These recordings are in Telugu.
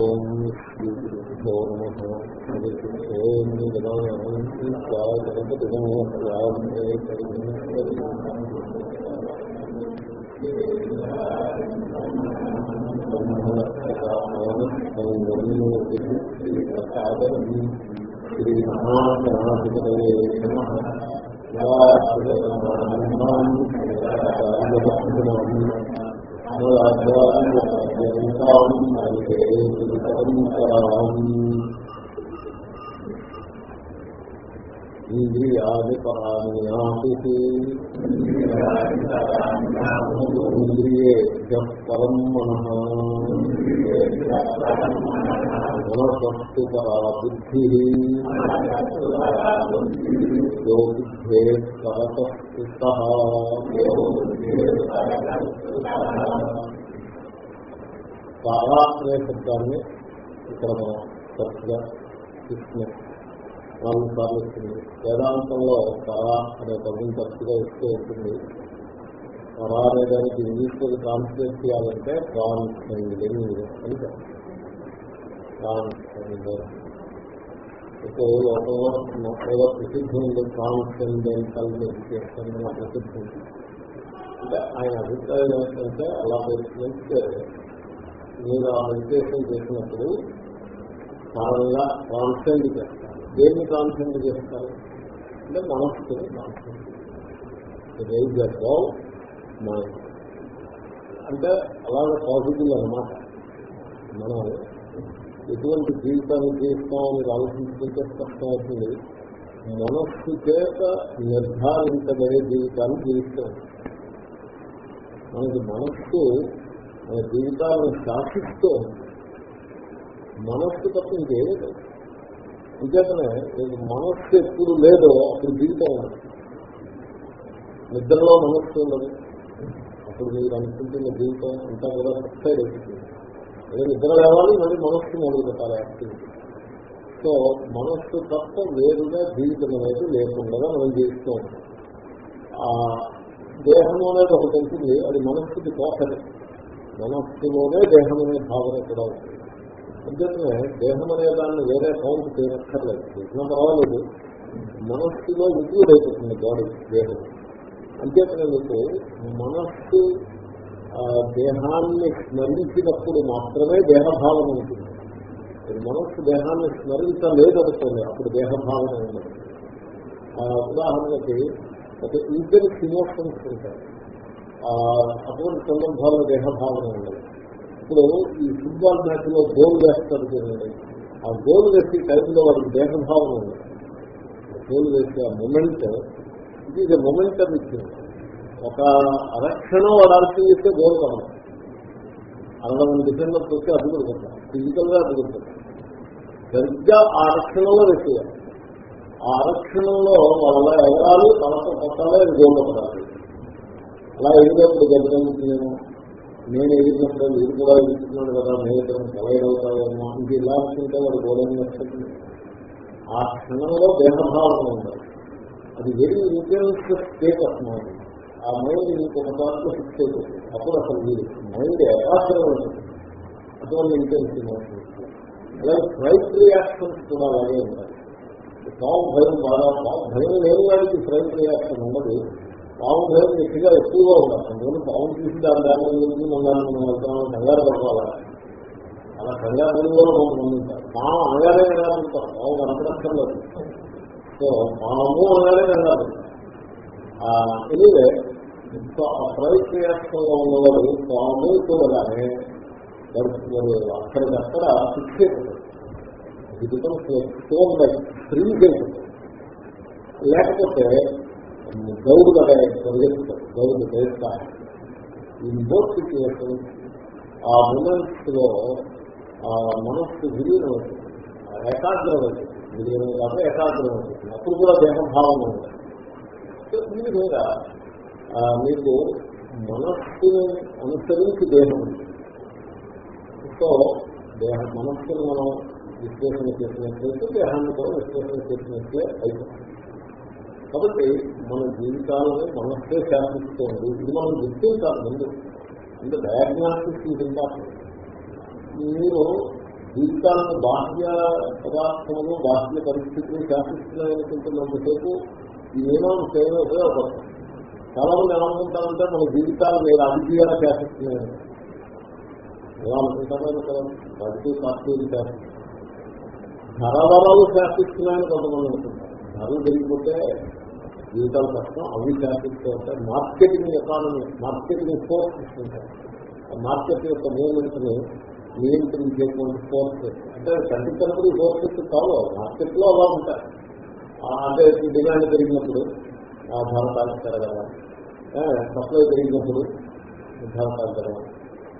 ఓం శ్రీగురుభ్యో ఓం శ్రీమహాగణాధిపతయే నమః ఇంద్రియాది పరం మన మనసస్తు బుద్ధి యో పరతస్థిత పారా అనే శబ్దాన్ని ఇక్కడ మనం తరచుగా తీసుకున్నాం నాలుగు సార్లు వస్తుంది వేదాంతంలో పరా అనే పదం తరచుగా వస్తూ ఉంటుంది. పరా అనే దానికి ఇంగ్లీష్ ట్రాన్స్లేట్ చేయాలంటే ట్రాన్స్జెండింగ్ అని ఇప్పుడు లోకంలో ఏదో ప్రసిద్ధి ఉంది ట్రాన్స్జెండెంటల్ ఎడ్యుకేషన్ అనే ప్రసిద్ధి ఉంది అంటే ఆయన అభిప్రాయం ఏంటంటే అలా పెంచుకుంటే మీరు ఆ మెడిటేషన్ చేసినప్పుడు కారణంగా కాన్సెంట్ చేస్తారు దేన్ని కాన్సెంట్ చేస్తారు అంటే మనస్సుని కాన్సెంట్ చేస్తారు అంటే అలాగే పాజిటివ్ అనమాట మనం ఎటువంటి జీవితాన్ని జీవిస్తామని ఆలోచించుకుంటే స్పష్టం అవుతుంది. మనస్సు చేత నిర్ధారించబడే జీవితాన్ని జీవిస్తాం. మనకి మనస్సు మన జీవితాలను శాసిస్తూ మనస్సు తప్ప ఇంకేలేదు ఇంకేతనే మనస్సు ఎప్పుడు లేదో అప్పుడు జీవితం ఉండదు. నిద్రలో మనస్సు ఉండదు. అప్పుడు మీరు అనుకుంటున్న జీవితం అంతా కూడా సక్సైడ్ అవుతుంది అదే నిద్ర లేవాలి మళ్ళీ మనస్సు మొదలు పెట్టాలి యాక్టివిటీ. సో మనస్సు తప్ప వేరుగా జీవితం అనేది లేకుండా మనం జీవిస్తూ ఉంటాం. దేహం అనేది ఒకటి ఉంటుంది అది మనస్సుకి తోచదు మనస్సులోనే దేహం అనే భావన కూడా ఉంటుంది. అంతేతనే దేహం అనే దాన్ని వేరే కౌంట్ చేయనక్కర్లేదు చేసిన పర్వాలేదు. మనస్సులో ఇంక్లూడ్ అయిపోతుంది బాడీ దేహం. అంతేతనే మీకు మనస్సు దేహాన్ని స్మరించినప్పుడు మాత్రమే దేహభావన ఉంటుంది. మనస్సు దేహాన్ని స్మరించలేదనుకోండి అప్పుడు దేహభావన ఉండదు. ఉదాహరణకి ఒక ఇంటెన్స్ ఇమోషన్స్ ఉంటాయి అటువంటి సందర్భాల్లో దేహభావన ఉండదు. ఇప్పుడు ఈ ఫుట్బాల్ మ్యాచ్లో గోల్ వేస్తారు చూడండి. ఆ గోల్ వేసే టైంలో వాడికి దేహభావన ఉండదు. గోల్ వేసే ఆ మూమెంట్ ఇది ఇది ఇచ్చింది. ఒక అరక్షణం వాడు అరక్షణ చేస్తే గోల్ కావాలి అరవై మంది డిఫెండర్స్ వస్తే అడ్డుకుంటాం ఫిజికల్గా అడ్డుకుంటాం సరిగ్గా ఆ రక్షణలో వేసేయాలి. ఆ ఆరక్షణంలో వాళ్ళ ఎగరాలు తనతో కొట్టాలి అది గోల్ అలా ఎగిరినప్పుడు గమనించలేము నేను ఎగిరినప్పుడు మీరు కూడా ఎదుగుతున్నాడు కదా నేను కలయడవుతాయేమో ఇంక ఇలా అనుకుంటే వాడు గోడని వస్తుంది ఆ క్షణంలో దేహభావన ఉండాలి. అది very intense state of a mind ఇంకొక దాంట్లో ఫిక్స్ అయిపోతుంది అప్పుడు అసలు మీరు మైండ్ ఏకాగ్రం ఉంటుంది అటువంటి ఇంటెన్స్ అలాగే ఫ్రైట్ రియాక్షన్స్ కూడా అలాగే ఉంటాయి. పాము భయం బాగా పాము భయం లేని వాడికి ఫ్రైట్ రియాక్షన్ ఉండదు. పాము భయం గట్టిగా ఎక్కువగా ఉండాలి. అందుకని పాము చూసి దాని దాని గురించి మనం మనం వెళ్తాం కంగారు పడుకోవాలి అలా కంగారు పడి కూడా కొంతమంది ఉంటారు పాము అనగానే కంగారు పడతారు. పాము కనపడక్కర్లేదు సో పాము అనగానే కంగారు ఎనీవే ఫ్రైట్ రియాక్షన్ ఉన్నవాడు పాము కూడగానే అక్కడికక్కడ ఫిక్స్ అయిపోతుంది లేకపోతే గౌడు కదా పరిగెత్తుతారు గౌడు చేస్తారు ఈ బోత్ సిచ్యువేషన్ ఆ మూమెంట్స్లో ఆ మనస్సు విలీనం అవుతుంది. ఏకాగ్రం అవుతుంది. విలీనం కాక ఏకాగ్రం అవుతుంది. అప్పుడు కూడా దేహభావం ఉంటుంది సో దీని మీద మీకు మనస్సుని అనుసరించి దేహం. సో దేహ మనస్సును మనం విశ్లేషణ చేసినట్లయితే దేహాన్ని కూడా విశ్లేషణ చేసినట్లే అయిపోతుంది కాబట్టి మన జీవితాలను మనస్సే శాసిస్తోంది ఇది మనం గుర్తించాలి ముందు. అంటే డయాగ్నాస్టిక్స్ ఇది మీరు జీవితాలను బాహ్య పదార్థములు బాహ్య పరిస్థితులు శాసిస్తున్నాయనుకుంటున్నంతసేపు ఈ నియమాలు చేయడం ఉపయోగపడతాం చాలా మంది ఏమనుకుంటారంటే మన జీవితాలు మీరు అభిజీయాలు శాసిస్తున్నాయని ఎలా అనుకుంటారు కదా రాజకీయ పార్టీలు శాసిస్తున్నాయి ధరవరాలు శాసిస్తున్నాయని కొంతమంది అనుకుంటారు. ధరలు పెరిగిపోతే జీవితాలు కష్టం అవి శాసిస్తూ ఉంటాయి. మార్కెటింగ్ ఎకానమీ మార్కెటింగ్ ఫోర్స్ ఇస్తుంటారు మార్కెట్ యొక్క మూమెంట్ నియంత్రించేటువంటి ఫోర్స్. అంటే కంటికనప్పుడు ఫోర్సెస్ కావు. మార్కెట్లో అలా ఉంటాయి. అంటే డిమాండ్ పెరిగినప్పుడు ధర తాగిస్తారు కదా సప్లై పెరిగినప్పుడు ధరతాలు పెరగడం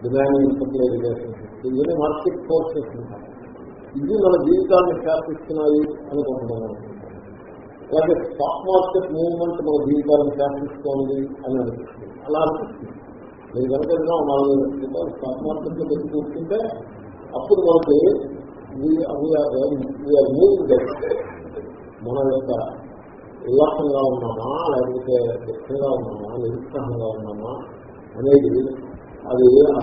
డిమాండ్ సప్లై రిలేషన్షిప్ ఇవన్నీ మార్కెట్ ఫోర్సెస్ ఉంటాయి. ఇది మన జీవితాన్ని శాసిస్తున్నాయి అని కొంతమంది అలాగే స్టాక్ మార్కెట్ మూవ్మెంట్ మన జీవితాన్ని శాసిస్తోంది అని అనిపిస్తుంది. అలా అనిపిస్తుంది. మీరు కనుక నాలుగు రూపాయలు స్టాక్ మార్కెట్లో పెట్టి చూసుకుంటే అప్పుడు మనకి మన యొక్క ఉల్లాసంగా ఉన్నామా లేకపోతే దుఃఖంగా ఉన్నామా నిరుత్సాహంగా ఉన్నామా అనేది అది ఆ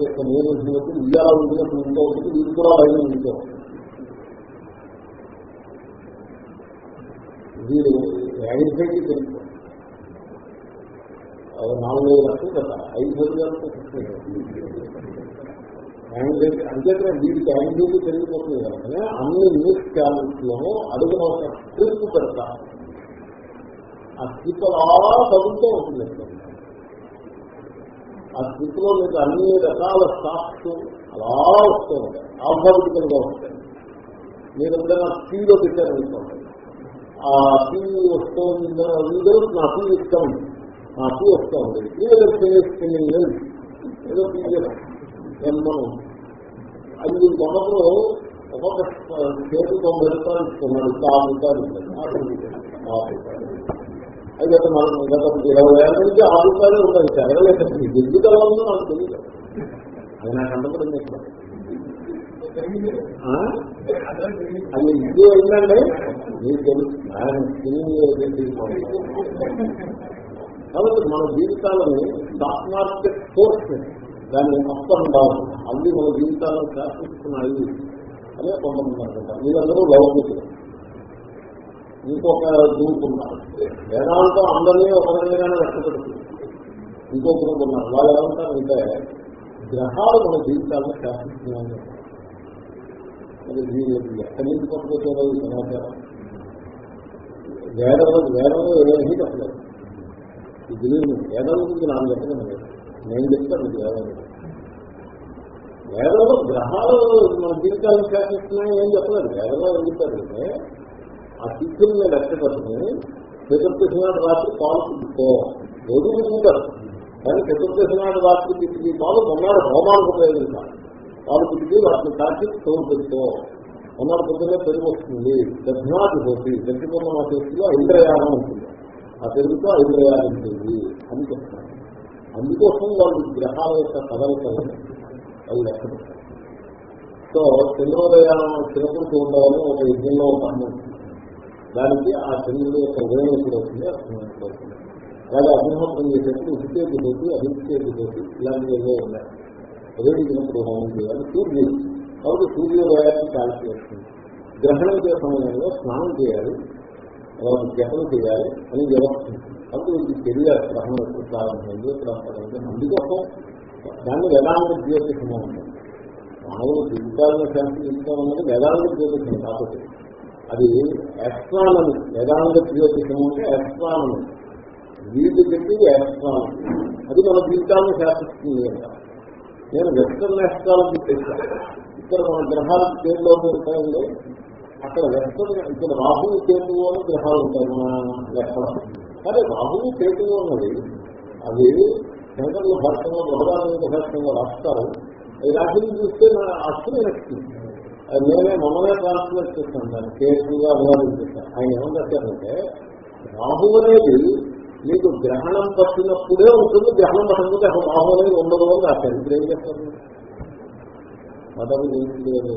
యొక్క నియమించినప్పుడు ఇయ్యాల ఉండినప్పుడు ఉందో ఉంటుంది ఇది కూడా బయట ఉంటూ వీడు యాంగ్జైటీ పెరుగుతుంది నాలుగు లక్షలు కదా ఐదు వేలు యాంగ్జైటీ అంతేకానే వీడికి యాంగ్జైటీ పెరిగిపోతుంది కనుకనే అన్ని న్యూస్ ఛానల్స్ లోనూ అడుగున ఒక స్క్రిప్ పెడతారు ఆ స్క్రిప్ అలా చదువుతూ ఉంటుంది ఆ స్క్రిప్లో మీకు అన్ని రకాల స్టాక్స్ అలా వస్తూ ఉంటాయి. ఆల్ఫాబెటికల్గా వస్తాయి. మీరు ఏదైనా టీలో పెట్టారనుకోండి ఆ టీ వస్తుంది నా టీ ఇష్టం. నా టీ వస్తూ ఉంది. ప్రియదర్శిని ఏదో జన్మను అది మీరు మొదట్లో ఒక్కొక్క చేతి తొంభై రూపాయలు ఇస్తున్నాడు ఆరు రూపాయలు అది గత మనం గత ఇరవై ఏళ్ళ నుంచి ఆరు రూపాయలు ఉంటాయి జరగలేదు ఎందుకు ఎలా ఉందో నాకు తెలియదు అది నాకు అంతపడింది ఇక్కడ. అది ఇది అయిందండి మీకు తెలుసు. కాబట్టి మన జీవితాలని స్టాక్ మార్కెట్ ఫోర్స్ దాని అప్ అండ్ డౌన్ అన్ని మన జీవితాలను శాసిస్తున్నాయి అనే కొంతమంది అనుకుంటారు మీరందరూ లౌకికులు. ఇంకొక గ్రూప్ ఉన్నారు. వేదాంతం అందరినీ ఒక విధంగానే నష్టపెడుతుంది ఇంకో గ్రూప్ ఉన్నారు. వాళ్ళు ఏమంటారంటే గ్రహాలు మన జీవితాలను శాసిస్తున్నాయని అది వీళ్ళు ఎక్కడి నుంచి పట్టుకొచ్చారో ఈ సమాచారం. వేదంలో వేదంలో ఏమీ చెప్పలేదు. ఇది వేదం గురించి నాకు చెప్పడం లేదు నేను చెప్తాను ఇది వేదంలో గ్రహాలు మన జీవితాలను శాసిస్తున్నాయి ఏం చెప్పలేదు. వేదంలో ఏం చెప్పారంటే ఆ తిథుల్ని నేను పట్టుకుని చతుర్దశి నాడు రాత్రి పాలు తిప్పుకో రోజు తిప్పుతారు కానీ చతుర్దశి నాడు రాత్రి తిప్పిది పాలు మొన్నాడు హోమానికి ఉపయోగించాలి. పాలు తిప్పిది వాటిని కాచి తోడు పెట్టుకో. మొన్నాడు పొద్దున్నే పెరుగు వస్తుంది. దక్షిణాది పోటీ దక్షిణ మా చేతిలో ఐంద్రయానం ఉంటుంది. ఆ పెరుగుతో ఇంద్రయానం ఉంటుంది అని చెప్తాను అందుకోసం వాళ్ళు గ్రహాల యొక్క కదలికలను అవి లెక్క సో చంద్రోదయానం చిన్నప్పుడు చూడాలని ఒక యజ్ఞంలో ఒక అన్నం దానికి ఆ చంద్రుడు యొక్క ఉదయం ఎప్పుడు వస్తుంది? అస్తమయం అవుతుంది అలాగే అగ్నిహోత్రం చేసేప్పుడు ఉద్యోగి తోటి అభిషేది తోటి ఇలాంటివి ఏదో ఉన్నాయి. ఉదయం దినప్పుడు హోమం చేయాలి? సూర్యుడు. కాబట్టి సూర్యోదయాన్ని కాల్చివేస్తుంది గ్రహణం చేసే సమయంలో స్నానం చేయాలి. జపం చేయాలి అని వ్యవస్థ కాబట్టి ఇది తెలియదు గ్రహణం ఎప్పుడు ప్రారంభమైంది ప్రారంభమైంది అందుకోసం దాన్ని వేదాంత జ్యోతిషము ఉంటుంది మానవులు జీవితాలను శాంతి జీవితం అనేది వేదాంత జ్యోతిషం కాకపోతే అది ఎస్ట్రానమీ వేదాంత జ్యోతిషం అంటే ఎస్ట్రానమీ వీటి పెట్టి ఎస్ట్రానమీ అది మన జీవితాలను శాసిస్తుంది అంట. నేను వెస్టర్న్ ఎస్ట్రాలజీ చేశాను. ఇక్కడ మన గ్రహాలు పేరులో ఉంటాయండి. అక్కడ వెస్టర్న్ ఇక్కడ రాహుల్ చేతుల్లో గ్రహాలు ఉంటాయి. మన లెక్కల మరి రాహువు కేతువు అన్నది అవి శంకర్ల భాషలో బృహదానంద భాషలో రాస్తారు. ఈ రాశిని చూస్తే నా అశ్విని వ్యక్తి. నేనే మమ్మల్ని ట్రాన్స్లేట్ చేస్తాను దాన్ని కేసుగా అనువాదం చేస్తాను ఆయన ఏమంటారంటే రాహు అనేది మీకు గ్రహణం పట్టినప్పుడే ఉంటుంది గ్రహణం పట్టకపోతే అసలు రాహు అనేది ఉండదు అని రాశారు. ఇప్పుడు ఏం చేస్తారు? మతం లేదు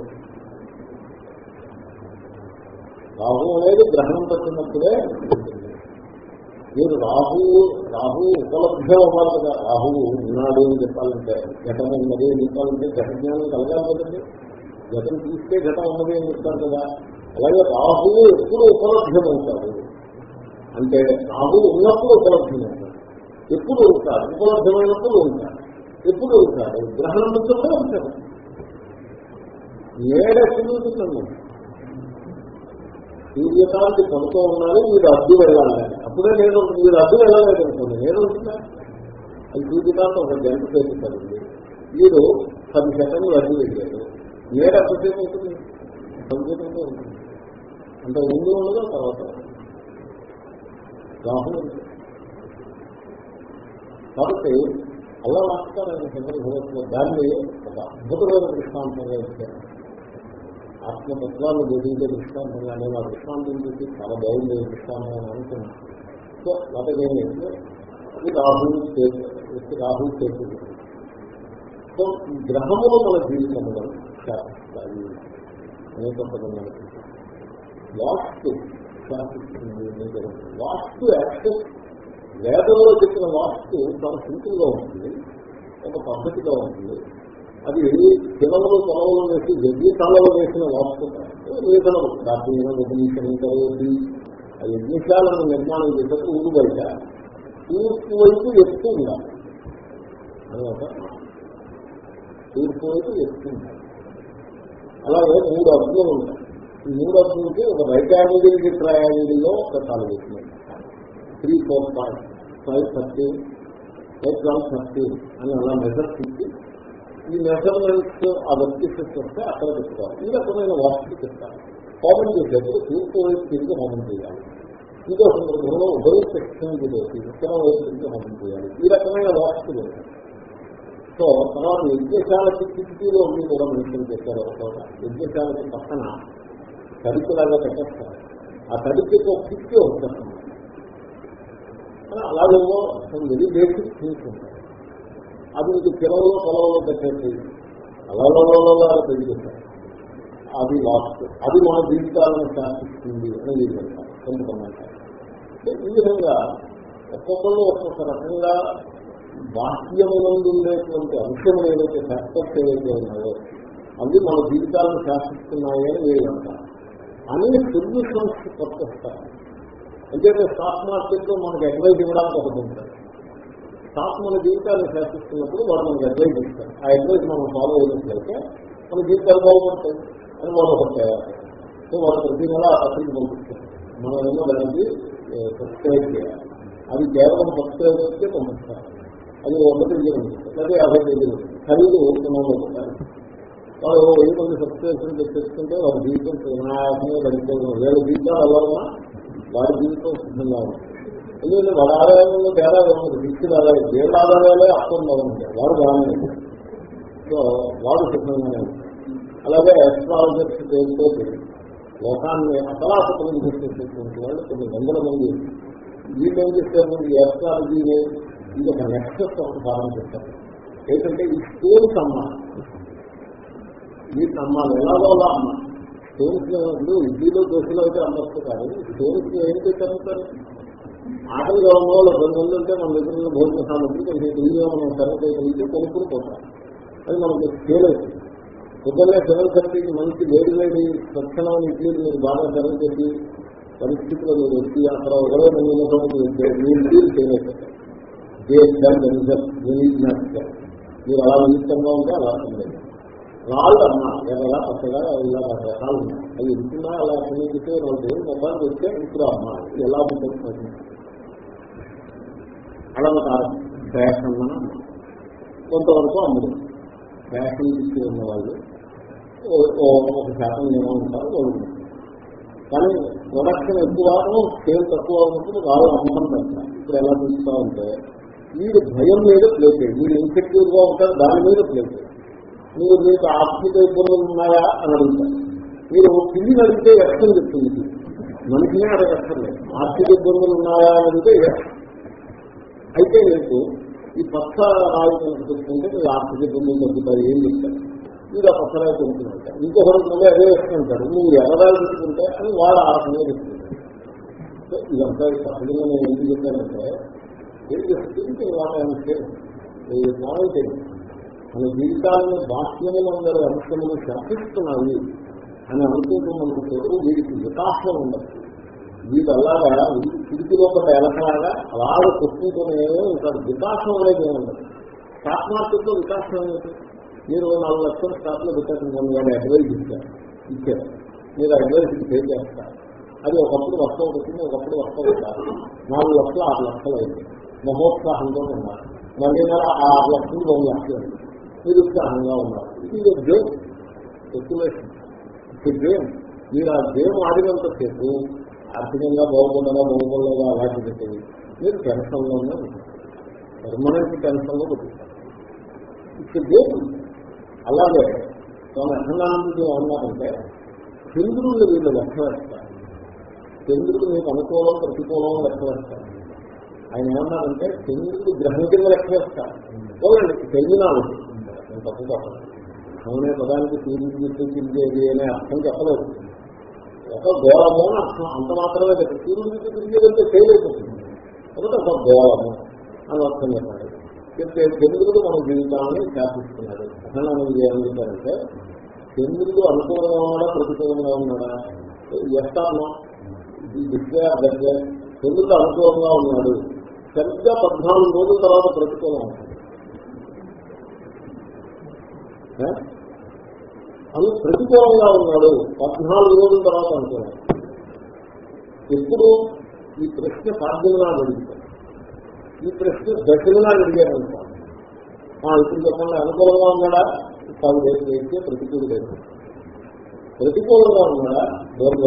రాహు అనేది గ్రహణం పట్టినప్పుడే ఉంటుంది మీరు రాహు రాహు ఉపలబ్ధం అవ్వాలి కదా. రాహువు ఉన్నాడు అని చెప్పాలంటే ఘటన ఉన్నది అని చెప్పాలంటే ఘట జ్ఞానం కలగాలి కదండి ఘటన తీస్తే ఘటన ఉన్నది అని చెప్తారు కదా. అలాగే రాహువు ఎప్పుడు ఉపలభ్యమవుతాడు అంటే రాహువు ఉన్నప్పుడు ఉపలభ్యమవుతాడు ఎప్పుడు ఉంటాడు? ఉపలభ్యమైనప్పుడు ఉంటాడు. ఎప్పుడు ఉంటాడు? గ్రహణం ఉంటుందో ఉంటాడు. ఏడ తిరుగుతున్నాను సూర్యకాంతి పడుతూ ఉన్నారు మీరు అడ్డు వెళ్ళాలి. అప్పుడే నేను మీరు అడ్డు వెళ్ళలేదు అనుకోండి. నేను ఉంటున్నా అది సూర్యకాంతి ఒక గంట సేపు పడింది మీరు పది సెకండ్లు అడ్డు వెళ్ళారు. నేడ ఎంతసేపు ఉంటుంది సంకేతంగా ఉంటుంది అంత ముందు ఉండదు తర్వాత రాహుల్. కాబట్టి అలా రాస్తారని సందర్భంలో దాన్ని ఒక అద్భుతమైన దృష్టాంతంగా ఇచ్చారు. ఆత్మతత్వాన్ని బోధించే దృష్టాంతం కానీ ఆ దృష్టాంతం చూసి చాలా బాగుండే దృష్టాంతం అని అనుకున్నాను. సో వాటికి అది రాహుల్ చేసి రాహుల్ చేసి సో గ్రహములు మన జీవితంలో అనేక పదం వాస్తు వాస్తు యాక్సెస్ వేదంలో చెప్పిన వాస్తు చాలా సింపుల్గా ఉంటుంది. ఒక పద్ధతిగా ఉంటుంది. అది శిలవలు పొలవలు వేసి యజ్ఞశాలలో వేసిన వాస్తు వేదనలు ప్రాచీన ఉపనీషించలేదు ఆ యజ్ఞశాలను నిర్మాణం చేసేటప్పుడు ఊరు బయట. తూర్పు వైపు ఎత్తు ఉండాలి. అని ఒక తూర్పు వైపు ఎత్తు ఉండాలి. అలాగే మూడు అర్థులు ఉన్నాయి. ఈ మూడు అర్థులకి ఒక రైట్ యాంగిల్ ట్రయాంగిల్లో ఒక కాలు వేసినాయి three four point five thirty eight twelve thirty అని అలా మెజర్స్ ఇచ్చి ఈ మెజర్మెంట్స్ ఆ వర్తిసెస్ వస్తే అక్కడ పెట్టుకోవాలి ఈ రకమైన వాస్తు చెప్తారు. హోమం చేసేప్పుడు తూర్పు వైపు తిరిగి హోమం చేయాలి. ఇంకో సందర్భంలో ఉభయ సెక్షన్ చేసి ఉత్తరం వైపు తిరిగి హోమం చేయాలి. ఈ రకమైన వాస్తులు సో తర్వాత యజ్ఞశాలకి కిటికీలో ఉండి కూడా మెన్షన్ చేశారు ఒక యజ్ఞశాలకి పక్కన తడికిలాగా కట్టేస్తారు. ఆ తడికి ఒక కిటికీ వస్తారు అలాగే వెరీ బేసిక్ థింగ్స్ ఉంటాయి. అది మీకు పిలవలో పొలంలో పెట్టేసి అలా పెరిగిస్తారు అది లాస్ట్ అది మన జీవితాలను శాసిస్తుంది అని మీరు అంటారు. కొంతమంది ఈ విధంగా ఒక్కొక్కళ్ళు ఒక్కొక్క రకంగా బాహ్యములందు ఉండేటువంటి అంశములు ఏదైతే శాస్త్రస్ ఏదైతే ఉన్నాయో అవి మన జీవితాలను శాసిస్తున్నాయి అని మీరు అంటారు అన్ని సొల్యూషన్స్ పట్టుకొస్తారు అంటే స్టాక్ మార్కెట్లో మనకు అడ్వైజ్ ఇవ్వడానికి ఒకటి ఉంటుంది. స్టాక్ మన జీవితాన్ని శాసిస్తున్నప్పుడు వాడు మనకి అడ్వైజ్ ఇస్తారు ఆ అడ్వైజ్ మనం ఫాలో అయినట్లయితే మన జీవితాలు బాగుపడతాయి. అని వాడు ఒకటి సో వాళ్ళు ప్రతి నెల అసలు పంపిస్తారు. మనం ఏమో దానికి సబ్స్క్రైబ్ చేయాలి. అది కేవలం సబ్స్క్రైబ్ చేస్తే పంపిస్తారు. అది ఒక తేదీ ఉంటుంది. అదే యాభై తేదీ ఉంటుంది. ఖరీదు మనం వాళ్ళు వాడు వెయ్యి మంది సబ్స్క్రిప్షన్ తెచ్చుకుంటే వాళ్ళ జీవితం వినాయకంగా వేల జీవితాలు ఎవరన్నా వారి జీవితం సిద్ధంగా ఉంటుంది. ఎందుకంటే వాళ్ళ ఆదాయంలో తేడా ఉంది ఫిక్స్డ్ ఆదాయం ఏళ్ళ ఆదాయాలే అర్థంగా ఉంటాయి వాడు బాగానే సో వాడు సిద్ధంగానే అలాగే ఎస్ట్రాలజర్స్ పేరుతో లోకాన్ని అసలాసకలం చేసేటటువంటి వాళ్ళు కొన్ని వందల మంది. వీళ్ళు ఏం చేస్తారు ఈ ఎస్ట్రాలజీని ఇది ఒక నెక్సెస్ ఒక భావన చేస్తారు ఏంటంటే ఈ స్టోన్స్ అమ్మాలి ఈ అమ్మాలి ఎలాగో అలా అమ్మాలి స్టోన్స్ ఇడ్లీలో దోశలో అయితే అమ్మచ్చు కానీ స్టోన్స్ ఏం చేస్తారు ఆకలిగా ఉన్న వాళ్ళు పది మంది ఉంటే మన దగ్గర ఉన్న భోజన సామగ్రి కొంచెం ఇల్లుగా మనం సర్వ్ చేయగలిగితే కొనుక్కుని పోతాం. అది మనకు స్కేల్ పొద్దున్నే సెవెన్ థర్టీకి మంచి వేడి వేడి స్వచ్ఛమైన ఇడ్లీ మీరు బాగా సర్వ్ చేసి పరిస్థితిలో మీరు వచ్చి అక్కడ ఒకరో మంది నిమిషాలు మీరు చేయలేదు. మీరు అలా నిమిత్తంగా ఉంటే అలా ఉండేది రాళ్ళు అమ్మా ఎర్రగా పచ్చగా ఇలా రకరకాలు ఉన్నాయి. అవి ఇంటున్నా అలా సమీపిస్తే రెండు మొబైల్ వస్తే ఇప్పుడు అమ్మా. ఎలా ఉంటుంది అలంకారం ఫ్యాషన్ అని కొంతవరకు అమ్ముడు ఫ్యాషన్ ఇచ్చి ఉన్న వాళ్ళు ఒక శాతం ఏమో ఉంటారు వాళ్ళు. కానీ ప్రొడక్షన్ ఎక్కువ సేల్ తక్కువ ఉన్నప్పుడు వాళ్ళు అమ్మకం పెడతారు. ఇప్పుడు ఎలా చూస్తా ఉంటే వీడు భయం మీద ప్లే చేయండి మీరు ఇన్సెక్యూర్గా ఉంటారు దాని మీద ప్లే చేయండి మీరు మీకు ఆర్థిక ఇబ్బందులు ఉన్నాయా అని అడుగుతారు. మీరు పిల్లి అడిగితే ఎక్కడ చెప్తుంది. మనిషినే అడగక్కర్లేదు. ఆర్థిక ఇబ్బందులు ఉన్నాయా అని అడిగితే ఎక్స్. అయితే మీకు ఈ పచ్చ రాయి కొనుక్కుంటే మీరు ఆర్థిక ఇబ్బందులు తగ్గుతారు ఏం చెప్తారు? మీరు ఆ పచ్చ రాయి కొనుక్కుంటారు. ఇంకొకరికి మళ్ళీ అదే వేసుకుంటారు నువ్వు ఎర్రరాయి పెట్టుకుంటే అని వాడు ఆ రకంగా చెప్తుంటారు. సో ఇదంతా సహజంగా నేను ఎందుకు చెప్పానంటే థింకింగ్ వాట్ ఐఎమ్ మన జీవితాలను బాహ్యములందరూ అంశములు శాసిస్తున్నాయి అని అనుకుంటున్నందుకు వీడికి వికాసం ఉండదు. వీడు అలాగా కిటికీ లోపల ఎలకలాగా అలాగే కొట్టుకునే ఉంటాడు. వికాసం అనేది ఉండదు స్టాక్ మార్కెట్లో వికాసం ఏమిటి మీరు నాలుగు లక్షల స్టాక్లో వికాసం పొందాలి అడ్వైజ్ ఇచ్చారు. ఇచ్చారు. మీరు అడ్వైజ్ పే చేస్తారు. అది ఒకప్పుడు వర్షం వచ్చింది ఒకప్పుడు వర్షం వచ్చారు నాలుగు లక్షలు ఆరు లక్షలు అయింది. మహోత్సాహంతో ఉన్నారు. మళ్ళీ నెల ఆరు లక్షలు రెండు లక్షలు అయింది. మీరు ఉత్సాహంగా ఉన్నారు ఇది గేమ్ స్పెక్యులేషన్ గేమ్ మీరు ఆ గేమ్ ఆడినంత సేపు ఆర్థికంగా బాగుండగా బాగుండగా అలాంటి పెట్టేది మీరు టెన్షన్లోనే పర్మనెంట్ టెన్షన్లో పెట్టిస్తారు ఇక్కడ అలాగే స్వామి అఖండానందుడు ఉన్నారంటే చంద్రుడు వీళ్ళు లెక్క వేస్తారు చంద్రుడు మీకు అనుకూలం ప్రతికూలం లెక్క వేస్తారు ఆయన ఏమన్నారంటే చంద్రుడు గ్రహం కింద లెక్క వేస్తారు చూడండి నేను తప్పు తప్పదు అవునే పదానికి సూర్యుడు గుర్తించేది అనే అర్థం చెప్పలేదు. ఒక గోళము అని అర్థం అంత మాత్రమే కదా. సూర్యుడు తిరిగేదంటే చేయలేకపోతుంది కాబట్టి ఒక గోళము అని అర్థం చెప్పాలి చెప్తే చంద్రుడు మన జీవితాన్ని శాసిస్తున్నాడు. అసలు మనం ఏమంటారంటే చంద్రుడు అనుకూలంగా ఉన్నాడా? ప్రతికూలంగా ఉన్నాడా ఎస్తాను దగ్గర చంద్రుడు అనుకూలంగా ఉన్నాడు. సరిగ్గా పద్నాలుగు రోజుల తర్వాత ప్రతికూలం ఉంటుంది అను ప్రతికూలంగా ఉన్నాడు. పద్నాలుగు రోజుల తర్వాత అనుకున్నాడు. ఎప్పుడు ఈ ప్రశ్న సాధ్యంగా అడుగుతాడు ఈ ప్రశ్న దశలుగా అడిగారు అనుకోండి ఇప్పుడు చెప్పండి అనుకూలంగా ఉన్నాడా? పది రేపు వేస్తే ప్రతికూలు లేదు. ప్రతికూలంగా ఉన్నాడా? దూరం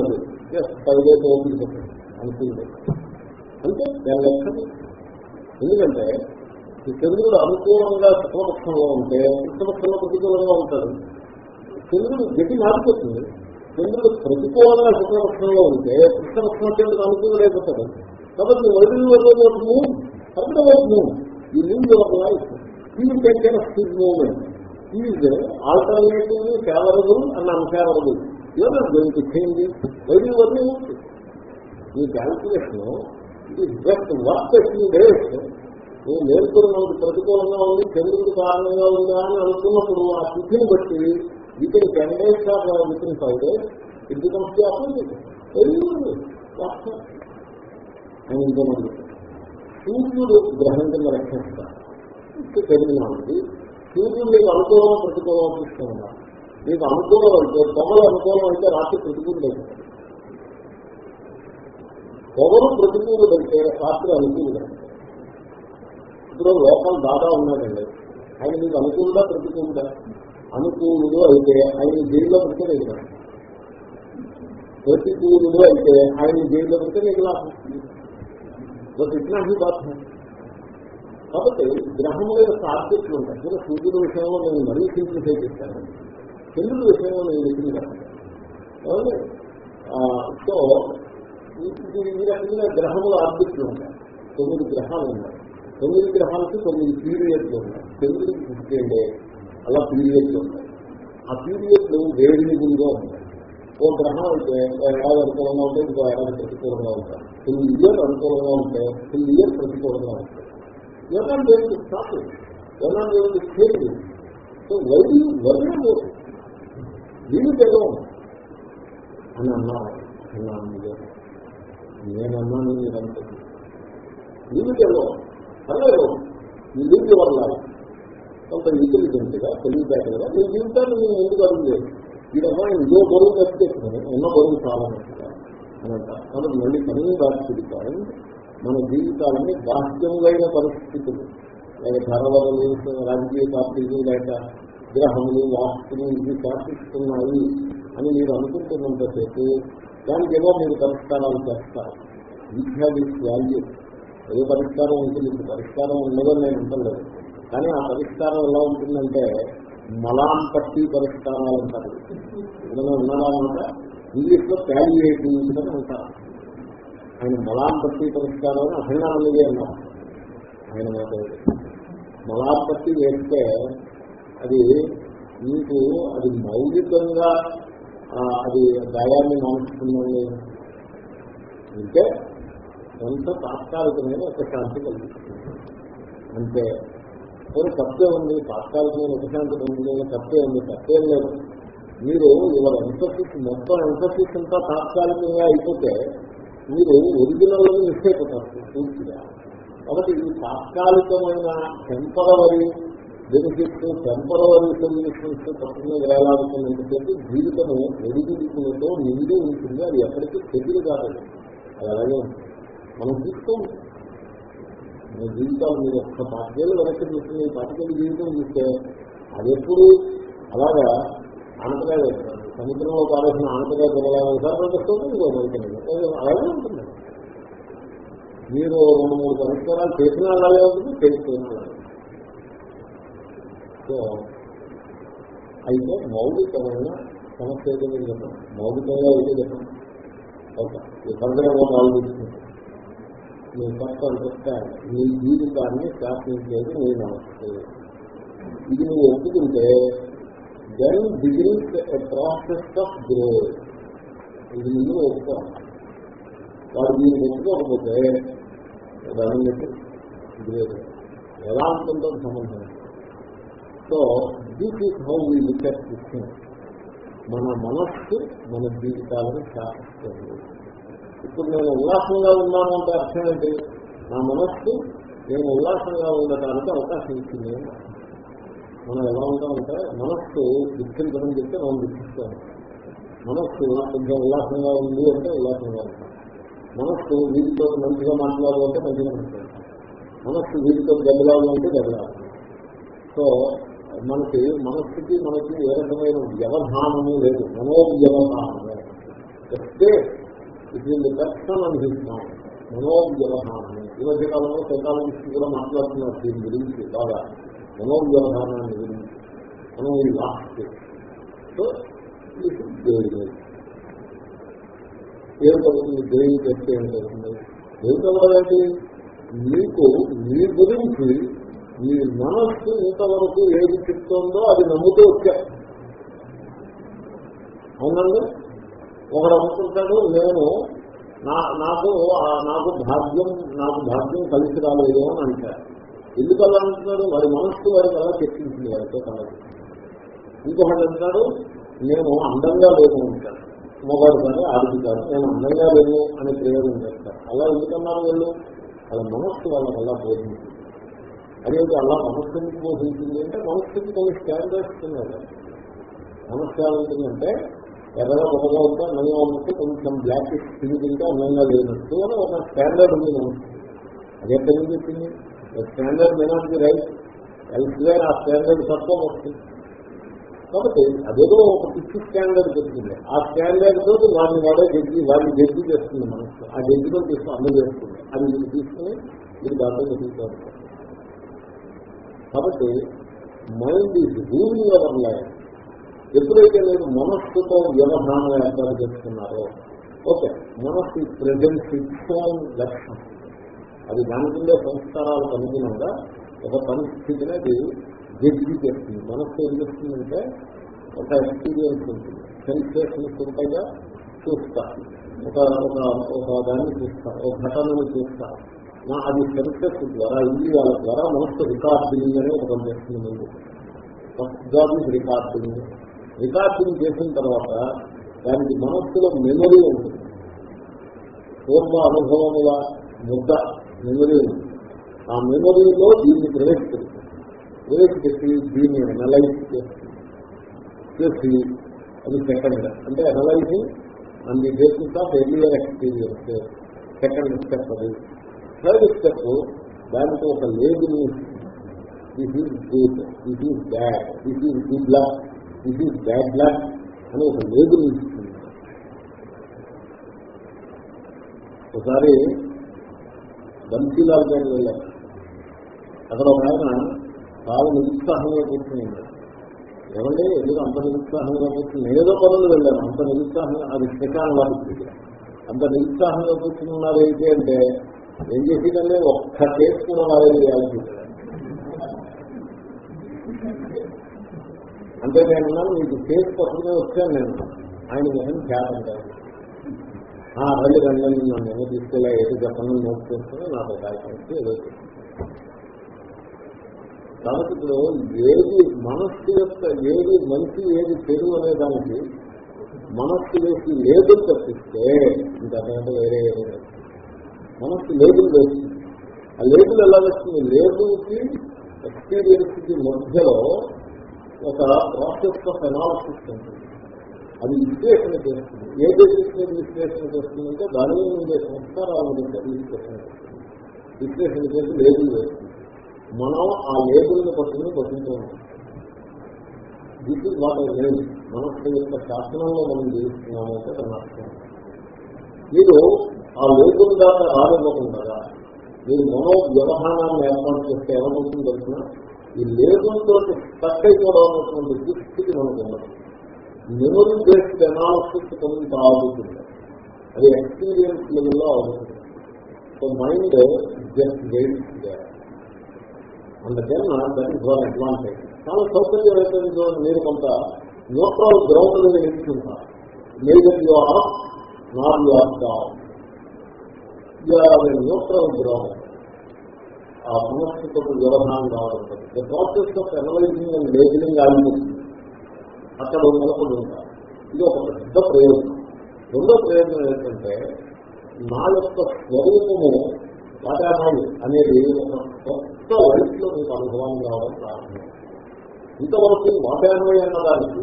పది రేపు ఓపిక చెప్పండి. అనుకూలు అంటే దాని లెక్కది ఎందుకంటే ఈ చంద్రుడు అనుకూలంగా శుభపక్షంలో ఉంటే శుభపక్షంలో ప్రతికూలంగా ఉంటాడు. చంద్రుడు గతి మారిపోతుంది. చంద్రుడు ప్రతికూలంగా శుక్లపక్షంలో ఉంటే కృష్ణపక్షం చంద్రుడు అనుకూలమైపోతాడు కాబట్టి వదిలి వదిలిపోతుంది అక్కడ అవుతుంది ఈ లింగ్ యువర్ లైఫ్ ఈ take off his moment is alternative favourable and unfavourable ఏదో గోయింగ్ టు చేంజ్ వదిలి వదిలి ఈ క్యాల్కులేషన్ ఇది జస్ట్ వర్క్ ఫ్యూ డేస్ నువ్వు నేర్చుకుని మనకు ప్రతికూలంగా ఉంది చంద్రుడి కారణంగా ఉందా అని అనుకున్నప్పుడు ఆ స్థితిని బట్టి within ten days or within five days it becomes the opposite అని ఇంకోమంది సూర్యుడు గ్రహం కింద రక్షిస్తారు తెలియదు సూర్యుడు మీకు అనుకూలం ప్రతికూలం చూస్తున్నారు మీకు అనుకూలం అయితే పొగలు అనుకూలం అయితే రాత్రి ప్రతికూలం అవుతుంది పొగలు ప్రతికూలం అయితే రాత్రి అనుకూలం ఇప్పుడు లోకల్ దాదా ఉన్నాడండి. ఆయన మీకు అనుకూలంగా ప్రతికూలంగా అనుకూలుడు అయితే ఆయన జైల్లో పెడితే నీకు ప్రతికూలుడు అయితే ఆయన జైల్లో పెడితే నీకు లాభం. బట్ ఇట్లా హీ కాబట్టి గ్రహముల యొక్క ఆబ్జెక్టులు ఉంటాయి కూడా సూర్యుడు విషయంలో నేను మరీ సింప్లిఫై చేశాను చంద్రుడి విషయంలో నేను చెప్పింది సో ఈ రకంగా గ్రహముల ఆబ్జెక్టులు ఉంటాయి తొమ్మిది గ్రహాలు ఉన్నాయి. తొమ్మిది గ్రహాలకి తొమ్మిది పీరియడ్లు ఉన్నాయి. చంద్రుడికి ఫిఫ్టీన్ డే అలా పీరియడ్లు ఉంటాయి ఆ పీరియడ్లు గురిగా ఉంటాయి. ఓ గ్రహం అయితే ఏడాది అనుకూలంగా ఉంటే ఇంకో ఏడాది ప్రతికూలంగా ఉంటాయి. కొన్ని ఇయర్ అనుకూలంగా ఉంటే కొన్ని ఇయర్ ప్రతికూలంగా ఉంటాయి. ఎవరైనా దేవుడికి కాదు ఎవరైనా దేవుడికి చేయదు సో వైద్యు వర్ణము వీళ్ళు తెలవం అని అన్నారు అన్నాను నేనన్నాను మీరంతా వీళ్ళు తెలవం పర్లేదు మీ లింక్ వల్ల కొంత ఇంటెలిజెంట్గా తెలివితేటగా మీ జీవితాన్ని నేను ఎందుకు అడుగులేదు ఈ రకమైన ఇదో బరువు తప్పిస్తున్నాను ఉన్న బరువు చాలా అని అంటారు. కాబట్టి మళ్ళీ కన్నీ దాచి మన జీవితాలని బాహ్యములైన పరిస్థితులు. లేక ధరవరలు రాజకీయ పార్టీలు లేక గ్రహములు వాస్తులు ఇవి శాసిస్తున్నాయి అని మీరు అనుకుంటున్నంతసేపు దానికి ఏమో మీరు పరిష్కారాలు చేస్తారు. విద్యాది వాల్యూ ఏ పరిష్కారం ఉంటుంది? పరిష్కారం ఉండదని నేను అంటలేదు. కానీ ఆ పరిష్కారం ఎలా ఉంటుందంటే మలాం పట్టి పరిష్కారాలు అంటారు ఏదైనా ఉన్నారా అనమాట ఇంగ్లీష్లో క్యాలియేటివ్ అని అంటారు. ఆయన మలాం పట్టి పరిష్కారం అభిమానంగా అన్నారు. ఆయన మాట మలాం పట్టి వేస్తే అది మీకు అది మౌలికంగా అది గాయాన్ని మానుస్తుందండి. అంటే ఎంత తాత్కాలికమైన ఒక శాంతి కలుగుతుంది. అంటే కొన్ని తప్పే ఉంది తాత్కాలికమైన ఉపశాంతి పొందిన తప్పే ఉంది తప్పేం లేదు. మీరు ఇవాళ ఎంఫసిస్ మొత్తం ఎంఫసిస్ అంతా తాత్కాలికంగా అయిపోతే మీరు ఒరిజినల్ మిస్ అయిపోతారు పూర్తిగా. కాబట్టి ఈ తాత్కాలికమైన టెంపరవరీ బెనిఫిట్స్ టెంపరవరీ సొల్యూషన్స్ పక్కన వేలాడుతున్నంతసేపు జీవితము ఒడిగిడుకులతో నిండి ఉంటుంది. అది ఎక్కడికి తెగిలి కాదు అది అలాగే ఉంటుంది. మనం చూసుకోండి మీ జీవితాలు మీరు ఒక్క పాతికేళ్ళు వెనక్కి చూస్తుంది పాతికేళ్ళ జీవితం చూస్తే అది ఎప్పుడు అలాగా ఆనపకాయ సముద్రంలో పారేసిన ఆనపకాయ తిరగాలి అలాగే ఉంటుంది. మీరు రెండు మూడు పరిష్కారాలు చేసినా అలాగే ఉంటుంది చేసుకున్న సో అయితే మౌలికమైన సమస్య ఏదో మీరు చెప్పండి. మౌలికంగా అయితే చెప్పండి. ఓకే. ఈ సందర్భంలో ఆలోచిస్తుంది నీ ఫస్ట్ చెప్తాను నీ జీవితాన్ని శాసించేది నీ నమస్తే ఇది నువ్వు ఒప్పుకుంటే then begins a process of growth ఇది నువ్వు ఒప్పుకోవాలి. వాడు దీన్ని ఒప్పుకోకపోతే దాని గ్రోత్ ఎలా ఉంటుందో సంబంధం. So this is how we look at మన మనస్సు మన జీవితాలను శాసిస్తుంది ఇప్పుడు నేను ఉల్లాసంగా ఉన్నాను అంటే అర్థం ఏంటి? నా మనస్సు నేను ఉల్లాసంగా ఉండటానికి అవకాశం ఇచ్చింది. మనం ఎలా ఉంటామంటే మనస్సు దుఃఖించడం చెప్తే మనం దుఃఖిస్తాం మనస్సు కొంచెం ఉల్లాసంగా ఉంది అంటే ఉల్లాసంగా ఉంటాం. మనస్సు వీటితో మంచిగా మాట్లాడాలి అంటే మంచిగా మాట్లాడతాం మనస్సు వీటితో దెబ్బలాడు అంటే దెబ్బలాడు సో మనకి మనస్సుకి మనకి ఏ రకమైన వ్యవధానము లేదు. మనోవ్యవధానము. ఇట్ ది దర్శనం అండ్ హిస్ ఈ మధ్య కాలంలో సైకాలజిస్ట్ కూడా మాట్లాడుతున్నారు దీని గురించి బాగా. మనోవ్యవధానాన్ని గురించి. మనం ఈ లాస్ట్ సో ఏం జరుగుతుంది దేవి చెప్తే ఏం జరుగుతుంది ఏం చదవాలంటే మీకు మీ గురించి మీ మనస్సు ఇంతవరకు ఏది చెప్తుందో అది నమ్ముతూ వచ్చారు అవునండి ఒకడు అనుకుంటాడు నేను నా నాకు నాకు భాగ్యం నాకు భాగ్యం కలిసి రాలేదు అని అంటారు. ఎందుకలా అంటున్నాడు? వాడి మనస్సు వారికి అలా చెప్పించింది వారితో కాదు. ఇంకొకటి అంటున్నాడు నేను అందంగా లేను అంటాడు మొగాడు కానీ ఆడికి నేను అందంగా లేను అనే ప్రయోగం చేస్తాను అలా ఎందుకన్నారు వీళ్ళు? అలా మనస్సు వాళ్ళకి అలా బోధించింది. అదేంటి అలా మనస్సుని బోధించింది అంటే మనస్సుకి కొన్ని స్టాండర్డ్స్ ఉన్నాయి. మనస్సు ఏంటంటే ఎర్రగా బొమ్మగా ఉంటే అందంగా ఉంటే కొంచెం బ్లాక్ స్కిన్ తింటే అందంగా లేనట్టు అని ఒక స్టాండర్డ్ ఉంది అదే తెలియదు చెప్పింది స్టాండర్డ్ మేనానికి రైట్. ఎల్స్వేర్ ఆ స్టాండర్డ్ తత్వం వస్తుంది. కాబట్టి అదేదో ఒక పిచ్చి స్టాండర్డ్ చెప్తుంది. ఆ స్టాండర్డ్ తోటి వాడిని వాడే జడ్జి వాడిని జడ్జి చేస్తుంది మనసు. ఆ జడ్జితో తీసుకుని అందజేస్తుంది అది మీరు తీసుకుని మీరు దాంట్లో తీసుకుంటారు కాబట్టి mind is ruling our life ఎప్పుడైతే మీరు మనస్సుతో వ్యవధానం ఏర్పాటు చేస్తున్నారో ఓకే మనస్సు ప్రజెంట్ ఇట్స్ లక్ష్యం. అది దానికిందే సంస్కారాలకు అనుగుణంగా ఒక పరిస్థితిని అది జడ్జి చేస్తుంది మనస్సు ఏం చేస్తుందంటే ఒక ఎక్స్పీరియన్స్ ఉంటుంది. సెన్సేషన్స్ ఉంటాయిగా చూస్తారు. ఒక ఒక దాన్ని చూస్తారు. ఒక ఘటనను చూస్తారు. నా అది సెన్సెస్ ద్వారా ఇండియాల ద్వారా మనస్సు రికార్డింగ్ అనే ఒక పని చేస్తుంది ముందు. ఫస్ట్ జాబ్ రికార్డింగ్ రికార్డింగ్ చేసిన తర్వాత దానికి మనస్సులో మెమరీ ఉంటుంది. పూర్వ అనుభవముల ముద్ద మెమరీ. ఉంటుంది ఆ మెమరీలో దీన్ని ప్రవేశపెడుతుంది ప్రవేశపెట్టి దీన్ని అనలైజ్ చేస్తుంది చేసి అది సెకండ్ అంటే analysing and the basis of earlier experience second step అది. థర్డ్ స్టెప్ దానికి ఒక label this is good this is bad this is good luck ఇది బ్యాడ్ లక్ అని ఒక లేబుల్ ఇస్తుంది. ఒకసారి బంకీలాల్ గారు వెళ్ళారు. అక్కడ ఒక ఆయన చాలా నిరుత్సాహంగా కూర్చున్నాడు. ఏమంటే ఎందుకు అంత నిరుత్సాహంగా కూర్చుని ఏదో పనులు వెళ్ళాను అంత నిరుత్సాహంగా అది శ్మశాన వారికి అంత నిరుత్సాహంగా కూర్చున్నారు ఏంటి అంటే ఏం చేసిందంటే ఒక్క చేసుకున్న వారే చేయాల్సి అంటే నేను మీకు కేసు కోసమే వచ్చాను నేను. ఆయన నేను చేయాలంటారు రండి రండి నన్ను నేను తీసుకెళ్ళా ఏదో చెప్పను నోట్ చేస్తున్నా నాకు కాగితం ఏదో కాబట్టి ఇప్పుడు ఏది మనస్సు యొక్క ఏది మంచి ఏది చెడు అనే దానికి మనస్సు వేసి లేబుల్ తప్పిస్తే ఇంతకంటే వేరే ఏమీ మనస్సు లేబుల్ వేస్తుంది ఆ లేబుల్ ఎలా వస్తుంది లేబుల్కి ఎక్స్పీరియన్స్కి మధ్యలో ఒక ప్రాసెస్ ఆఫ్ అనాలిసిస్ ఉంటుంది. అది విశ్లేషణ చేస్తుంది. ఏ బేసిస్ విశ్లేషణ చేస్తుందంటే దాని మీద ఉండే సంస్కారాల మీద విశ్లేషణ చేస్తుంది. విశ్లేషణ చేసి లేబుల్ వేస్తుంది. మనం ఆ లేబుల్ని పట్టుకుని పట్టుకుంటూ ఉంటాం దిస్ ఇస్ వాట్ లేదు మనస్సు యొక్క శాసనంలో మనం జీవిస్తున్నాము అంటే అర్థం. మీరు ఆ లేబుల్ దాకా రానివ్వకుండా మీరు మనో వ్యవహారాన్ని ఏర్పాటు చేస్తే ఏమవుతుంది తెలిసిన ఈ లేబుల్తో స్టక్ అయిపోవడం అనేటువంటి దుస్థితి మనకు ఉండదు మెమరీ బేస్డ్ అనాలిసిస్ కొంత ఆగుతుంది అది ఎక్స్పీరియన్స్ లెవెల్లో అవుతుంది. So mind just wait and then that is one advantage చాలా సౌకర్యం అయితే మీరు కొంత న్యూట్రల్ గ్రౌండ్ మీద నిలుచుంటారు major you are not you are down you are neutral ground ఆ సమస్యతో వ్యవధానం కావాలి the process of analysing and labelling ఆగిపోతుంది అక్కడ నెలకొని ఉంటారు. ఇది ఒక పెద్ద ప్రయోజనం. రెండో ప్రయోజనం ఏంటంటే నా యొక్క స్వరూపము వాటానాలు అనేది ఒక కొత్త లైఫ్లో మీకు అనుభవాన్ని రావడం ప్రారంభం. ఇంతవరకు వాటానమై అన్నదానికి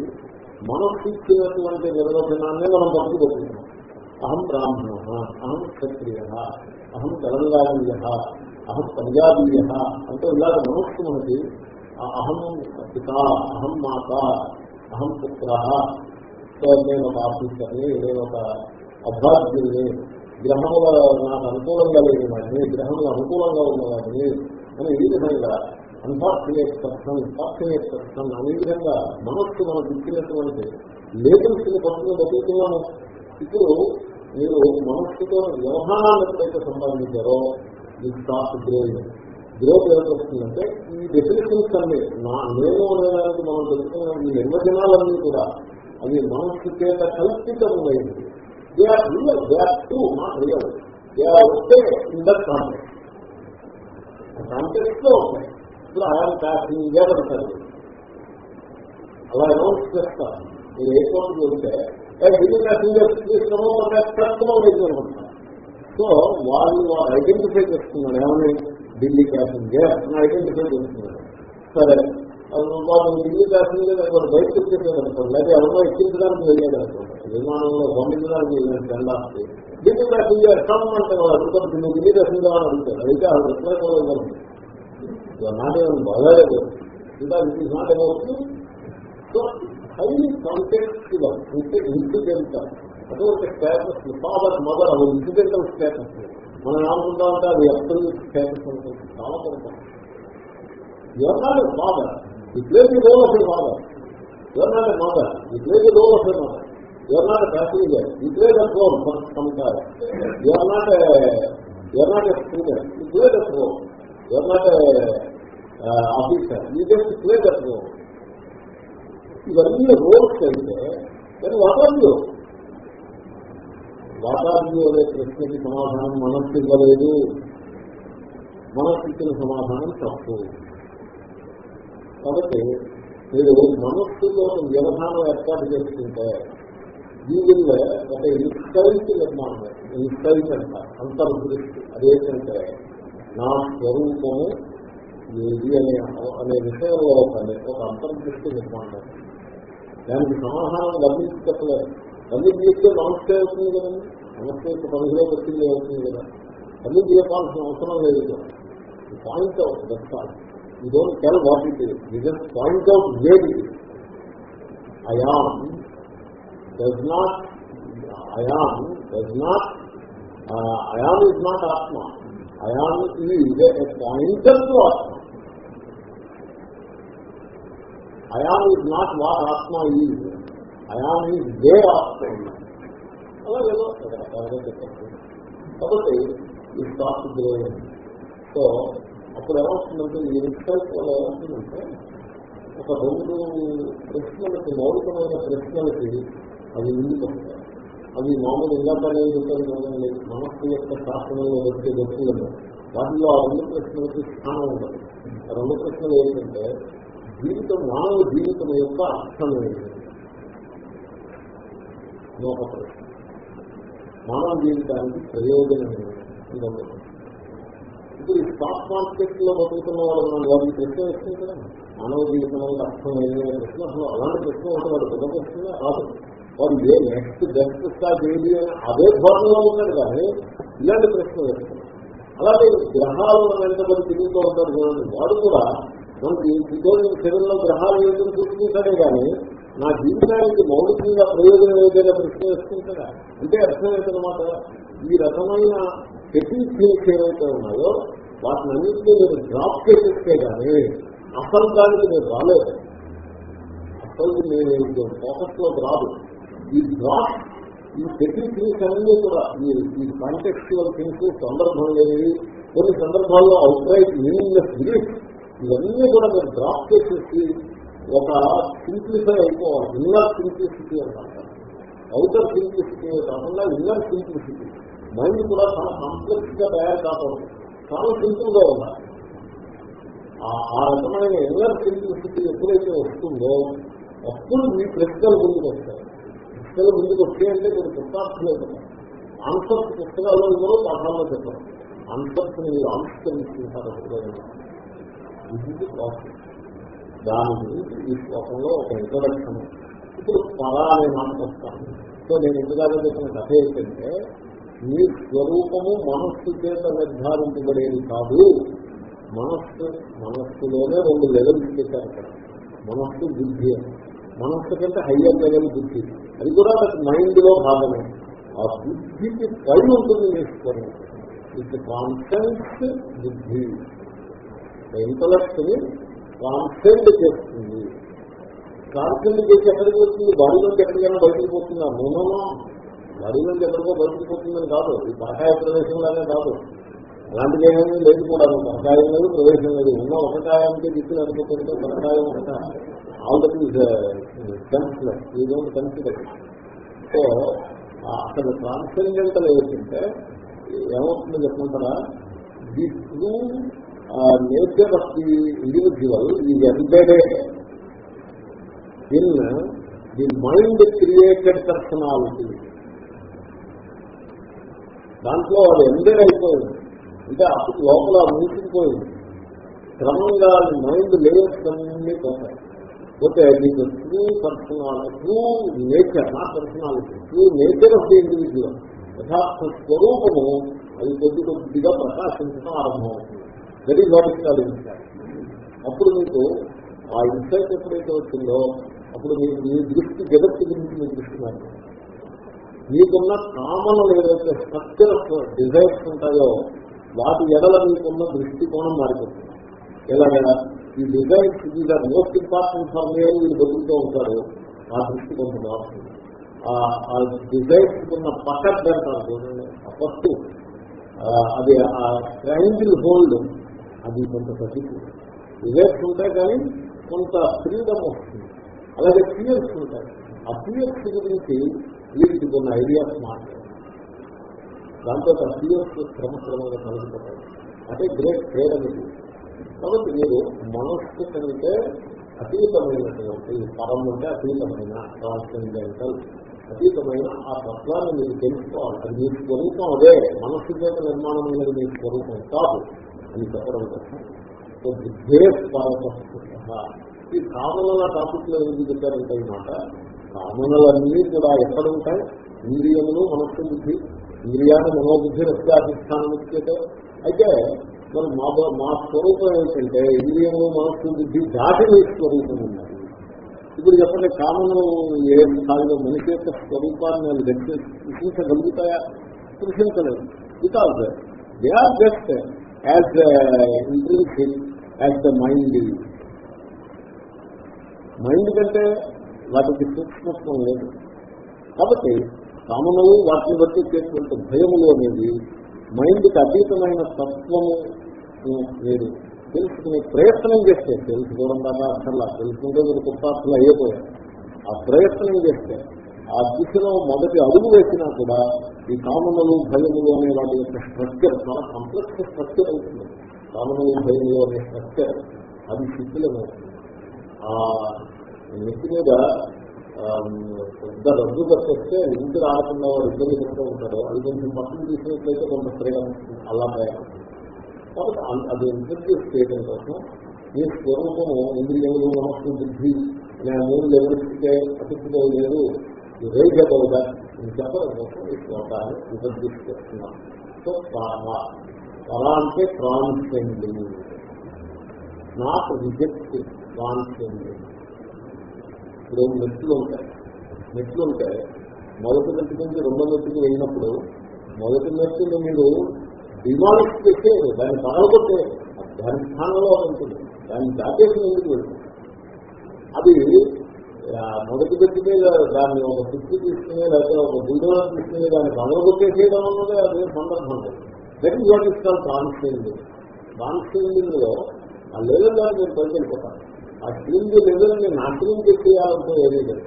మనస్సు ఇచ్చినటువంటి నిర్వచనాన్ని మనం పట్టుకుపోతున్నాం అహం బ్రాహ్మణ అహం క్షత్రియ అహం తెలంగాణీయ అహం పంజాబీయ అంటే ఇలాగ మనస్సు మనకి అహం పిత అహం మాత అహం పుత్ర నేను ఒక ఆఫీసర్ని నేను ఒక అభ్యార్థుల్ని గ్రహముల నాకు అనుకూలంగా లేని వాడిని గ్రహములు అనుకూలంగా ఉన్నవాడిని అని ఈ విధంగా అన్ఫార్చునేట్ పర్సన్ ఫార్చునేట్ పర్సన్ అనే విధంగా మనస్సు మనకు ఇచ్చినటువంటి లేబుల్స్ని పట్టుకుని బతుకుతున్నాము ఇప్పుడు మీరు మనస్సుతో వ్యవహారాన్ని ఎప్పుడైతే సంబంధించారో ఈ స్టాక్ గ్రోయింగ్ గ్రోత్ ఏమొస్తుందంటే ఈ డెఫినేషన్స్ అన్ని నా నేను అనేదానికి మనం తెలుసుకున్న ఈ నిర్వచనాలన్నీ కూడా అవి మనస్సు చేత కల్పితమైంది they are real they are true not real they are వస్తే ఇన్ దట్ కాంటెక్స్ కాంటెక్స్లో ఉంటాయి ఇప్పుడు ఆయన ప్యాసింగ్ పడతారు అలా అనౌన్స్ చేస్తారు మీరు ఎయిర్పోర్ట్కి వెళ్తే ఢిల్లీ లేదు అనుకుంటున్నాను సో వాళ్ళు వాళ్ళు ఐడెంటిఫై చేస్తున్నారు. ఏమని? ఢిల్లీ ప్యాసింజర్ అని ఐడెంటిఫై చేస్తున్నారు సరే. వాళ్ళు ఢిల్లీ ప్యాసింజర్ ఎవరు బయటకు వచ్చేసారు అనుకోండి లేదా ఎవరో ఎక్కించడానికి వెళ్ళాడు అనుకోండి విమానంలో పంపించడానికి వెళ్ళిన జెండాకి ఢిల్లీ ప్యాసింజర్ కమ్ అంటే వాళ్ళు అడుగుతారు ఢిల్లీ ప్యాసింజర్ అని అడుగుతారు. అయితే ఆ రిప్లై కూడా ఇవ్వరు బాగాలేదు ఇంకా ఇది is not about so highly contextual ఇంటికి వెళ్తారు అటువంటి స్టేటస్ ఫాదర్ మదర్ అది ఇన్సిడెంటల్ స్టేటస్ మనం ఏమనుకుంటామంటే అది అబ్సల్యూట్ స్టేటస్ ఉంటుంది చాలా పొరపాటు యువర్ నాట్ ఎ ఫాదర్ ఈ plays the role of a father you're not a mother ఈ plays the role of a mother you're not a passenger ఈ plays at role for some time you're not you're not a student ఈ plays at role you're not a officer ఈ జస్ట్ ప్లేస్ అట్ రోల్ ఇవన్నీ రోల్స్ అయితే కానీ వాటార్యూ వాటార్యూ అనే ప్రశ్నకి సమాధానం మనస్సు ఇవ్వలేదు. మనస్సు ఇచ్చిన సమాధానం తప్పు. కాబట్టి మీరు మనస్సులో వ్యవధానం ఏర్పాటు చేసుకుంటే దీనిలో ఒక ఇన్సైట్ నిర్మాణం ఇన్సైట్ అంట అంతర్దృష్టి. అదేంటంటే నా స్వరూపము ఏది అనే అనే విషయంలో ఒక ఒక అంతర్దృష్టి నిర్మాణం దానికి సమాధానం వర్ణించి చెప్పలేదు వర్ణించి చెప్తే అవుతుంది కదండి. నమస్తే యొక్క పరిధిలో పెట్టింది అవుతుంది కదా వర్ణించి చెప్పాల్సిన అవసరం లేదు point out దట్టాలి you don't tell what it is you just point out where it I am does not I am does not I am is not ఆత్మ I am is a pointer to ఆత్మ I am is not what ఆత్మ is I am is way ఆత్మ అలాగేదో రకరకాలుగా చెప్పచ్చు కాబట్టి ఈ స్టాక్ గ్రోయింగ్ సో అప్పుడు ఏమవుతుందంటే ఈ రిసల్ట్ వల్ల ఏమవుతుందంటే ఒక రెండు ప్రశ్నలకి మౌలికమైన ప్రశ్నలకి అవి ముందుకు అవి మామూలు ఇందాకనే చెప్పాను మనస్సు యొక్క శాస్త్రంలో వచ్చే వ్యక్తులను వాటిలో ఆ రెండు ప్రశ్నలకి స్థానం ఉండదు ఆ రెండు ప్రశ్నలు ఏంటంటే జీవితం మానవ జీవితం యొక్క అర్థం ఏంటి? ఒక ప్రశ్న. మానవ జీవితానికి ప్రయోజనం ఇప్పుడు ఈ స్టాక్ మార్కెట్లో బతుకుతున్న వాళ్ళు వారికి ప్రశ్న వస్తుంది కదా? మానవ జీవితానికి అర్థం ఏంటి ప్రశ్న అసలు అలాంటి ప్రశ్న ఒకటి వాడు బతకొస్తుందా ప్రశ్న రాదు. వాడు ఏ నెక్స్ట్ బెస్ట్ స్టాక్ ఏది అని అదే ధోరణిలో ఉన్నాడు కానీ ఇలాంటి ప్రశ్న వేస్తున్నాడు అలాగే గ్రహాలు వెంటబడి తిరుగుతూ ఉంటారు చూడండి. వాడు కూడా మనకి ఇటువంటి శరీరంలో గ్రహాలు ఏదో చూసుకుంటాడే కానీ నా జీవితానికి మౌలికంగా ప్రయోజనం ఏదైనా ప్రశ్న వేసుకుంటారా? అంటే అర్థం ఈ రకమైన టెక్నిక్స్ ఏవైతే ఉన్నాయో వాటిని అన్నింటినీ మీరు డ్రాప్ చేసేస్తే కానీ అసలు దానికి మీరు రాలేదు. అసలు నేను ఫోకస్లో రాదు. ఈ డ్రాప్ ఈ టెక్నిక్స్ అన్నీ కూడా ఈ ఈ కాంటెక్చువల్ థింగ్స్ సందర్భం లేనివి కొన్ని సందర్భాల్లో అవుట్ రైట్ మీనింగ్లెస్ బిలీఫ్ ఇవన్నీ కూడా మీరు డ్రాప్ చేసేసి ఒక సింప్లిఫై అయిపోవాలి. ఇన్నర్ సింప్లిసిటీ అంటారు అవుటర్ సింప్లిసిటీ కాకుండా ఇన్నర్ సింప్లిసిటీ మైండ్ కూడా చాలా కాంప్లెక్స్గా తయారు కాకూడదు. చాలా సింపుల్గా ఉండాలి. ఆ- రకమైన ఇన్నర్ సింప్లిసిటీ ఎప్పుడైతే వస్తుందో అప్పుడు మీ ప్రశ్నలు ముందుకు వస్తాయి. ప్రశ్నలు ముందుకు వచ్చాయంటే మీరు పుస్తార్థలేదు ఆన్సర్స్ పుస్తకాల్లో కూడా పాఠాల్లో చెప్పరు. ఆన్సర్స్ మీరు ఆవిష్కరించుకుంటారు. ఎప్పుడైనా ఇది ప్రాసెస్ దాని ఈ శ్లోకంలో ఒక ఇంట్రొడక్షన్ ఇప్పుడు పరా అనే మాట వస్తాను సో నేను ఎందుకంటే చెప్పిన కథ ఏంటంటే మీ స్వరూపము మనస్సు చేత నిర్ధారించబడేది కాదు. మనస్సు మనస్సులోనే రెండు లెవెల్స్ పెట్టారు అక్కడ మనస్సు బుద్ధి అని. మనస్సు కంటే హయ్యర్ లెవెల్ బుద్ధి. అది కూడా మైండ్లో భాగమే. ఆ బుద్ధికి పై ఉంటుంది మీ స్వరూపం. ఇట్ కాన్సెన్స్ బుద్ధి. ఇంటలెక్ట్ని కాన్సెంట్ చేస్తుంది. కాన్సెంట్ చేసి ఎక్కడికి వస్తుంది బాడీ నుంచి ఎక్కడికైనా బయటకు పోతుందా? మూనమా బాడీ నుంచి ఎక్కడికో బయటకు పోతుందని కాదు. ఈ పరకాయ ప్రవేశంలానే కాదు. అలాంటిది ఏమీ లేదు కూడా. పరకాయం లేదు ప్రవేశం లేదు. ఉన్న ఒకటాయానికి దిక్కులు నడిపోతుంటే పరకాయం ఒకట. ఆల్ దట్ ఈజ్ కన్సిడర్ ఈ డోంట్ కన్సిడర్ సో అసలు ట్రాన్స్జెండెంటల్ ఏంటంటే ఏమవుతుందో చెప్పుకుంటారా the true nature of the individual is embedded in the mind created personality. దాంట్లో అది ఎంబెడ్ అయిపోయింది. అంటే అప్పుడు లోపల మూసిపోయింది క్రమంగా మైండ్ లేయర్స్ అన్ని పోతాయి. పోతే మీకు ట్రూ పర్సనాలిటీ ట్రూ నేచర్ నా personality true nature of the individual యథార్థ స్వరూపము అది కొద్ది కొద్దిగా ప్రకాశించడం ఆరంభమవుతుంది. వెరీ ఈజ్ ఇన్సైట్ అప్పుడు మీకు ఆ ఇన్సైట్ ఎప్పుడైతే వచ్చిందో అప్పుడు మీకు మీ దృష్టి జగత్తు గురించి మీ దృష్టి మారుతుంది మీకున్న కామన్లు ఏదైతే స్ట్రక్చర్స్ డిజైర్స్ ఉంటాయో వాటి ఎడల మీకున్న దృష్టికోణం మారిపోతుంది. ఎలాగా ఈ designs is are most important for me అని మీరు బతుకుతూ ఉంటారు. ఆ దృష్టి కొంత మారుతుంది ఆ డిజైన్స్ ఉన్న పక్కన అంటారు చూడండి ఆ ఫస్ట్ అది ఆ ట్రయాంగిల్ హోల్డ్ అది కొంత ప్రతికూల డిజైన్స్ ఉంటాయి కానీ కొంత ఫ్రీడమ్ వస్తుంది. అలాగే ఫియర్స్ ఉంటాయి ఆ ఫియర్స్ గురించి వీటికి కొన్ని ఐడియాస్ మాట్లాడారు. దాంతో ఆ ఫియర్స్ క్రమక్రమంగా కలిగిపోతాయి అదే గ్రేట్ ఫ్రీడమ్ ఇది. కాబట్టి మీరు మనస్సు కంటే అతీతమైనటువంటి పరం అంటే అతీతమైన ట్రాన్స్జెండెంటల్ అతీతమైన ఆ తత్వాన్ని మీరు తెలుసుకోవాలి. అది మీ స్వరూపం అదే. మనస్సు చేత నిర్మాణం నిర్మాణమైనది మీ స్వరూపం కాదు. అని చెప్పడం కోసం ఈ కామనల టాపిక్లో ఎందుకు చెప్పారంటే అనమాట కామనలన్నీ కూడా ఎక్కడ ఉంటాయి? ఇంద్రియములు మనస్సు బుద్ధి ఇంద్రియాన్ని మనోబుద్ధి రక్త అధిష్టానం ఇచ్చేటే అయితే మరి మా మా స్వరూపం ఏంటంటే ఇంద్రియము మనస్సు బుద్ధి దాటి స్వరూపం ఉన్నది. ఇప్పుడు చెప్పండి కామను ఏ స్థాయిలో మనిషి యొక్క స్వరూపాన్ని వాళ్ళు దర్శించగలుగుతాయా దర్శించలేదు because they are just as intrinsic as the mind mind కంటే వాటికి సూక్ష్మత్వం లేదు. కాబట్టి కామనలు వాటిని బట్టి చేసినటువంటి భయములు అనేది మైండ్కి అతీతమైన తత్వము మీరు తెలుసుకునే ప్రయత్నం చేస్తే తెలుసుకోవడం దాకా అసలు తెలుసుకుంటే మీరు కృతార్థులు అయిపోయారు. ఆ ప్రయత్నం చేస్తే ఆ దిశలో మొదటి అడుగు వేసినా కూడా ఈ కామనలు భయములు అనే వాటి యొక్క స్ట్రక్చర్ చాలా కంప్లెక్స్ స్ట్రక్చర్ అవుతుంది. కామనలు భయములు అనే స్ట్రక్చర్ అది శిథిలం ఆ నెత్తి మీద పెద్ద రద్దు కట్టేస్తే ఇంటి రాకుండా వాడు ఇబ్బంది పడుతూ ఉంటారు అది కొంచెం పక్కన తీసినట్లయితే కొంత ఫ్రీడమ్ అలా తయారు కాబట్టి అది ఇంట్రడ్యూస్ చేయడం కోసం ఈ స్వరూపము ఇంద్రియములు మనస్సు బుద్ధి నేను మూడు అతిథిలో లేదు రైజ్ అబౌదా కోసం ఈ శ్లోకాన్ని ఇంట్రడ్యూస్ సో ప్రాణ పరా అంటే ట్రాన్స్జెండింగ్ నాట్ రిజెక్ట్ ట్రాన్స్జెండింగ్ ఇప్పుడు మెట్లు ఉంటాయి. మెట్లు ఉంటాయి మొదటి మెట్టు నుంచి రెండో మెట్టుకు వెళ్ళినప్పుడు మొదటి మెట్టును మీరు డిమాలిష్ చేసేది దాన్ని పగలగొట్టే దాని స్థానంలో ఉంటుంది. దాన్ని దాటేసి ఎందుకు వెళ్తుంది అది మొదటి వ్యక్తి మీద దాన్ని ఒక పిచ్చి తీసుకుని లేకపోతే ఒక బుల్డోర్ తీసుకుని దాన్ని పగలగొట్టేసేయడం అన్నదే అదే సందర్భం దట్ ఈస్ వాట్ ఇస్తాను కాల్ ట్రాన్స్ఫెండింగ్లో ఆ లెవెల్ దాన్ని నేను పరిగెళ్ళిపోతాను ఆ క్రింది లెవెల్ని నాశనం చేయాలంటే ఏమీ లేదు.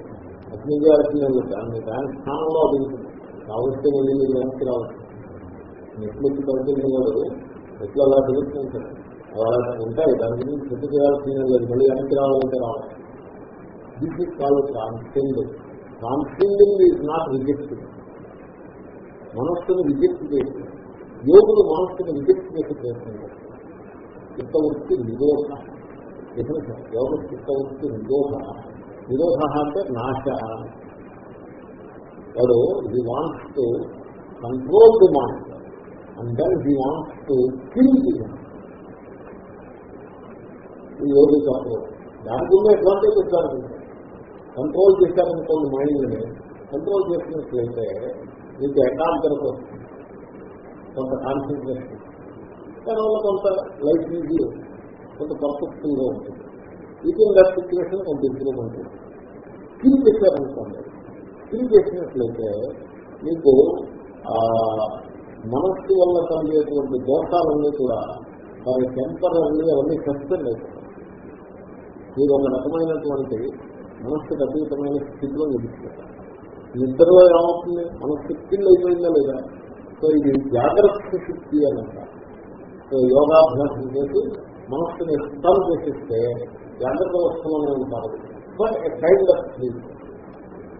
అగ్ని చేయాల్సింది దాన్ని దాని స్థానంలో అది ఉంటుంది వెళ్ళి వెనక్కి రావచ్చు. నెట్లెక్కి పడుతున్న వాడు ఎట్లా అలా తెలుస్తుంటాడు అలా ఉంటాయి. దాని గురించి చెట్టు చేయాల్సింది లేదు మళ్ళీ వెనక్కి రావాలంటే రావాలి. This is call transcending transcending is not rejecting మనస్సును రిజెక్ట్ చేసి యోగులు మనస్సును రిజెక్ట్ చేసి చేస్తున్నారు. చిత్తవృత్తి నిరోధ. యోగ చిత్తవృత్తి నిరోధ. నిరోధ అంటే నాశ. వాడు he wants to control the mind and then he wants to kill the ఈ యోగి కాదు. దాని గురించి అడ్వాంటేజ్ ఇస్తారు కంట్రోల్ చేశారనుకోండి మైండ్ని కంట్రోల్ చేసినట్లయితే మీకు ఏకాంతరకు వస్తుంది. కొంత కాన్సన్ట్రేషన్ దానివల్ల కొంత లైఫ్ ఈజీ కొంత పర్ఫెక్ట్గా ఉంటుంది. ఇది దట్ సిచ్యువేషన్ కొంత ఇంప్రూవ్ ఉంటుంది. స్కిల్ చేశారనుకోండి స్కిల్ చేసినట్లయితే మీకు మనస్సు వల్ల కలిగేటువంటి దోషాలన్నీ కూడా వారి టెంపరీ అవన్నీ సస్పెండ్ అయిపోతాయి మీరు ఒక రకమైనటువంటి మనస్సుకు అతీతమైన స్థితిలో నిలుస్తారు నిద్రలో ఏమవుతుంది? మనస్సు స్కిల్ అయిపోయిందా లేదా? సో ఇది జాగ్రత్త శక్తి అనంట సో యోగాభ్యాసం చేసి మనస్సుని స్థలం చేసిస్తే జాగ్రత్త వస్తువులోనే ఉంటారు. But kind of sleep.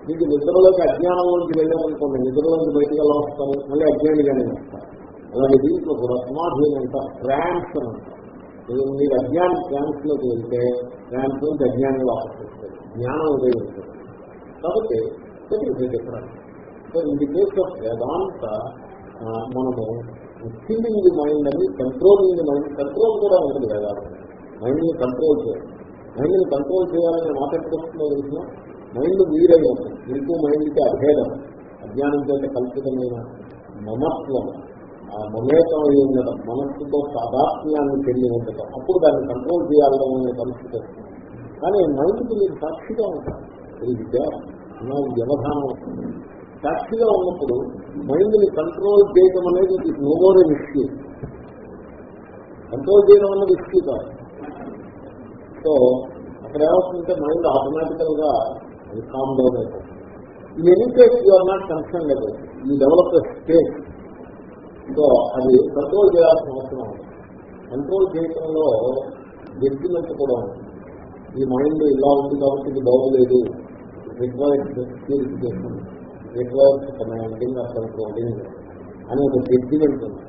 మీకు నిద్రలోకి అజ్ఞానంలోకి వెళ్ళామనుకోండి నిద్రలోకి బయటకు ఎలా వస్తాను మళ్ళీ అజ్ఞానిగానే వస్తారు. అలాగే దీంట్లో కూడా సమాధి అంట ట్రాన్స్ అని అంటారు. మీరు అజ్ఞానం ట్రాన్స్లోకి వెళ్తే ట్రాన్స్ నుంచి అజ్ఞానం వాపసు వస్తుంది జ్ఞానం ఉదయం ఉంటుంది కాబట్టి difference so in the case of Vedanta మనము కిల్లింగ్ ది మైండ్ అని కంట్రోలింగ్ ది మైండ్ కంట్రోల్ కూడా ఉంటుంది వేదాంతం. మైండ్ని కంట్రోల్ చేయాలి. మైండ్ని కంట్రోల్ చేయాలని మాట ఎప్పుడు తెలిసిన మైండ్ వీరై ఉంటుంది మీకు మైండ్కి అభేదం. అజ్ఞానం చేత కల్పితమైన మమత్వం ఆ మమేకం అయి ఉండడం మనస్సుతో సాధాత్మ్యాన్ని తెలియ ఉండటం అప్పుడు దాన్ని కంట్రోల్ చేయాలనే పరిస్థితి వస్తుంది. కానీ మైండ్కి మీరు సాక్షిగా ఉంటారు. ఇది విద్య వ్యవధానం వస్తుంది. సాక్షిగా ఉన్నప్పుడు మైండ్ని కంట్రోల్ చేయడం అనేది నోమోరే విషయం కంట్రోల్ చేయడం అన్నది విషయం కాదు. సో అక్కడ ఏమవుతుందంటే మైండ్ ఆటోమేటికల్గా అది కామ్ డౌన్ అయిపోతుంది. ఈ any case you are not concern లేదు ఈ డెవలప్ స్టేట్ సో అది కంట్రోల్ చేయాల్సిన అవసరం కంట్రోల్ చేయడంలో జడ్జిమెంట్ కూడా ఉంటుంది. ఈ మైండ్ ఇలా ఉంది కాబట్టి ఇది బాగులేదు required purification required commanding or controlling అనే ఒక జడ్జిమెంట్ ఉంది.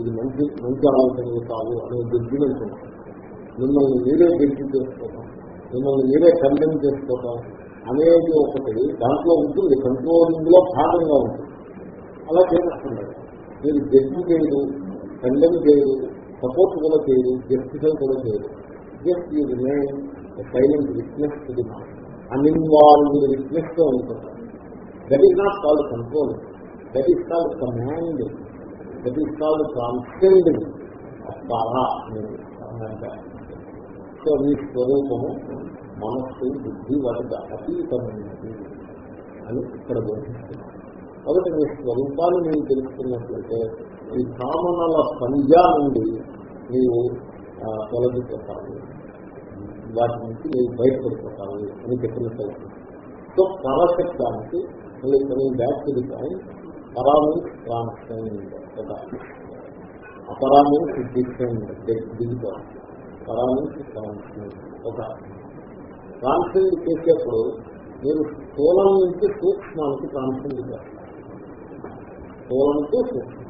ఇది మంచి మంచి ఆలోచనలు కాదు అనే జడ్జిమెంట్ ఉంది. మిమ్మల్ని మీరే జడ్జి చేసుకోవటం మిమ్మల్ని మీరే కండెమ్ చేసుకోవటం అనేది ఒకటి దాంట్లో ఉంటుంది. కంట్రోలింగ్లో భాగంగా ఉంటుంది. అలా చేస్తున్నారు మీరు జడ్జి చేయరు కండెమ్ చేయరు సపోర్ట్ కూడా చేయరు జస్టిఫై కూడా చేయరు. జస్ట్ ఈ remain silent witness to uninvolved విట్నెస్తో ఉంటుంది that is not called control that is called command that is called transcending బాగా సో మీ స్వరూపము మనస్సు బుద్ధి వాటికి అతీతమైనది అని ఇక్కడ బోధిస్తుంది కాబట్టి మీ స్వరూపాన్ని మీరు తెలుసుకున్నట్లయితే ఈ కామనల పంజా నుండి నీవు తొలగిపోతావు వాటి నుంచి నేను బయటపడిపోతాను అని చెప్పినట్టు సో పరశబ్దానికి మళ్ళీ coming back to the point పరా మీన్స్ ట్రాన్స్ఫెండ్ ఒక అపరా మీన్స్ డిఫెండ్ దిగిపోవడం పరా మీన్స్ ట్రాన్స్ఫెండ్ ఒక ట్రాన్స్ఫెండ్ చేసేప్పుడు మీరు స్థూలం నుంచి సూక్ష్మానికి ట్రాన్స్ఫెండ్ చేస్తారు. స్థూలం నుంచి సూక్ష్మం.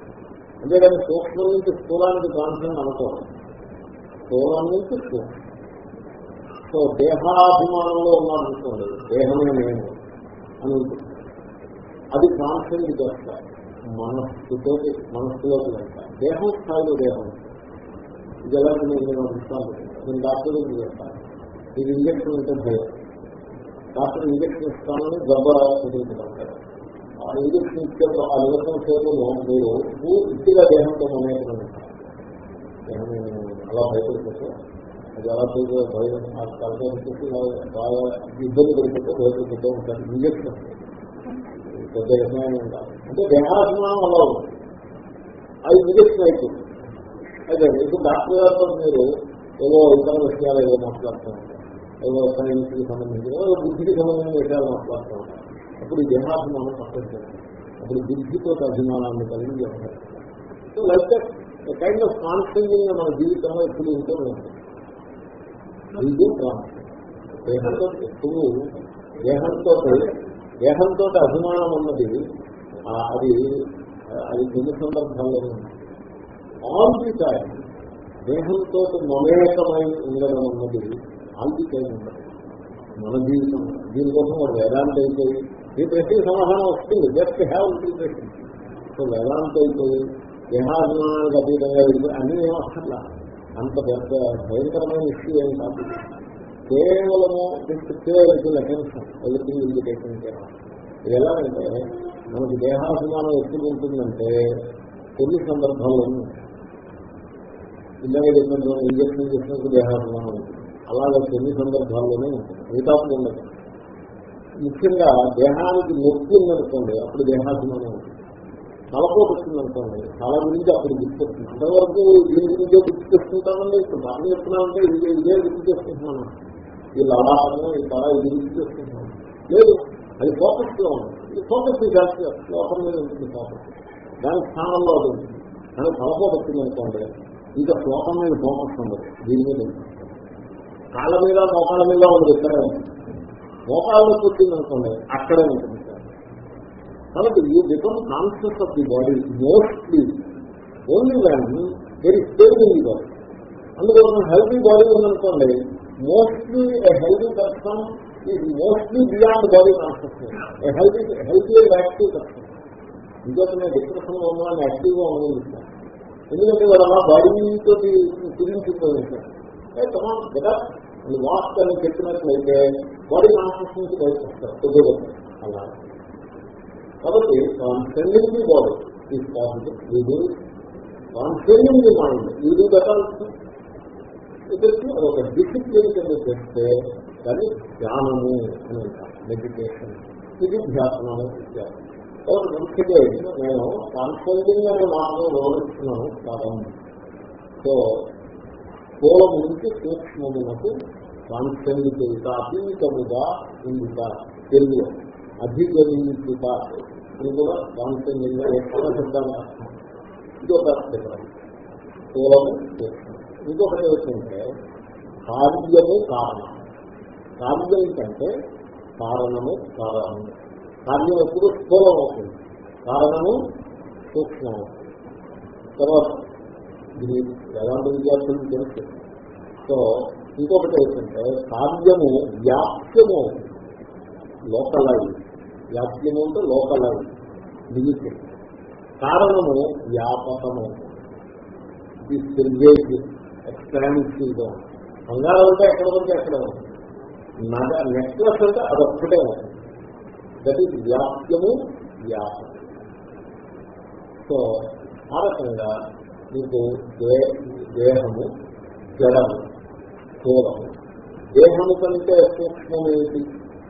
అంతేగాని సూక్ష్మం నుంచి స్థూలానికి ట్రాన్స్ఫెండ్ అనుకోవాలి స్థూలం నుంచి సూక్ష్మం. సో దేహాభిమానంలో ఉన్నారనుకోండి దేహమే నేను అని అది ట్రాన్స్ఫెండ్ చేస్తారు మనస్సుతో మనస్సులోకి వెళ్తారు దేహం స్థాయిలో దేహం ఇది ఎలాంటి నేను నేను నేను డాక్టర్ దగ్గరికి వెళ్తాను. ఇది ఇంజక్షన్ ఉంటే భయం. డాక్టర్ ఇంజక్షన్ ఇస్తానని గర్భ కుదురుతుంటారు ఆ ఇంజక్షన్ ఇచ్చేప్పుడు ఆ నిరసన సేవలో మీరు ఇట్టిగా దేహంతో మమేకం ఉంటారు దేహం అలా భయపడిపోతే అది ఎలా చేయాలో భయం ఆ కల్పించి బాగా ఇబ్బంది పడిపోతే భయపడిపోతూ ఉంటారు ఇంజక్షన్ పెద్ద యజ్ఞానం అంటే దేహాభిమానం అలా ఉంది. అది ఇంజక్షన్ అయిపోతుంది అదే ఇప్పుడు డాక్టర్ గారితో మీరు ఏదో ఇతర విషయాలు ఏదో మాట్లాడుతూ ఉంటారు. ఏదో సైన్స్కి సంబంధించిన ఏవో బుద్ధికి సంబంధించిన విషయాలు మాట్లాడుతూ ఉంటారు. అప్పుడు ఈ దేహాభిమానం పక్కన అప్పుడు బుద్ధితో అభిమానాన్ని కలిగి చేస్తారు so like kind of constant మన జీవితంలో ఎప్పుడు ఉంటూ ఉంటుంది. ఇది దేహంతో ఎప్పుడు దేహంతో దేహంతో అభిమానం ఉన్నది. అది అది కొన్ని సందర్భంలో ఆల్ ది టైం దేహంతో మమేకమై ఉండడం అన్నది ఆల్ ది టైం ఉండదు మన జీవితం దీనికోసం వాడు వేదాంత అయిపోయి ఈ ప్రశ్నకి సమాధానం వస్తుంది. Just have integration so Vedanta అయిపోయి దేహాభిమానానికి అతీతంగా వెళ్ళిపోయి అన్ని ఏమక్కర్లా అంత పెద్ద భయంకరమైన ఇష్యూ ఏం కాదు. కేవలము కేవలం అటెన్షన్ ఎవ్రీథింగ్ ఇండికేషన్ ఇది ఎలాగంటే మనకి దేహాభిమానం ఎప్పుడు ఉంటుందంటే కొన్ని సందర్భాల్లో ఇందాక చెప్పిన ఇంజక్షన్ చేసినప్పుడు దేహాభిమానం ఉంటుంది. అలాగే కొన్ని సందర్భాల్లోనే ఉంటుంది. మిగతాప్పుడు ఉండదు. ముఖ్యంగా దేహానికి నొప్పి ఉందనుకోండి అప్పుడు దేహాభిమానం ఉంటుంది. తలపోటు వచ్చిందనుకోండి తల గురించి అప్పుడు గుర్తొస్తుంది. అంతవరకు దీని గురించే గుర్తు చేసుకుంటామండి ఇప్పుడు బాగా చెప్తున్నామంటే ఇదే ఇదే గుర్తు చేసుకుంటున్నాను ఈ లడాలను ఈ తల ఇది గుర్తు చేసుకుంటున్నాను లేదు అది ఫోకస్లో ఉంది. ఈ ఫోకస్ జాస్తి శ్లోకం మీద ఉంటుంది ఫోకస్ దాని స్థానంలో అది ఉంటుంది. కానీ తలపోటు వచ్చిందనుకోండి ఇంకా శ్లోకం మీద ఫోకస్ ఉండదు. దీని మీద కాళ్ళ మీద మోకాళ్ళ మీద ఉండదు. ఇక్కడే ఉంటుంది మోకాళ్ళలో కూర్చుందనుకోండి అక్కడే ఉంటుంది. కాబట్టి you become conscious of the body mostly only one very stable in the body అందుకోసం హెల్దీ బాడీ ఉందనుకోండి mostly a healthy person is mostly beyond body consciousness a healthy healthy and active person ఇంకొక నేను డిప్రెషన్లో ఉన్నాను యాక్టివ్గా ఉన్నాను ఎందుకంటే వాళ్ళు అలా బాడీతో కుదించుకోవాలి కమాన్ కదా? వాస్ట్ అని చెప్పినట్లయితే బాడీ కాన్షియస్నెస్ బయటకు వస్తారు కొద్దిగా అలా. కాబట్టి transcending the body is possible ఇది ట్రాన్స్జెండింగ్ ది మైండ్ ఇది పెట్టాల్సి ఒక డిసిప్లిన్ కింద చేస్తే దాన్ని ధ్యానము అని మెడిటేషన్ ఇది ధ్యాసనము ఇత్యాది కాబట్టి మంచిదే నేను ట్రాన్స్జెండింగ్ అనే మాటను వివరిస్తున్నాను ప్రారంభం. సో స్థూలం నుంచి సూక్ష్మమునకు ట్రాన్స్జెండ్ చేయుట అతీతముగా ఉండుట తెలియదు అధిగమించుట అని కూడా ట్రాన్స్జెండింగ్ ఎక్కువ శబ్దాన్ని ఇది ఒక కేవలం ఇంకొకటి ఏంటంటే కార్యము కారణం. కార్యం ఏంటంటే కారణము కారణము కార్యం ఎప్పుడు స్థూలం అవుతుంది కారణము సూక్ష్మం అవుతుంది తర్వాత ఇది ఎలాంటి విద్యార్థులు తెలుసు. సో ఇంకొకటి ఏంటంటే కార్యము వ్యాప్యము లోకలైజ్ వ్యాప్యము అంటే లోకలైజ్ లిమిట్. కారణము వ్యాపకము. ఇది బంగారం అంటే ఎక్కడ ఉంటే ఎక్కడ నగ నెక్లెస్ అంటే అదొక్కటే ఉంటుంది. దట్ ఈస్ వ్యాప్యము వ్యాపకం సో ఆ రకంగా మీకు దేహము జడము స్థూలము. దేహము కంటే సూక్ష్మమేంటి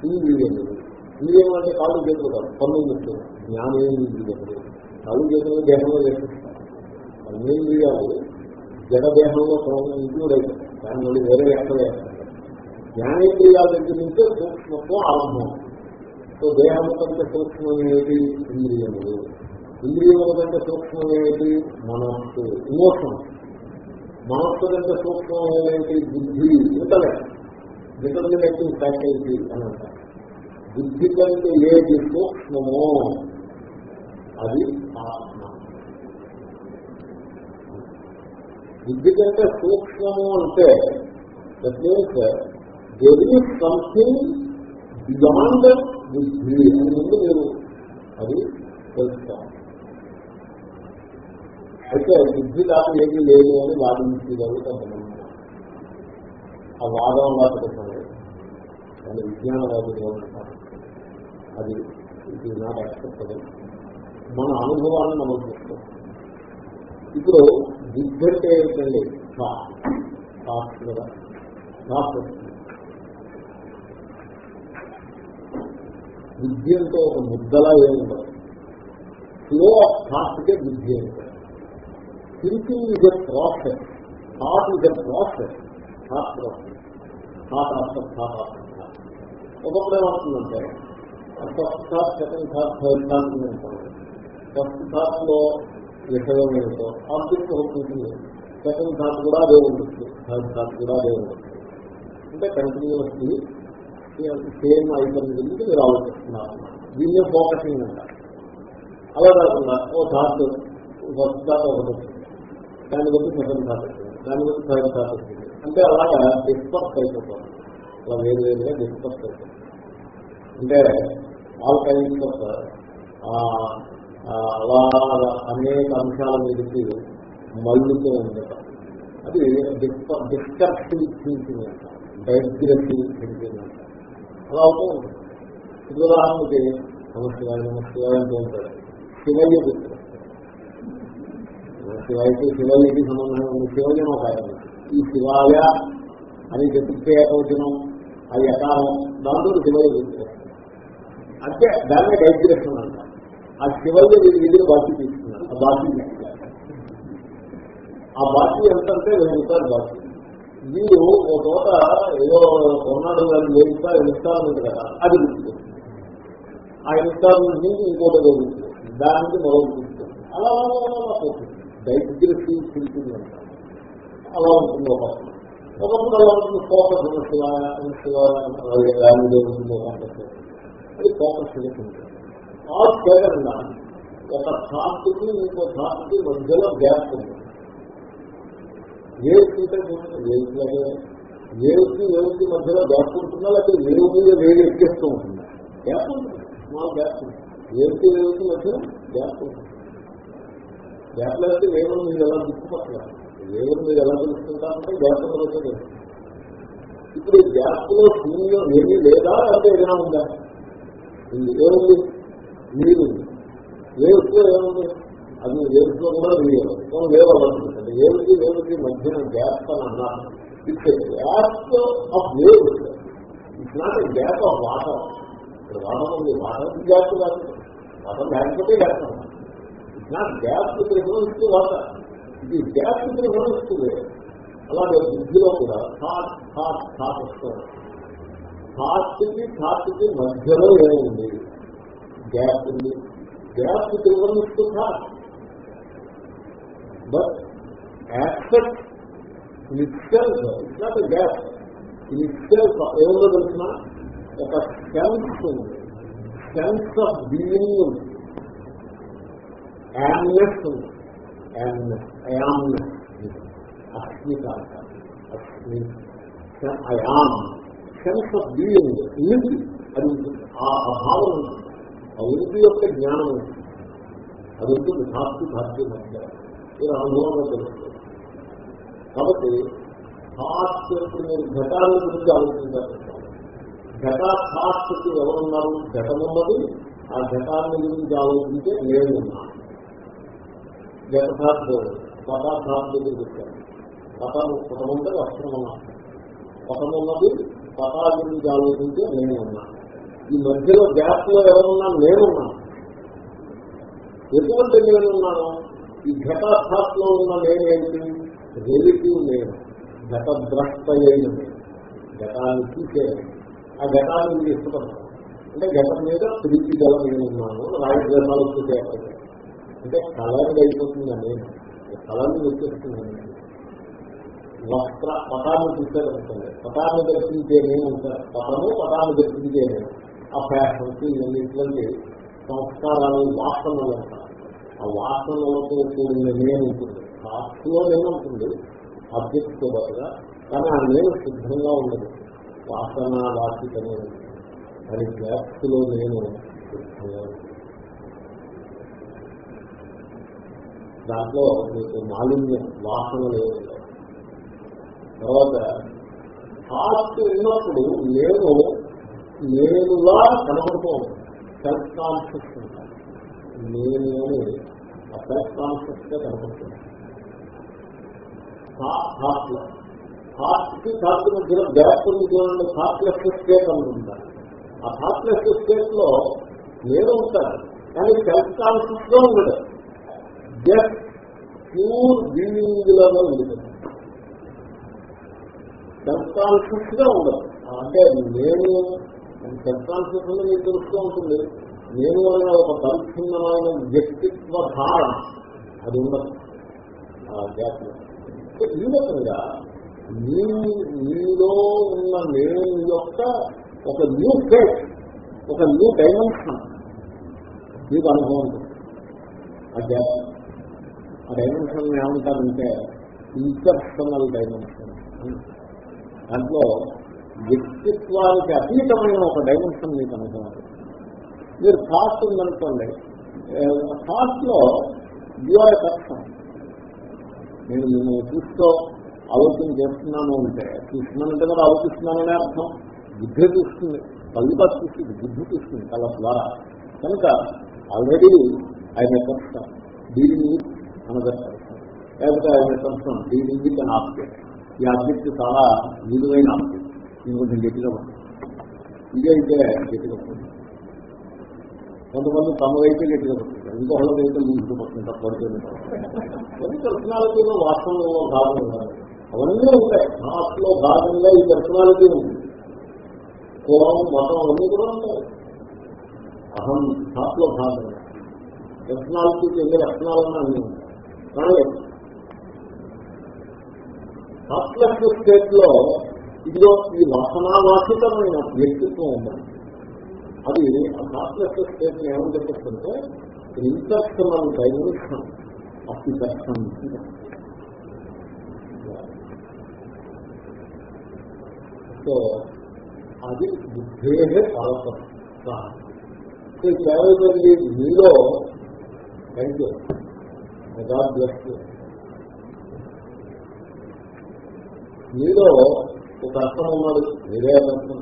ఇంద్రియములు ఇంద్రియం అంటే కాళ్ళు చేతులు. కాదు పన్నులు జ్ఞానేంద్రియములు కాళ్ళు చేతులు దేహంలో చేపిస్తారు పన్నేంద్రియాలు జడ దేహంలో ఇంక్లూడ్ అయిపోతాయి దాని నుండి వేరే ఎక్కడ జ్ఞానేంద్రియాల దగ్గర నుంచే సూక్ష్మత్వం ఆరంభం. సో దేహము కంటే సూక్ష్మమేది ఇంద్రియములు. ఇంద్రియముల కంటే సూక్ష్మమేది మనస్సు. ఇమోషన్ మనస్సు కంటే సూక్ష్మమేది బుద్ధి. ఇంటలెక్ట్ డిటర్మినేటింగ్ ఫ్యాకల్టీ అని అంటారు. బుద్ధి కంటే ఏది సూక్ష్మమో అది ఆత్మ. బుద్ధి కంటే సూక్ష్మము అంటే that means there is something beyond బుద్ధి అని ముందు మీరు అది తెలుసుకోవాలి. అయితే బుద్ధి కాదు ఏమీ లేదు అని వాదించేవారు కొంతమంది ఆ వాదం వాడుతున్నాడు దాని విజ్ఞానవాదులు అంటారు అది ఇది నాకు యాక్సెప్టబుల్ మన అనుభవాన్ని మనం చూస్తాం. ఇప్పుడు దిగ్గంటే అంటే ఏంటండి థాట్ అంటే ఒక ముద్దలా ఏముండదు ఫ్లో ఆఫ్ థాట్కే విద్య అంటే thinking is a process. Thought is a process. Thought process. Thought after thought after thought. ఒకప్పుడు ఏమవుతుందంటే first thought second thought third thought first థాట్లో విషయం ఏమిటో ఆబ్జెక్ట్ ఉంటుంది సెకండ్ థాట్ కూడా అదే ఉంటుంది థర్డ్ థాట్ కూడా అదే ఉంటుంది అంటే కంటిన్యూస్లీ సేమ్ ఐటమ్ గురించి మీరు ఆలోచిస్తున్నారు దీన్నే ఫోకసింగ్ అంటారు అలా కాకుండా ఓ థాట్ ఫస్ట్ థాట్ ఒకటి వస్తుంది దాన్ని బట్టి సెకండ్ థాట్ వచ్చింది దాన్ని బట్టి థర్డ్ థాట్ వచ్చింది అంటే అలాగా డిస్పర్స్ అయిపోతుంది అలా వేరు వేరుగా డిస్పర్స్ అయిపోతుంది అంటే ఆల్ కైండ్స్ ఆఫ్ అలా అనేక అంశాల మీదకి మళ్ళుతూ ఉండటం. అది డిస్కర్షన్ థింకింగ్ అంటారు డైగ్రెసివ్ థింకింగ్ అంటారు అలా అవుతూ ఉంటుంది ఉదాహరణకి నమస్కారం నమస్కారం అంటూ ఉంటాడు శివయ్య గుర్తు శివయ్యకి శివయ్యకి సంబంధం ఉంది. శివయ్య ఒక ఆయన ఈ శివాయ అని చెప్తే ఏకవచనం ఆ యకాలం దాంట్లో శివయ్య చెప్తారు అంటే దాన్ని డైగ్రెషన్ అంటారు. ఆ శివయ్య వీరి దగ్గర బాకీ తీసుకున్నారు. ఆ బాకీ ఆ బాకీ ఎంత అంటే వెయ్యి రూపాయలు బాకీ. వీరు ఓ చోట ఏదో కొన్నాడు గారు వెయ్యి రూపాయలు ఇన్స్టాల్మెంట్ కదా అది ఆ ఇన్స్టాల్మెంట్ నుంచి ఇంకోటి గురించి దానికి దాని మరో అలా అలా పోతుంది. డైగ్రెసివ్ థింకింగ్ అంటారు. అలా ఉంటుంది ఒక ఒకప్పుడు అలా ఉంటుంది ఫోకస్ అది ఫోకస్ ఉంటుంది ఆ కేవలంగా ఒక థాట్కి ఇంకో థాట్కి మధ్యలో గ్యాప్ ఉంది వేసుకుంటే వేసులాగే వేసుకి వేసుకి మధ్యలో గ్యాప్ ఉంటుందా లేకపోతే వేరు మీద వేడి ఎక్కేస్తూ ఉంటుందా గ్యాప్ ఉంటుంది స్మాల్ గ్యాప్ ఉంటుంది వేసుకి వేసుకి మధ్య గ్యాప్ ఉంటుంది గ్యాప్ లేకపోతే వేరు మీరు ఎలా గుర్తుపట్టలేదు వేరు మీరు ఎలా తెలుసుకుంటారంటే గ్యాప్ వచ్చేది ఇప్పుడు ఈ గ్యాప్లో శూన్యం ఏమీ లేదా అంటే ఏదైనా ఉందా ఏముంది? నీరు వేరులో ఏముంది? అది వేరులో కూడా నీరు. వేవ్ అవ్వట్లేదు వేరుకి వేరుకి మధ్యన గ్యాప్ అని అన్నారు it's gap of wave it's not a gap of water ఇక్కడ వాటర్ ఉంది. వాటర్కి గ్యాప్ కాదు. వాటర్ లేకపోతే gap it's not gap preference water ఇది గ్యాప్ ప్రిఫరెన్స్ అలాగే బుద్ధిలో కూడా థాట్ థాట్ థాట్ వస్తుంది థాట్కి థాట్కి మధ్యలో ఏముంది? గ్యాప్ ఉంది. Gap preference thought but accept in self it's not a gap in self ఏముందో తెలిసిన? ఒక సెన్స్ ఉంది. సెన్స్ ఆఫ్ బీయింగ్ ఉంది. యామ్నెస్ ఉంది. యామ్నెస్ అయామ్నెస్ అస్మిత అస్మి అయామ్. సెన్స్ ఆఫ్ బీయింగ్ ఉంది అది ఉంటుంది. ఆ భావం ఉంటుంది. ఆ ఉనికి యొక్క జ్ఞానం ఉంటుంది. అది ఉంటుంది ధాతు ధాతు మధ్య మీరు అనుభవంలో తెలుస్తుంది. కాబట్టి థాట్స్ మీరు ఘటాన్ని గురించి ఆలోచించారు ఘట థాట్స్ ఎవరున్నారు? ఘటమున్నది. ఆ ఘటాన్ని గురించి ఆలోచించే నేను ఉన్నాను. ఘటథాత్ పటాథాత్ దగ్గర చెప్పాను. పటము పటముంటే వస్త్రం ఉన్నాను పటమున్నది పటా గురించి ఆలోచించే నేను ఉన్నాను ఈ మధ్యలో గ్యాప్లో ఎవరున్నా నేనున్నాను ఎటువంటి నేనున్నాను ఈ ఘటాథాత్లో ఉన్న నేనేంటి? రిలేటివ్ నేను. ఘటద్రష్ట అయిన నేను. ఘటాన్ని చూసే ఆ ఘటాన్ని మీరు ఇష్టపడతాను అంటే ఘటం మీద ప్రీతి గల నేను ఉన్నాను రాజద్వేషాలు వచ్చే అంటే కలర్గా అయిపోతుందని కలర్ని వచ్చేస్తుందని వస్త్ర పటాన్ని చూసేదనుకోండి పటాన్ని దర్శించే నేను పటము పటాన్ని దర్శించే నేను. ఆ ఫ్యాషన్స్ ఇవన్నింటి సంస్కారాలు వాసనలు ఆ వాసనలతో కూడిన నేను ఉంటుంది. కాస్ట్లో నేనుంటుంది ఆబ్జెక్ట్తో పాటుగా కానీ ఆ నేను సిద్ధంగా ఉండదు. వాసన వాసితమే అది వ్యాప్తిలో నేను సిద్ధంగా దాంట్లో మీకు మాలిన్యం వాసన లేదు. తర్వాత థాట్ ఉన్నప్పుడు నేను నేనులా కనబడుతూ ఉంటాను సెల్ఫ్ కాన్షియస్ ఉంటాను నేను ఆ సెల్ఫ్ కాన్షియస్గా కనబడుతున్నాను థాట్లో థాట్కి థాట్ మధ్యలో గ్యాప్ ఉంది చూడండి. థాట్లెస్ స్టేట్ అనుకుంటాను ఆ థాట్లెస్ స్టేట్లో నేను ఉంటాను. కానీ సెల్ఫ్ కాన్షియస్గా ఉండదు జస్ట్ ప్యూర్ బీయింగ్ లాగా ఉండదు సెల్ఫ్ కాన్షియస్గా ఉండదు అంటే నేను సెల్ఫ్ కాన్షియస్లో మీకు తెలుస్తూ ఉంటుంది. నేను అనే ఒక పరిచ్ఛిన్నమైన వ్యక్తిత్వ ధారణ అది ఉండదు. ఈ రకంగా మీ మీలో ఉన్న నేను యొక్క ఒక న్యూ ఫేస్ ఒక న్యూ డైమెన్షన్ మీకు అనుభవం ఉంటుంది. ఆ ఆ డైమెన్షన్ ఏమంటారంటే ఇంటర్సనల్ డైమెన్షన్ దాంట్లో వ్యక్తిత్వానికి అతీతమైన ఒక డైమెన్షన్ మీకు అనుకున్నారు మీరు థాట్ ఉందనుకోండి థాట్లో యూఆర్ కష్టం నేను నేను చూస్తూ ఆలోచన చేస్తున్నాను అంటే చూస్తున్నానంటే కూడా ఆలోచిస్తున్నాననే అర్థం. బుద్ధి చూస్తుంది. కళ్ళుగా చూస్తుంది బుద్ధి చూస్తుంది కళ ద్వారా. కనుక ఆల్రెడీ ఆయన కష్టం డీలింగ్ విత్ అనదర్ లేకపోతే ఆయన కష్టం డీలింగ్ విత్ అన్ ఆబ్జెక్ట్ ఈ ఆబ్జెక్ట్ చాలా విలువైన ఆబ్జెక్ట్. నేను కొంచెం గట్టిగా ఉంటుంది ఇదే అయితే గట్టిగా ఉంటుంది కొంతమంది తమ వైపు గట్టిగా పడుతుంటారు ఇంకొకళ్ళ వైపు లూజుగా పడుతుంటారు పడుతుంటారు పర్సనాలిటీలో వాస్తవంలో భాగం అవన్నీ ఉంటాయి. మాస్లో భాగంగా ఈ పర్సనాలిటీ ఉంది కోపం మతం అవన్నీ కూడా ఉంటాయి. అహం నాట్లో భాగంగా పర్సనాలిటీకి ఎన్ని లక్షణాలన్నా అన్నీ ఉంటాయి కానీ థాట్లెస్ స్టేట్లో ఇదిలో ఈ వాసనావాసితమైన వ్యక్తిత్వం ఉందండి అది ఆ థాట్లెస్ స్టేట్ని ఏమని చెప్పేస్తుంటే interpersonal dimension of the person. So అది బుద్ధే పాలకం కేవలం మీలో thank you God bless you మీలో ఒక అర్థం ఉన్నాడు మీరే అర్థం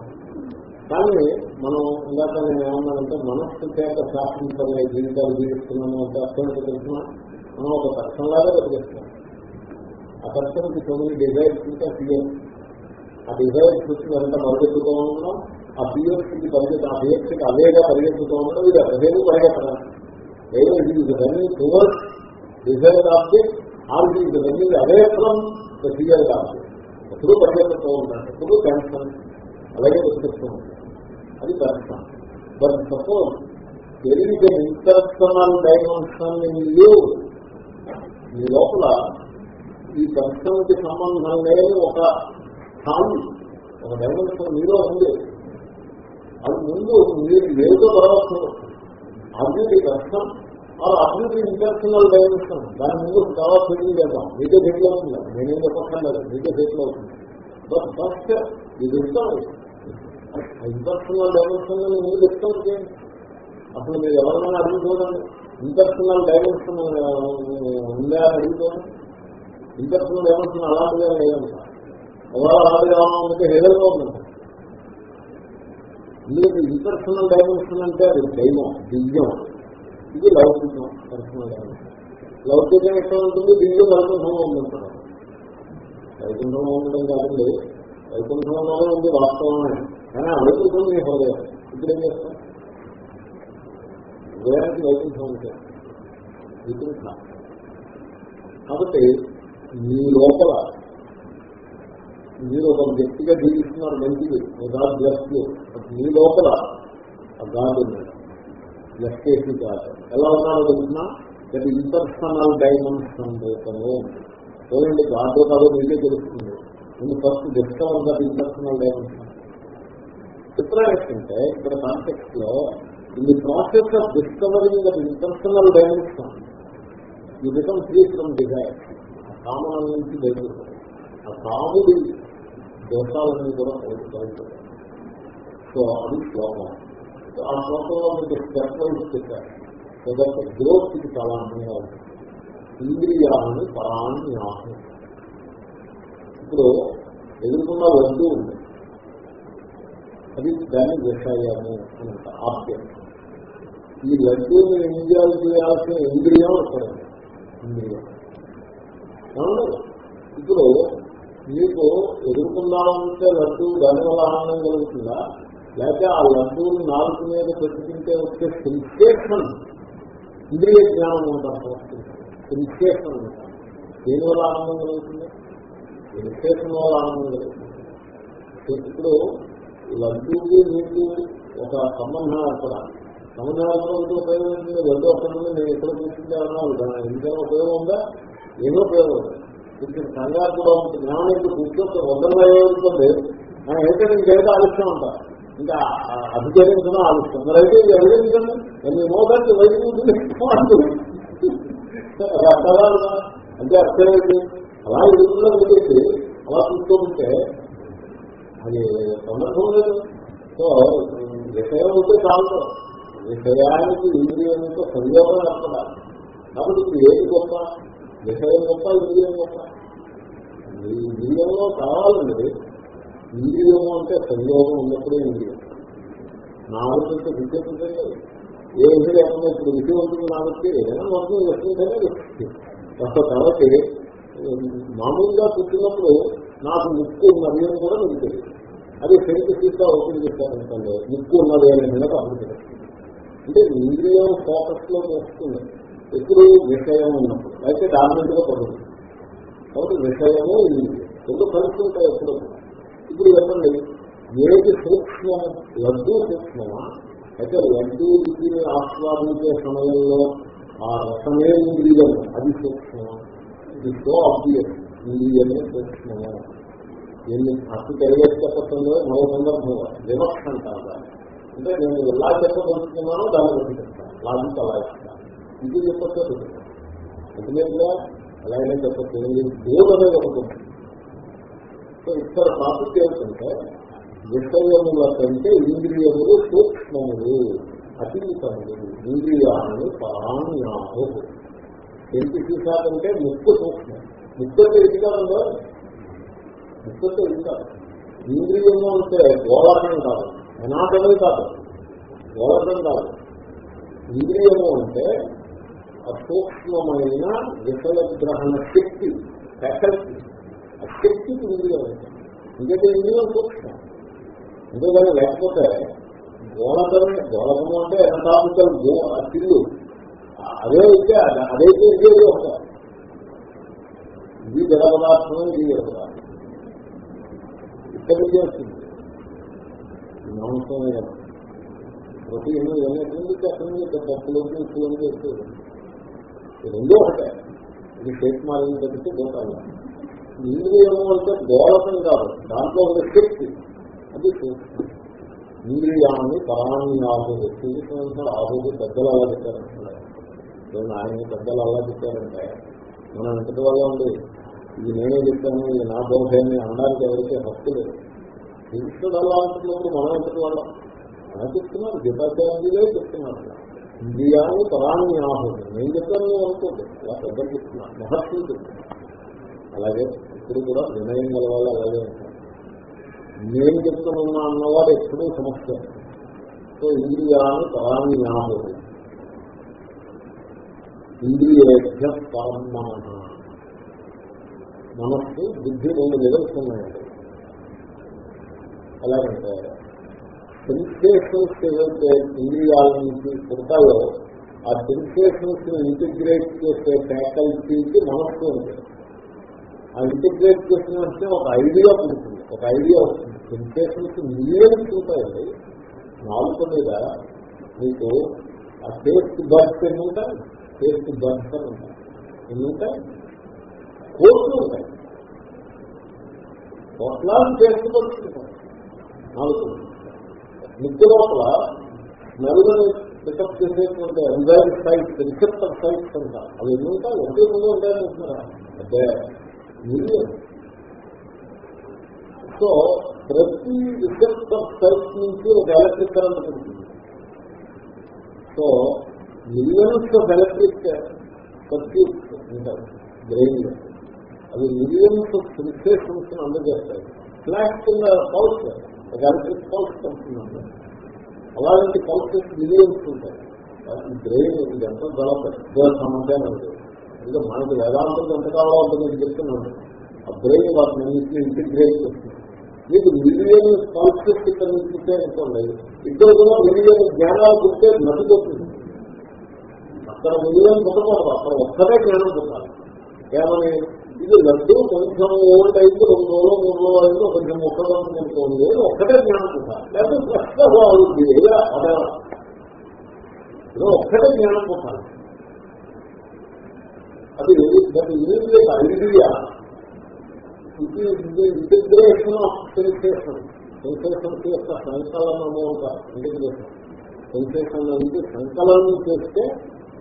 కానీ మనం ఇందాక నేను ఏమన్నానంటే మనస్సు చేత శాసించలే జీవితాలు జీవిస్తున్నాము అంటే అర్థం ఏంటో తెలిసిన మనం ఒక కష్టంలాగా బతికేస్తాం. ఆ కష్టంకి తొమ్మిది డిజైర్స్ ఇంకా ఫియర్స్ ఆ డిజైర్స్ వచ్చి ఎంత పరిగెత్తుతూ ఉండడం ఆ ఫియర్స్కి పరిగెత్త ఆ ఫియర్స్కి అదేగా పరిగెత్తుతూ ఉండడం ఇది అదేమీ పరిగెత్తడం. ఏదో ఇది running towards desire object or ఇది running away from the fear object ఎప్పుడు పరిగెత్తుతూ ఉంటాడు ఎప్పుడు టెన్షన్ అలాగే బతికిస్తూ ఉంటాడు. అది టెన్షన్ బట్ సపోజ్ తెలియదు ఇంటర్సనల్ డైమెన్షన్ లేవు మీ లోపల ఈ దర్శనంకి సంబంధం లేని ఒక స్థాయి ఒక డైమెన్షన్ మీలో ఉంది. అది ముందు మీరు ఏదో తర్వాత అది కష్టం వాళ్ళ అభివృద్ధి ఇంటర్నల్ డైమెన్షన్ దాని ముందు చాలా ఫీలింగ్ చేద్దాం. మీకే సెటిల్ అవుతుంది నేనేం చెప్పక్కర్లేదు. మీకే సెటిల్ అవుతుంది బట్ ఫస్ట్ ఇది ఇస్తాను ఇంటర్సనల్ డైమెన్షన్ ముందు డిస్కవర్ చేయండి. అప్పుడు మీరు ఎవరైనా అడుగుతుందండి ఇంటర్నల్ డైమెన్షన్ ఉందా అడుగుతుంది ఇంటర్నల్ డైమెన్షన్ అలాంటిదే లేదంట ఎవరో అలాంటి కావాలంటే హేదలుగా ఉందంట మీకు ఇంటర్నల్ డైమెన్షన్ అంటే అది దైవం దివ్యం. ఇది లౌకికం. పర్సనల్ లౌకికం ఎక్కడ ఉంటుంది? దివ్యం వైకుంఠంలో ఉందంటారు వైకుంఠంలో ఉండడం కాదండి. వైకుంఠంలోనే ఉంది వాస్తవమే. కానీ ఆ వైకుంఠం మీ హృదయం ఇప్పుడు ఏం చేస్తాం హృదయానికి వైకుంఠం ఉంటే వికృష్ణ కాబట్టి మీ లోపల మీరు ఒక వ్యక్తిగా జీవిస్తున్నారు మంచిది బ్లస్ మీ లోపల ఆ గాడ్ ఉన్నాడు. ఎస్కేపీ కాదు. ఎలా ఉన్నాడో తెలిసిన? దట్ ఇంటర్సనల్ డైమెన్షన్ రూపంలో ఉంది చూడండి గాడ్ కాదో మీకే తెలుస్తుంది. ముందు first discover that interpersonal dimension చిత్రం ఏంటంటే ఇక్కడ కాంటెక్స్లో in the process of discovering that interpersonal dimension ఈ బికమ్ ఫ్రీ ఫ్రమ్ డిజైర్ కామన్ నుంచి బయటకు ఆ కాముడి దోషాలన్నీ కూడా పోతుంది సో అది శ్లోకం. ఆ శ్లోకంలో మీకు స్టెప్ వైజ్ చెప్పారు సో దట్ గ్రోత్కి చాలా అందంగా ఉంటుంది. ఇంద్రియాలని పరాన్ని ఆహ్వం ఇప్పుడు ఎదుర్కొన్న వద్దు ఉంది అది దాన్ని విషయాన్ని ఆప్యం. ఈ లడ్డూని ఎంజాయ్ చేయాల్సిన ఇంద్రియం అక్కడ ఇంద్రియం ఇప్పుడు మీకు ఎదుర్కొందామంటే లడ్డు దానివల్ల ఆనందం కలుగుతుందా? లేకపోతే ఆ లడ్డూని నాలుగు మీద పెట్టుకుంటే వచ్చే సెన్సేషన్ ఇంద్రియ జ్ఞానం ఉంటారు సెన్సేషన్ ఉంటారు దేనివల్ల ఆనందం కలుగుతుంది? సెన్సేషన్ వల్ల ఆనందం కలుగుతుంది. ఇప్పుడు లడ్డూకి మీకు ఒక సంబంధం ఏర్పడాలి సంబంధం ఏర్పడంతో ఉపయోగం ఏంటంటే లడ్డు అక్కడ నేను ఎక్కడ కూర్చుంటే అన్నాను ఎందుకైనా ఉపయోగం ఉందా? ఏదో ఉపయోగం ఉంది కొంచెం కంగారు కూడా ఉంటుంది జ్ఞానం ఇప్పుడు కూర్చొని వందల ఉంటుంది ఏంటంటే ఇంకేదో ఆలస్యం ఉంటాను ఇంకా అధికారించడం ఆలస్యం మరి అయితే ఇది ఎవిడెన్సండి ఎన్ని మోసానికి వైద్యులు అంటే అర్థమైంది అలా ఎదుగుతున్నా వెళ్ళేసి అలా చూస్తూ ఉంటే అది సందర్భం లేదు. సో విషయం ఉంటే చాలు. విషయానికి ఇంద్రియంతో సంయోగం ఏర్పడాలి. కాబట్టి ఇప్పుడు ఏది గొప్ప? విషయం గొప్ప ఇంద్రియం గొప్ప. ఇంద్రియంలో కావాలండి ఇంద్రియము అంటే సంయోగం ఉన్నప్పుడే ఇంద్రియం. నా విద్యకుంటే ఏ విషయం లేకుండా ఇప్పుడు విద్య ఉంటుంది కాబట్టి ఏదైనా మొత్తం వస్తుంటేనే కాబట్టి మామూలుగా పుట్టినప్పుడు నాకు ముక్కు ఉన్నది అని కూడా మీకు తెలియదు. అది సైంటిఫిక్గా ఓపెన్ చేశారనుకోండి ముక్కు ఉన్నది అనే మీద అభివృద్ధి అంటే ఇంద్రియం ఫోకస్లో వస్తుంది ఎప్పుడు విషయం ఉన్నప్పుడు అయితే డామినెంట్గా పడుతుంది. కాబట్టి విషయము ఇంద్రియం. రెండు కలిసి ఉంటాయి ఎప్పుడు. ఇప్పుడు చెప్పండి ఏది సూక్ష్మం లడ్డు సూక్ష్మమా? అయితే లడ్డూ రుచిని ఆస్వాదించే సమయంలో ఆ రసమే ఇంద్రియం అది సూక్ష్మమా? ఇది సో అబ్వియస్ ఇంద్రియమే సూక్ష్మమా? ఎన్ని అతి తెలియదు మరో సందర్భంగా వివక్ష అంటారు. అంటే నేను ఎలా చెప్పదలుచుకున్నానో దాన్ని బట్టి చెప్తాను. లాజిక్ అలా ఇస్తాను ఇది చెప్పచ్చు అల్టిమేట్గా అలాగే చెప్పచ్చు. దేవుడు అనేది ఒకటి సో ఇక్కడ టాపిక్ ఏంటంటే విషయముల కంటే ఇంద్రియములు సూక్ష్మములు అతీతములు ఇంద్రియాన్ని పరాణ్యాహు ఎంత చూసారంటే ముక్కు సూక్ష్మం. ముక్కు అంటే ఇది కాదంలో ముక్కుతో ఇది కాదు? ఇంద్రియము అంటే గోళకం కాదు అనాటమే కాదు గోళకం కాదు. ఇంద్రియము అంటే అసూక్ష్మమైన విషయ గ్రహణ శక్తి ఫ్యాకల్టీ శక్తికి ఇంద్రియం ఎందుకంటే ఇంద్రియం సూక్ష్మం ఎందుకంటే లేకపోతే గోళకమే గోళకము అంటే ఎనటాపికల్ గో తిల్లు అదే అయితే అదైతే ఇదే ఒక ఇది జల పదార్థం ఇది జల పదార్థం ఇక్కడ చేస్తుంది మాంసమే కదా. ఎన్నో ఇవన్నీ అక్కడి నుంచి పప్పులోకి ఉప్పులోకి వస్తుంది రెండో ఒకటే. ఇది షేక్ మారింది తగ్గితే గోపాలి ఇంద్రియము అంటే గోళకం కాదు. దాంట్లో ఒక శక్తి. అది ఇంద్రియాన్ని పరాన్ని ఆహుడు శ్రీకృష్ణ ఆహుడు పెద్దలు అలా చెప్పారంటే నేను ఆయన పెద్దలు అలా చెప్పారంటే మనం ఎంతటి వల్ల ఉంది ఇది నేనే చెప్పాను ఇది నా దోషాన్ని అనడానికి ఎవరికి హక్కు లేదు. శ్రీకృష్ణుడు అలా అంటున్నప్పుడు మనం ఎంతటి వల్ల అలా చెప్తున్నారు. గీతాచార్యులే చెప్తున్నారు. ఇంద్రియాన్ని పరాన్ని ఆహుడు నేను చెప్పాను అనుకోండి. అలా పెద్దలు చెప్తున్నారు. మహర్షులు చెప్తున్నారు. అలాగే ఎప్పుడు కూడా వినయం గల వాళ్ళు అలాగే ఉంటారు. నేను చెప్తున్నా అన్నవాడు ఎప్పుడూ సమస్య. సో ఇంద్రియాలు పరాన్ని ఆహుడు ఇంద్రియేభ్య పరమ మనస్సు బుద్ధి రెండు నిలుస్తున్నాయండి ఎలాగంటే సెన్సేషన్స్ ఏవైతే ఇంద్రియాల నుంచి పుడతాయో ఆ సెన్సేషన్స్ ఇంటిగ్రేట్ చేసే ఫ్యాకల్టీకి మనస్సు ఉంటుంది ఆ ఇంటిగ్రేట్ చేసినట్టే ఒక ఐడియా పుడుతుంది. ఒక ఐడియా వస్తుంది. సెన్సేషన్స్ మిలియన్స్ ఉంటాయండి నాలుగు మీద మీకు ఆ టేస్ట్ బర్డ్స్ ఎన్ని ఉంటాయి? టేస్ట్ బర్డ్స్ అని ఉంటాయి. ఎన్ని ఉంటాయి? కోట్లు ఉంటాయి. కోట్లాది టేస్ట్ బర్డ్స్ ఉంటాయి. నాలుగు నిత్య లోపల నలుగురు పికప్ చేసేటువంటి ఎంజాయ్ సైట్స్ రిసెప్టర్ సైట్స్ అంటారు. అవి ఎన్ని ఉంటాయి? ఒకే ముందు ఉంటాయని అంటున్నారా? అంటే మిలియన్ సో ప్రతి రిసెప్టర్ సైట్ నుంచి ఒక ఎలక్ట్రిక్ కరెంట్ పుడుతుంది so millions of electric circuits ఉంటాయి బ్రెయిన్లో అవి మిలియన్స్ ఆఫ్ సెన్సేషన్స్ అందజేస్తాయి. ఫ్లాష్ కింద పల్స్ ఒక ఎలక్ట్రిక్ పౌల్స్ పంపుతుంది అలాంటి పౌల్సెస్ మిలియన్స్ ఉంటాయి. బ్రెయిన్ ఇది ఎంత చాలా పెద్ద సమస్య అంటే మనకు వేదాంతం ఎంత కావాలో అంత మీకు చెప్తున్నాను. ఆ బ్రెయిన్ వాటిని అన్నింటినీ ఇంటిగ్రేట్ చేస్తుంది. మీకు మిలియన్ పల్సెస్ ఇక్కడ నుంచి అనుకోండి ఇద్దరు కూడా మిలియన్ జ్ఞానాలు చూస్తే నడిపోతుంది అక్కడ మిలియన్ పుట్టకూడదు అక్కడ ఒక్కటే జ్ఞానం పుట్టాలి. ఏమని? ఇది లడ్డు కొంచెం ఓల్డ్ అయింది రెండు రోజులు మూడు రోజులు అయింది కొంచెం ముక్కలు అనుకుంటుంది ఒక్కటే జ్ఞానం పుట్టాలి. లేకపోతే ప్రశ్న అవుతుంది అదే ఒక్కటే జ్ఞానం పుట్టాలి. అది దట్ ఇమీడియట్ ఐడియా ఇది ఇంటిగ్రేషన్ ఆఫ్ సెన్సేషన్. సెన్సేషన్స్ యొక్క సంకలనము అంటారు ఇంటిగ్రేషన్. సెన్సేషన్ అనేది సంకలనం చేస్తే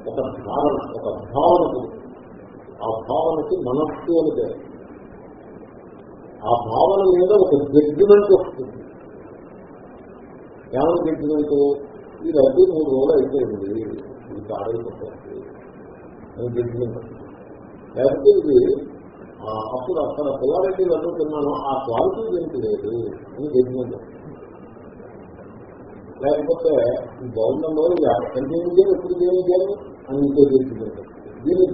ఒక భావన ఒక భావన ఆ భావనకి మనస్సు అని ఆ భావన మీద ఒక జడ్జిమెంట్ వస్తుంది. ఏమని జడ్జిమెంట్ ఈ రద్దీ మూడు రోజులు అయిపోయింది. ఇది పాడైపోతుంది అని జడ్జిమెంట్ లేకపోతే ఇది అప్పుడు అక్కడ పిల్లారెడ్డి లడ్డు తిన్నాను. ఆ క్వాలిటీ ఏంటి లేదు అని జడ్జిమెంట్ లేకపోతే ఈ గవర్నమెంట్లో కంటిన్యూ చేయాలి ఎప్పుడు చేయాలి అని ఇంకో జడ్జిమెంట్ దీన్ని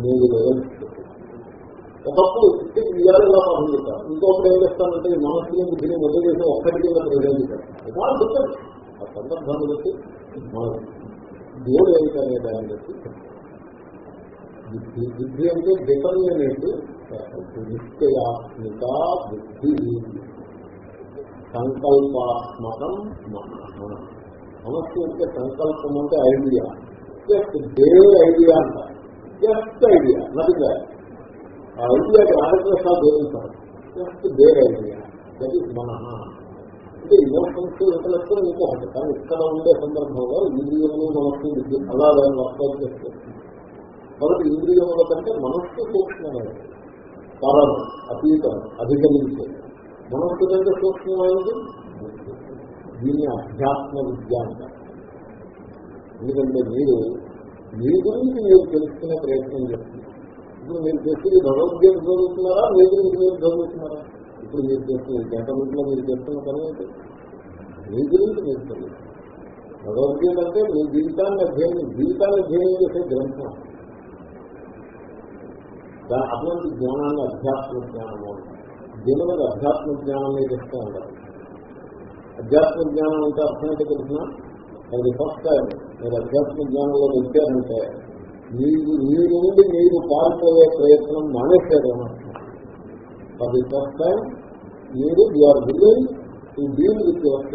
మూడు లెవెల్స్ ఒకప్పుడు ఇంటికి ఇయ్యాలి ఇలా పాఠం చెప్తాను ఇంకొకటి ఏం చేస్తానంటే ఈ బుద్ధిని మొదలు చేసి ఒక్కటి కింద ఆ సందర్భాన్ని బట్టి మనం దేవుడు ఏమిటనే దాన్ని బట్టి బుద్ధి బుద్ధి అంటే డిటర్మినేట్ నిశ్చయాత్మిక బుద్ధి. సంకల్పాత్మకం మనస్సు అంటే సంకల్పం అంటే ఐడియా. జస్ట్ దేర్ ఐడియా అంటారు జస్ట్ ఐడియా నథింగ్ ఆ ఐడియాకి రామకృష్ణ బోధించారు just there idea? That is మన అంటే ఇమోషన్స్ ఇంటలెక్చువల్ ఇంకొకటి కానీ ఇక్కడ ఉండే సందర్భంలో ఇంద్రియములు మనస్సు అలా దాన్ని వర్కౌట్ చేస్తుంది. మొదటి ఇంద్రియముల కంటే మనస్సు సూక్ష్మమైనది పరం అతీతం అధిగమించే. మనస్సు కంటే సూక్ష్మమైనది దీన్ని అధ్యాత్మ విద్య అంటారు. ఎందుకంటే మీరు మీ గురించి మీరు తెలుసుకునే ప్రయత్నం చేస్తున్నారు. ఇప్పుడు మీరు చేసి భగవద్గీత చదువుతున్నారా? మీ గురించి మీరు చదువుతున్నారా? ఇప్పుడు మీరు చేస్తున్న గంట మీరు చేస్తున్న పని ఏంటి? మీ గురించి మీరు చదువుతున్నారు. భగవద్గీత అంటే మీ జీవితాన్ని అధ్యయనం జీవితాన్ని అధ్యయనం చేసే గ్రంథం. అటువంటి జ్ఞానాన్ని అధ్యాత్మ జ్ఞానము దీనివల్ల అధ్యాత్మ జ్ఞానాన్ని చేస్తూ ఉంటారు. అధ్యాత్మ జ్ఞానం అంటే అర్థం ఏంటో తెలిసిన అది ఫస్ట్ టైం. మీరు అధ్యాత్మ జ్ఞానంలో వచ్చారంటే మీరు మీ నుండి మీరు పాల్పోయే ప్రయత్నం మానేశారు అది ఫస్ట్ టైం. మీరు you're willing to deal with your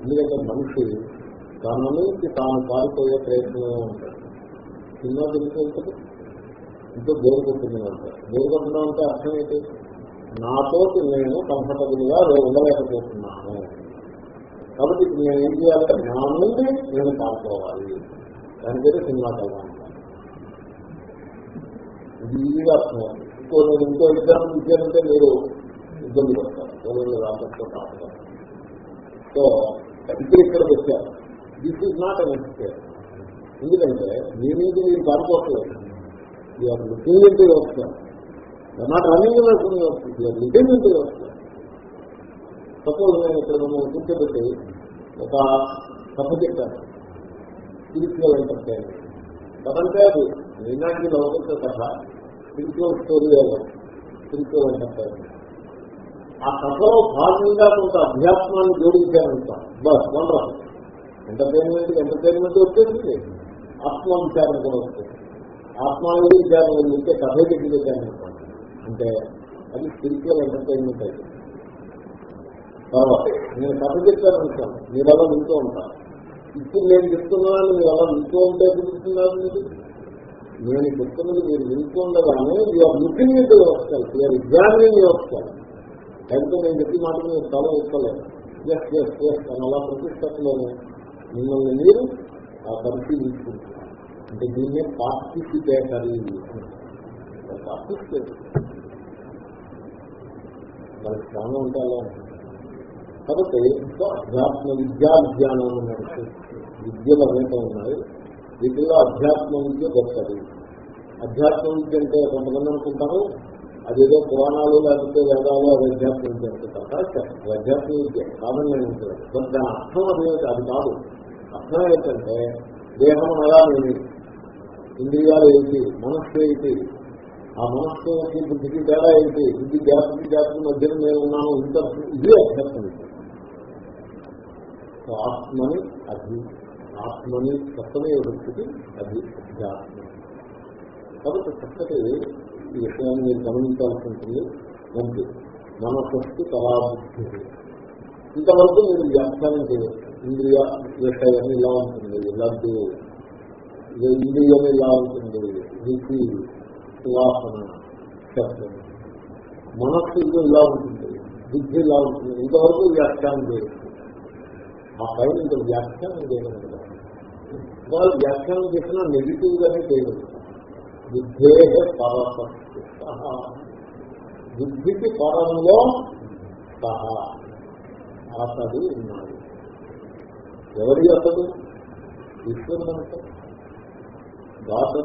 ఎందుకంటే మనిషి తన నుంచి తాను పారిపోయే ప్రయత్నమే ఉంటాడు. సినిమా తెలుసు ఇంకో బోరు కొట్టింది అంటారు బోరు కొట్టడం అంటే అర్థం ఏంటి? నాతో నేను కంఫర్టబుల్గా ఉండలేకపోతున్నాను. కాబట్టి ఇప్పుడు నేను ఏం చేయాలంటే నా నుండి నేను పాల్గొవాలి దాని పేరు సినిమా కలవాలి ఇది ఈజీగా అర్థం ఇంకో నేను ఇంకో ఎగ్జాంపుల్ ఇచ్చానంటే మీరు ఇబ్బంది పడతారు. ఎవరు రాష్ట్రంతో కాదు సో ఇక్కడ ఇక్కడ వచ్చారు. This is not an experience ఎందుకంటే మీ మీద మీరు పాల్గొట్టలేదు యూఆర్ లుకింగ్ ఇంటూ వ్యవస్థ నాట్ రన్నింగ్ వేసుకుని వ్యవస్థ యూఆర్ లుకింగ్ ఇంటూ వ్యవస్థ సపోజ్ నేను ఇక్కడ మిమ్మల్ని కూర్చోబెట్టి ఒక కథ చెప్పాను స్పిరిచువల్ ఎంటర్టైన్మెంట్ కదంటే అది. నిన్నటి లౌకిక కథ స్పిరిచువల్ స్టోరీ స్పిరిచువల్ ఎంటర్టైన్మెంట్ ఆ కథలో భాగంగా కొంత అధ్యాత్మాన్ని జోడించారంట బస్ వండర్. ఎంటర్టైన్మెంట్ ఎంటర్టైన్మెంట్ వచ్చేసింది. ఆత్మ విచారం కూడా వస్తుంది ఆత్మానుడి జ్ఞానం ఉంటే కథ జ్ఞానం అంటే అది స్పిరిచువల్ ఎంటర్టైన్మెంట్ అయితే. తర్వాత నేను కథ చెప్తాను అనుకోండి మీరు అలా వింటూ ఉంటాను ఇప్పుడు నేను చెప్తున్నాను మీరు అలా వింటూ ఉంటే చెప్తున్నారు మీరు నేను చెప్తున్నది మీరు వింటూ ఉండగానే యూఆర్ లుకింగ్ ఇట్ వస్తారు. యూఆర్ ఎగ్జామినింగ్ వస్తారు. అయితే నేను చెప్పి మాట మీరు చాలా ఇస్తలేదు ఎస్ ఎస్ ఎస్ అని అలా ప్రతిష్టలోనే మిమ్మల్ని మీరు పరిశీలించుకుంటారు. అంటే దీన్నే పార్టిసిపేటరీ పార్టిసిపేట్ మనకి స్థానం ఉంటే అలా ఉంటుంది కాబట్టి అధ్యాత్మ విద్యా విజ్ఞానం ఉన్నాయి విద్యలు అనేక ఉన్నాయి వీటిలో అధ్యాత్మ విద్య గొప్పది అధ్యాత్మ విద్య అంటే కొంతమంది అనుకుంటారు అదేదో పురాణాలు లేకపోతే వేదాలు అది అధ్యాత్మ విద్య అనుకుంటారు కరెక్ట్ అది అధ్యాత్మ విద్య కాదని నేను అనుకోలేదు బట్ దాని అర్థం అది అది కాదు అర్థం ఏంటంటే దేహం అలా నేను ఇంద్రియాలు ఏంటి? మనస్సు ఏంటి? ఆ మనస్సుకి బుద్ధికి తేడా ఏంటి? బుద్ధి జాతికి జాతికి మధ్యన నేను ఉన్నాను ఇంత ఇది అధ్యాత్మ ఆత్మని అది ఆత్మని సత్తమే వృత్తికి అది అధ్యాత్మ కాబట్టి చక్కటి ఈ విషయాన్ని మీరు గమనించాల్సి ఉంటుంది. మంచి మనస్సు కళాబుద్ధి. ఇంతవరకు మీరు వ్యాఖ్యానం చేయవచ్చు. ఇంద్రియ విషయాన్ని ఇలా ఉంటుంది. ఇలాంటి ఇంద్రియం ఇలా ఉంటుంది రుచి సువాసన శబ్దం మనస్సు ఇలా ఉంటుంది. బుద్ధి ఇలా ఉంటుంది. ఇంతవరకు వ్యాఖ్యానం చేయొచ్చు ఆ పైన ఇంత వ్యాఖ్యానం చేయడం వాళ్ళు వ్యాఖ్యానం చేసినా నెగిటివ్ గానే చేయడం బుద్ధే పరసత్త. బుద్ధికి పరంలో సహా అతడు ఉన్నాడు. ఎవరి అతడు? ఈశ్వరుడు అంటారు గాడ్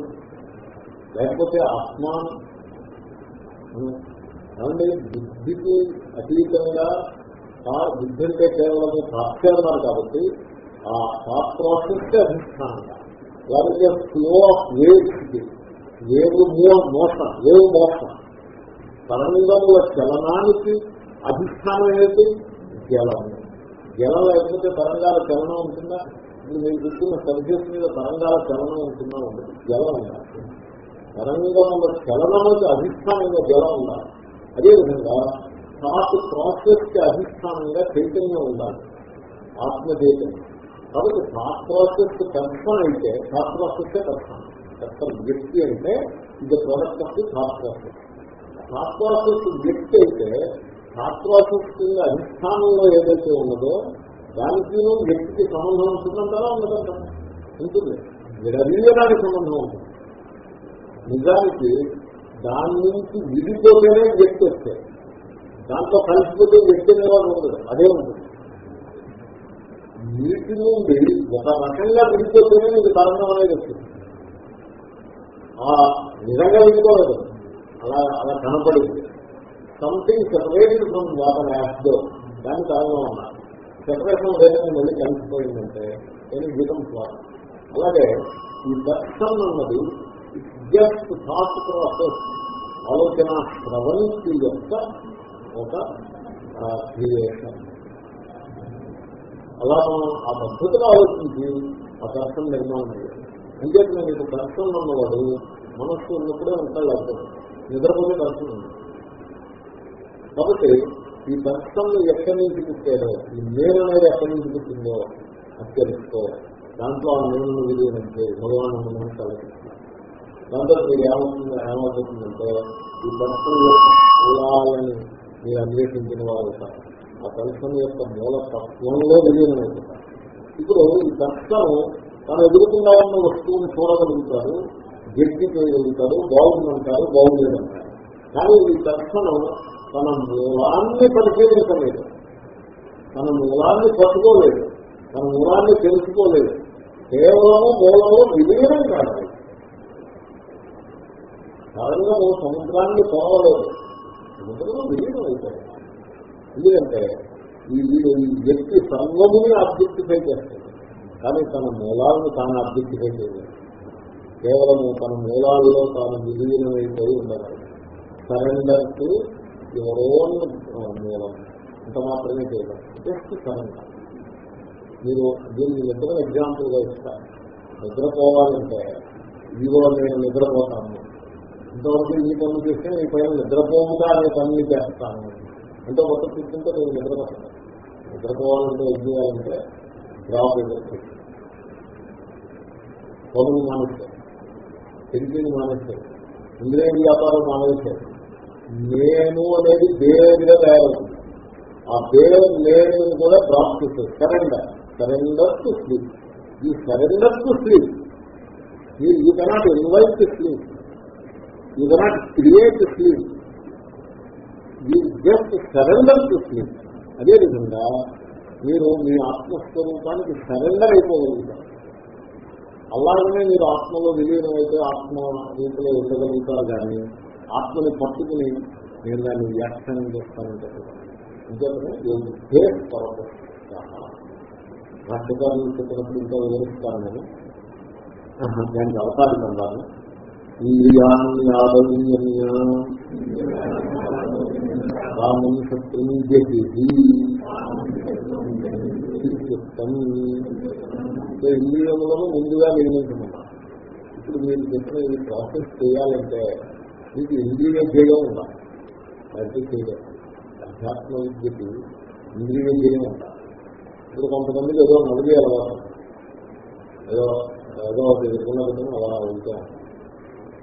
లేకపోతే ఆత్మ ఏమంటే బుద్ధికి అతీతంగా బుద్ధి అంటే కేవలం సాక్ష్యాన్నారు కాబట్టి ఆ థాట్ ప్రాసెస్ అధిష్టానంగా లేకపోతే flow of waves wave motion wave motion తరంగముల చలనానికి అధిష్టానం ఏంటి జలము. జలం లేకపోతే తరంగాల చలనం ఉంటుందా? ఇప్పుడు మీరు చూస్తున్న సబ్జెక్ట్ మీద తరంగాల చలనం ఉంటుందా ఉండదు. జలం ఉండాలి. తరంగముల చలనముకి అధిష్టానంగా జలం ఉండాలి. అదేవిధంగా థాట్ ప్రాసెస్కి అధిష్టానంగా చైతన్యం ఉండాలి. ఆత్మ చైతన్యం కాబట్టి థాట్ ప్రాసెస్ కష్టం అయితే థాట్ ప్రాసెస్ కష్టం కష్టం వ్యక్తి అంటే ఇది product of the thought process. Thought process వ్యక్తి అయితే థాట్ ప్రాసెస్ కింద అధిష్టానంలో ఏదైతే ఉన్నదో దానికి వ్యక్తికి సంబంధం ఉంటుందంటారా ఉండదంటారా? ఉంటుంది. విడదీయడానికి సంబంధం ఉంటుంది. నిజానికి దాని నుంచి విడిపోతేనే వ్యక్తి వస్తాయి దాంట్లో కలిసిపోతే వ్యక్తి అనేవాడు ఉండదు అదే ఉంటుంది. నీటి నుండి ఒక రకంగా విడిపోతేనే మీకు కారణం అనేది వస్తుంది. ఆ నిజంగా విడిపోలేదు. అలా అలా కనపడింది. సంథింగ్ సెపరేటెడ్ ఫ్రమ్ వాటర్ యాప్లో దాని కారణం అన్నారు సెపరేషన్ వేరే మళ్ళీ కలిసిపోయిందంటే నేను జీతం స్వార్థం అలాగే ఈ దర్శనం అన్నది జస్ట్ థాట్ ప్రాసెస్ ఆలోచన ప్రవృత్తి యొక్క ఒక క్రియేషన్. అలా మనం ఆ పద్ధతిలో ఆలోచించి ఆ దర్శనం నిర్మాణం చేయాలి. అంచేత నేను ఇప్పుడు దర్శనం ఉన్నవాడు మనస్సు ఉన్నప్పుడే ఉంటాడు లేకపోతే నిద్రపోతే దర్శనం కాబట్టి ఈ దర్శనం ఎక్కడి నుంచి పుట్టాడో ఈ నేను అనేది ఎక్కడి నుంచి పుట్టిందో అది తెలుసుకో దాంట్లో ఆ నేను విలువనంటే భగవాన్ మనం తలపిస్తున్నారు దాంతో మీరు ఏమవుతుంది ఏమవుతుందంటే ఈ దర్శనం మూలాలని మీరు అన్వేషించిన వారు ఆ దర్శనం యొక్క మూల తత్వంలో విలీనమవుతారు ఇప్పుడు ఈ దర్శనం తను ఎదురుకుండా ఉన్న వస్తువుని చూడగలుగుతారు జడ్జి చేయగలుగుతారు బాగుందంటారు బాగుండేదంటారు. కానీ ఈ దర్శనం తన మూలాన్ని పరిశీలించలేదు. తన మూలాన్ని పట్టుకోలేదు. తన మూలాన్ని తెలుసుకోలేదు. కేవలము మూలము విలీనం కాదు. సడన్గా నువ్వు సముద్రాన్ని పోవలేదు. సముద్రంలో విలీనం అవుతాయి ఎందుకంటే ఈ వ్యక్తి సర్వముని అభ్యర్థిఫై చేస్తుంది కానీ తన మూలాలను తాను అభ్యర్థిఫై చేయలేదు. కేవలము తన మూలాల్లో తాను విలీనమైపోయి ఉండగలదు సరెండర్ టు యువర్ ఓన్ మూలం. ఇంత మాత్రమే చేయడం జస్ట్ కరెంట్ మీరు దీన్ని నిద్ర ఎగ్జాంపుల్గా ఇస్తారు. నిద్రపోవాలంటే ఇదిగో నేను నిద్రపోతాను. ఇంతవరకు ఈ పనులు చేస్తే ఈ పైన నిద్రపోవుగా అనే పనులు చేస్తాను. అంటే కొత్త చూస్తుంటే నేను నిద్రపోతాను. నిద్రపోవాలంటే ఏం చేయాలంటే డ్రాప్ ఎదుర్కొంటారు పనులు మానేస్తారు పెరిగింది మానేస్తారు ఇంద్రియ వ్యాపారం మానేస్తారు నేను అనేది వేరుగా తయారవుతుంది. ఆ పేరు నేను కూడా drop surrender. Surrender to sleep. ఈ surrender to sleep. You cannot invite to sleep. You cannot create sleep. You just surrender to sleep. అదేవిధంగా మీరు మీ ఆత్మస్వరూపానికి సరెండర్ అయిపోగలుగుతారు. అలాగనే మీరు ఆత్మలో విలీనం అయితే ఆత్మ రూపంలో ఉండగలుగుతారు కానీ ఆత్మని పట్టుకుని నేను దాన్ని వ్యాఖ్యానం చేస్తానంటే ఇంకేతనే రాష్ట్రకారులు చెప్పినప్పుడు ఇంకా వివరిస్తాను నేను. దానికి అవకాశం అన్నాను రామం శత్రుని ఇంద్రియములను ముందుగా నిర్మించమన్నా ఇప్పుడు మీరు చెప్పిన ఈ ప్రాసెస్ చేయాలంటే మీకు ఇంద్రియ ధ్యేయం ఉండాలి. అయితే చేయడం అధ్యాత్మ విద్యకి ఇంద్రియ ధ్యేయం ఉండాలి. ఇప్పుడు కొంతమందికి ఏదో నడిగి అలవాటు. ఏదో ఏదో ఒక ఎదుర్కొన్న విధంగా అలా ఉంటాం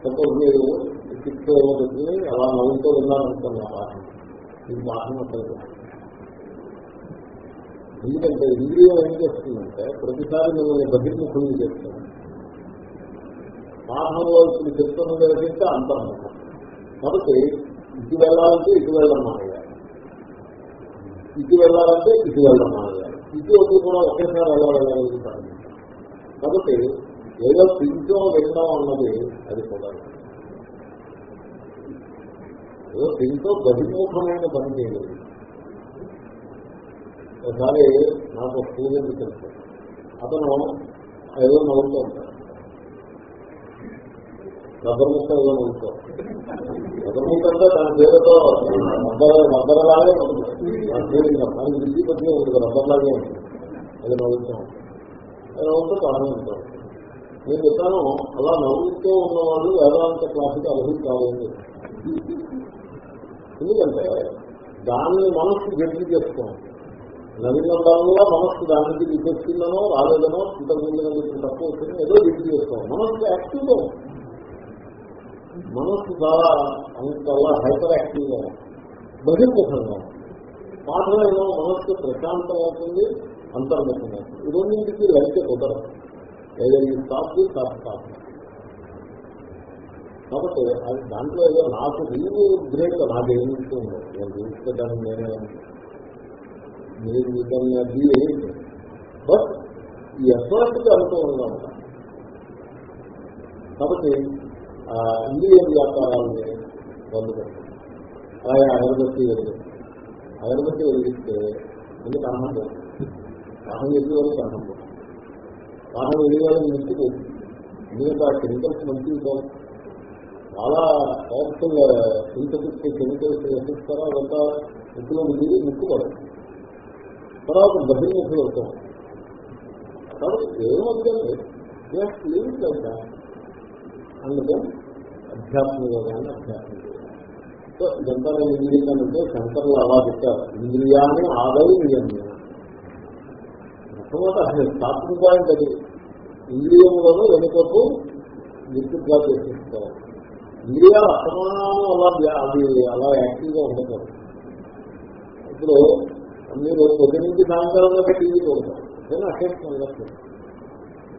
సపోజ్ మీరు చిక్కు ఏమో పెట్టుకుని అలా నవ్వుతూ ఉన్నారనుకున్న పాఠం. ఇది పాఠం అట్లేదు ఎందుకంటే ఇంద్రియం ఏం చేస్తుందంటే ప్రతిసారి మిమ్మల్ని బహిర్ముఖులు చేస్తుంది. పాఠంలో ఇప్పుడు చెప్తున్నది ఏదైతే అంతర్ముఖం. కాబట్టి ఇటు వెళ్ళాలంటే ఇటు వెళ్ళడం మానేయాలి ఇటు వెళ్ళాలంటే ఇటు వెళ్ళడం మానేయాలి ఇటు ఒకటి కూడా ఒకేసారి ఎలా వెళ్ళగలుగుతారు? కాబట్టి ఏదో పించో వెళ్ళడం అన్నది అది కూడా. ఏదో పించో బహిర్ముఖమైన పని చేయలేదు ఒకసారి నాకు స్టూడెంట్ తెలుసు అతను ఏదో నవ్వుతూ ఉంటాడు. రబ్బర్ ముక్క ఏదో తన పేరుతో రబ్బర్ రబ్బర్ లాగే ఉంటుంది మనకి విద్య పట్టిన ఉంటుంది రబ్బర్ లాగే ఉంటుంది అది నవ్వుతాం అది నవ్వుతూ ప్రారంభిస్తాం నేను చెప్తాను అలా నవ్వుతూ ఉన్నవాళ్ళు వేదాంత క్లాసుకి అర్హులు కావాలి ఎందుకంటే దాన్ని మనస్సు గట్టి చేసుకోవాలి. నవీనంలో మనస్సు దానికి వచ్చిందనో రాలేదనో ఇంతకు ముందు తక్కువ వచ్చిందో ఏదో విద్య చేస్తాం మనస్సు యాక్టివ్గా మనస్సు చాలా అంతలా హైపర్ యాక్టివ్గా బహిర్ముఖంగా పాఠంలో మనస్సు ప్రశాంతం అవుతుంది అంతర్ముఖం అవుతుంది ఈ రెండింటికి లైతే కుదరదు. ఏదైనా ఈ స్టాప్ స్టాప్ స్టాప్ కాబట్టి అది దాంట్లో ఏదో నాకు రీలు గ్రేట్ నాకు నాకేమి ఇస్తుంది నేను చూస్తే దాన్ని నేనే మీరు దాన్ని అది బట్ ఈ ఎఫర్ట్కి అనుకూలంగా ఉంటాం కాబట్టి ఇండియన్ వ్యాపారాన్ని బంధు పెడతాం అలాగే అగరబత్తి వెలిగిస్తాం అగరబత్తి వెలిగిస్తే ఎందుకు అన్నం పోతుంది కాహం ఎదురు వరకు అన్నం పోతుంది కాహం ఎదురు వరకు మంచి పోతుంది ఎందుకంటే ఆ కెమికల్స్ మంచివి కాదు చాలా పవర్ఫుల్ సింథటిక్ కెమికల్స్ వేసిస్తారో అదంతా ముక్కులో మిగిలి ముక్కు పడుతుంది తర్వాత బహిర్ముఖులు అవుతాం కాబట్టి ఏమవుతుంది జస్ట్ లీవ్ లైక్ అందుకే అధ్యాత్మ యోగాన్ని అధ్యాత్మ సో ఇదంతా నేను ఇంద్రియాలంటే శంకర్లు అలా చెప్పారు. ఇంద్రియాన్ని ఆదవి నియమ్య మొట్టమొదటి అసలు స్టార్టింగ్ పాయింట్ అది. ఇంద్రియములను వెనుకకు విద్యుత్గా చేసేస్తారు ఇంద్రియాలు అసమానం అలా అది అలా యాక్టివ్గా ఉండకూడదు. ఇప్పుడు మీరు పొద్దు నుంచి సాయంకాలంలో టీవీ చూడతారు. నేను అకేషనల్గా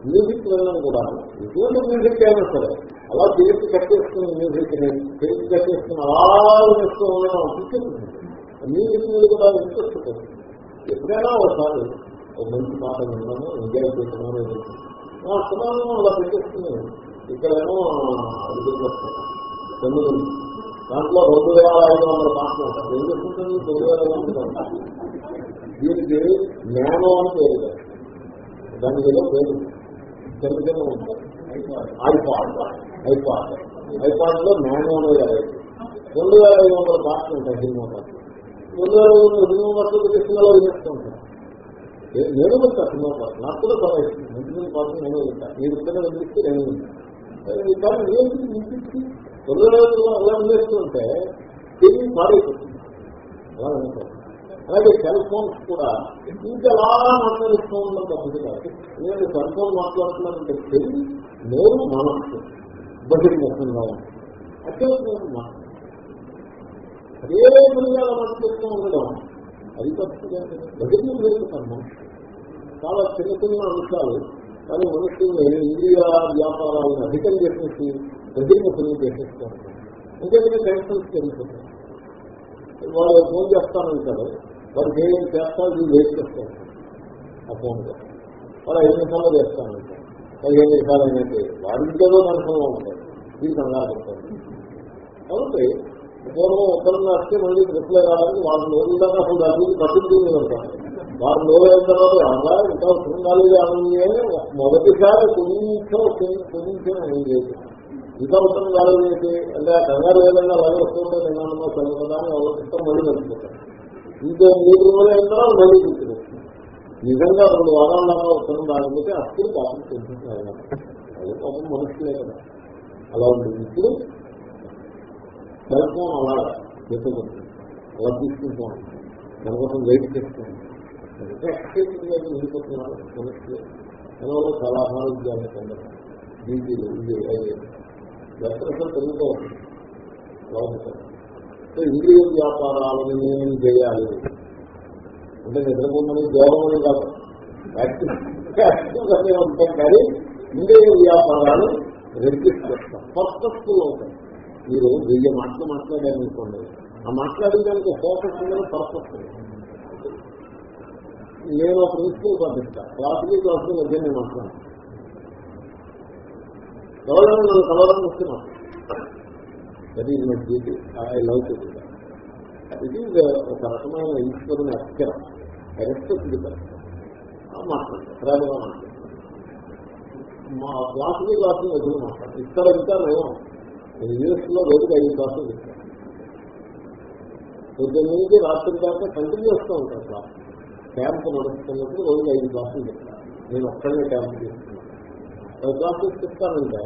మ్యూజిక్ వినడం కూడా ఎటువంటి మ్యూజిక్ అయినా సరే అలా చేసి కట్టేస్తున్న మ్యూజిక్ని చేసి కట్టేస్తున్న అలా వేస్తూ ఉండడం అనిపిస్తుంది మ్యూజిక్ మీద కూడా ఇంట్రెస్ట్ ఉంటుంది. ఎప్పుడైనా ఒకసారి ఒక మంచి పాట విన్నాము ఎంజాయ్ చేస్తున్నాము చేస్తున్నాను అసమానం అలా పెట్టేస్తున్నాను ఇక్కడేమో అడుగులు తొమ్మిది దాంట్లో రెండు వేల ఐదు వందల పాటలు ఉంటాయి. ఏం చెప్తుంది రెండు వేల ఐదు వందలు దీనికి నేను అని పేరు దానికి ఏదో పేరు కింద కింద ఉంటుంది. ఐపాడ్. ఐపాడ్. ఐపాడ్లో జ్ఞానం రెండు వేల ఐదు వందల పాటలు ఉంటాయి సినిమా పాటలు. రెండు వేల ఐదు వందల సినిమా పాటలు కృష్ణలో వినిస్తూ ఉంటాను నేను వెళ్తా సినిమా పాటలు. నాకు కూడా చాలా ఇష్టం. మంచి మంచి పాటలు నేను వెళ్తా మీరు ఇద్దరు వినిపిస్తే నేను వింటాను రెండు వేల ఐదు అలా వినిపిస్తుంటే ఉంటే తెలివి పాడైపోతుంది. అలా వింటాను అలాగే సెల్ ఫోన్స్ కూడా ఇంకెలా మాట్లాడిస్తూ ఉండడం తప్పదు కాదు. నేను సెల్ ఫోన్ మాట్లాడుతున్నానంటే తెలివి నేను మనస్సు బహిర్ముఖంగా ఉంది అదే మాట అదే విధంగా మాట్లాడుతూ ఉండడం అది తప్పదు బహిర్ముఖం మనిషి చాలా చిన్న చిన్న అంశాలు. కానీ మనుషుల్ని ఇండియా వ్యాపారాలను అధికం చేసేసి బహిర్ముఖం చేసేస్తారు. ఇంకేమైనా టెన్షన్స్ పెరుగుతుంది. వాళ్ళు ఫోన్ చేస్తానంటారు. వారికి ఏం చేస్తారు వీళ్ళు వెయిట్ చేస్తారు ఆ ఫోన్ వాళ్ళు ఐదు నిమిషాల్లో చేస్తాను పదిహేను నిమిషాలు అయినట్టు వారికి ఏదో కన్ఫర్మ్గా ఉంటాయి. ఇది కంగారు పడతారు కాబట్టి పూర్వం ఉత్తరం రాస్తే మళ్ళీ రిప్లై రావడానికి వాళ్ళ రోజుల్లో అసలు దాని గురించి పట్టించుకుని ఉంటారు వారు రోజులైన తర్వాత అలా ఇంకా ఉండాలి అని మొదటిసారి కొంచెం కొంచెం ఏం చేయదు ఇంకా ఉత్తరం కాలేదు అంటే కంగారు ఏదైనా అలాగే వస్తుంటే నేను చదువుకున్నా అని అవసరం మళ్ళీ మర్చిపోతాను ఇంకో మూడు రోజులు అయిన తర్వాత మళ్ళీ గుర్తుకొస్తుంది నిజంగా రెండు వారాల వారాలలో ఉత్తరం రాకపోతే అప్పుడు పాపం తెలుసుకున్నాను అది పాపం మనుషులే కదా. అలా ఉంటుంది. ఇప్పుడు సెల్ ఫోన్ అలాగా చెప్పుకుంటుంది అలా తీసుకుంటూ ఉంటుంది. దానికోసం వెయిట్ చేస్తుంది ఎక్స్పెక్టింగ్ అయితే ఉండిపోతున్నారు మనుషులు. దానివల్ల చాలా అనారోగ్యాన్ని పొందడం బీజీలు ఇది వ్యక్తం పెరుగుతూ ఉంటుంది. అలా ఉంటుంది. ఇంద్రియ వ్యాపారాలను నేను చేయాలి. అంటే నిద్రపోమని దేవమని కాదు. యాక్టివ్గానే ఉంటాం కానీ ఇంద్రియ వ్యాపారాలు రెడ్యూస్ చేస్తాం పర్పస్ఫుల్ అవుతాయి మీరు వెయ్యి మాటలు మాట్లాడారనుకోండి ఆ మాట్లాడడానికి ఫోకస్ అనేది పర్ఫెక్ట్ నేను ఒక ప్రిన్సిపల్ పంపిస్తా క్లాసులు క్లాసులు మధ్య నేను మాట్లాడతాను ఎవరైనా నన్ను కలవడం వస్తున్నాను that is my duty I love to do ఇది ఒక రకమైన ఈశ్వరుని అక్షరం రెస్పెక్ట్ మాట్లాడతాను ప్రేమగా మాట్లాడతాను మా క్లాసులు క్లాసులు వదిలి మాట్లాడతాను ఇక్కడ ఇంకా నేను యూఎస్లో రోజుకి ఐదు క్లాసులు చెప్తాను పొద్దున్న నుంచి రాత్రి దాకా కంటిన్యూ చేస్తూ ఉంటాను క్లాస్. క్యాంప్ నడుస్తున్నప్పుడు రోజుకి ఐదు క్లాసులు చెప్తాను నేను ఒక్కడే క్యాంప్ చేస్తున్నాను క్లాసులు చెప్తానంటే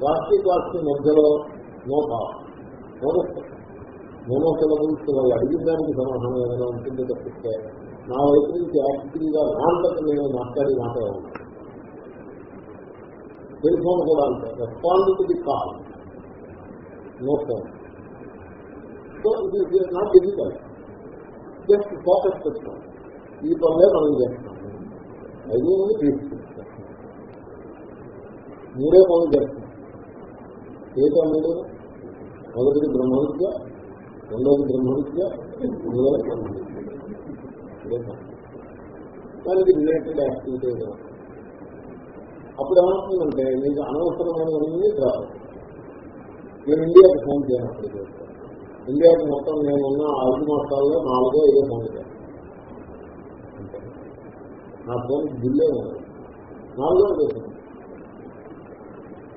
క్లాస్ క్లాస్ మధ్యలో నో పాస్. మోనోసిలబుల్స్ వాళ్ళు అడిగిన దానికి సమాధానం ఏదైనా ఉంటుందో తప్పిస్తే నా వైపు నుంచి యాక్టివ్గా నాంతకు నేను మాట్లాడి మాట్లాడాలి. టెలిఫోన్ కూడా అంటే respond to the call no phone so ఇది is not difficult just focus చేస్తాం ఈ పనులే మనం చేస్తాం. ఐదు మంది తీసుకుంటాం. మూడే పనులు చేస్తాం ఏ పనులు? మొదటిది బ్రహ్మవిద్య రెండవది బ్రహ్మవిద్య మూడవది దానికి రిలేటెడ్ యాక్టివిటీ అప్పుడు ఏమవుతుందంటే మీకు అనవసరమైనవన్నీ రాదు నేను ఇండియాకి ఫోన్ చేయనప్పుడు ఇండియాకి మొత్తం నేను ఉన్న ఐదు మాసాల్లో నాలుగో ఏదో ఫోన్ చేయాలి నా ఫోన్ బిల్లే ఉంది నాలుగో ఐదో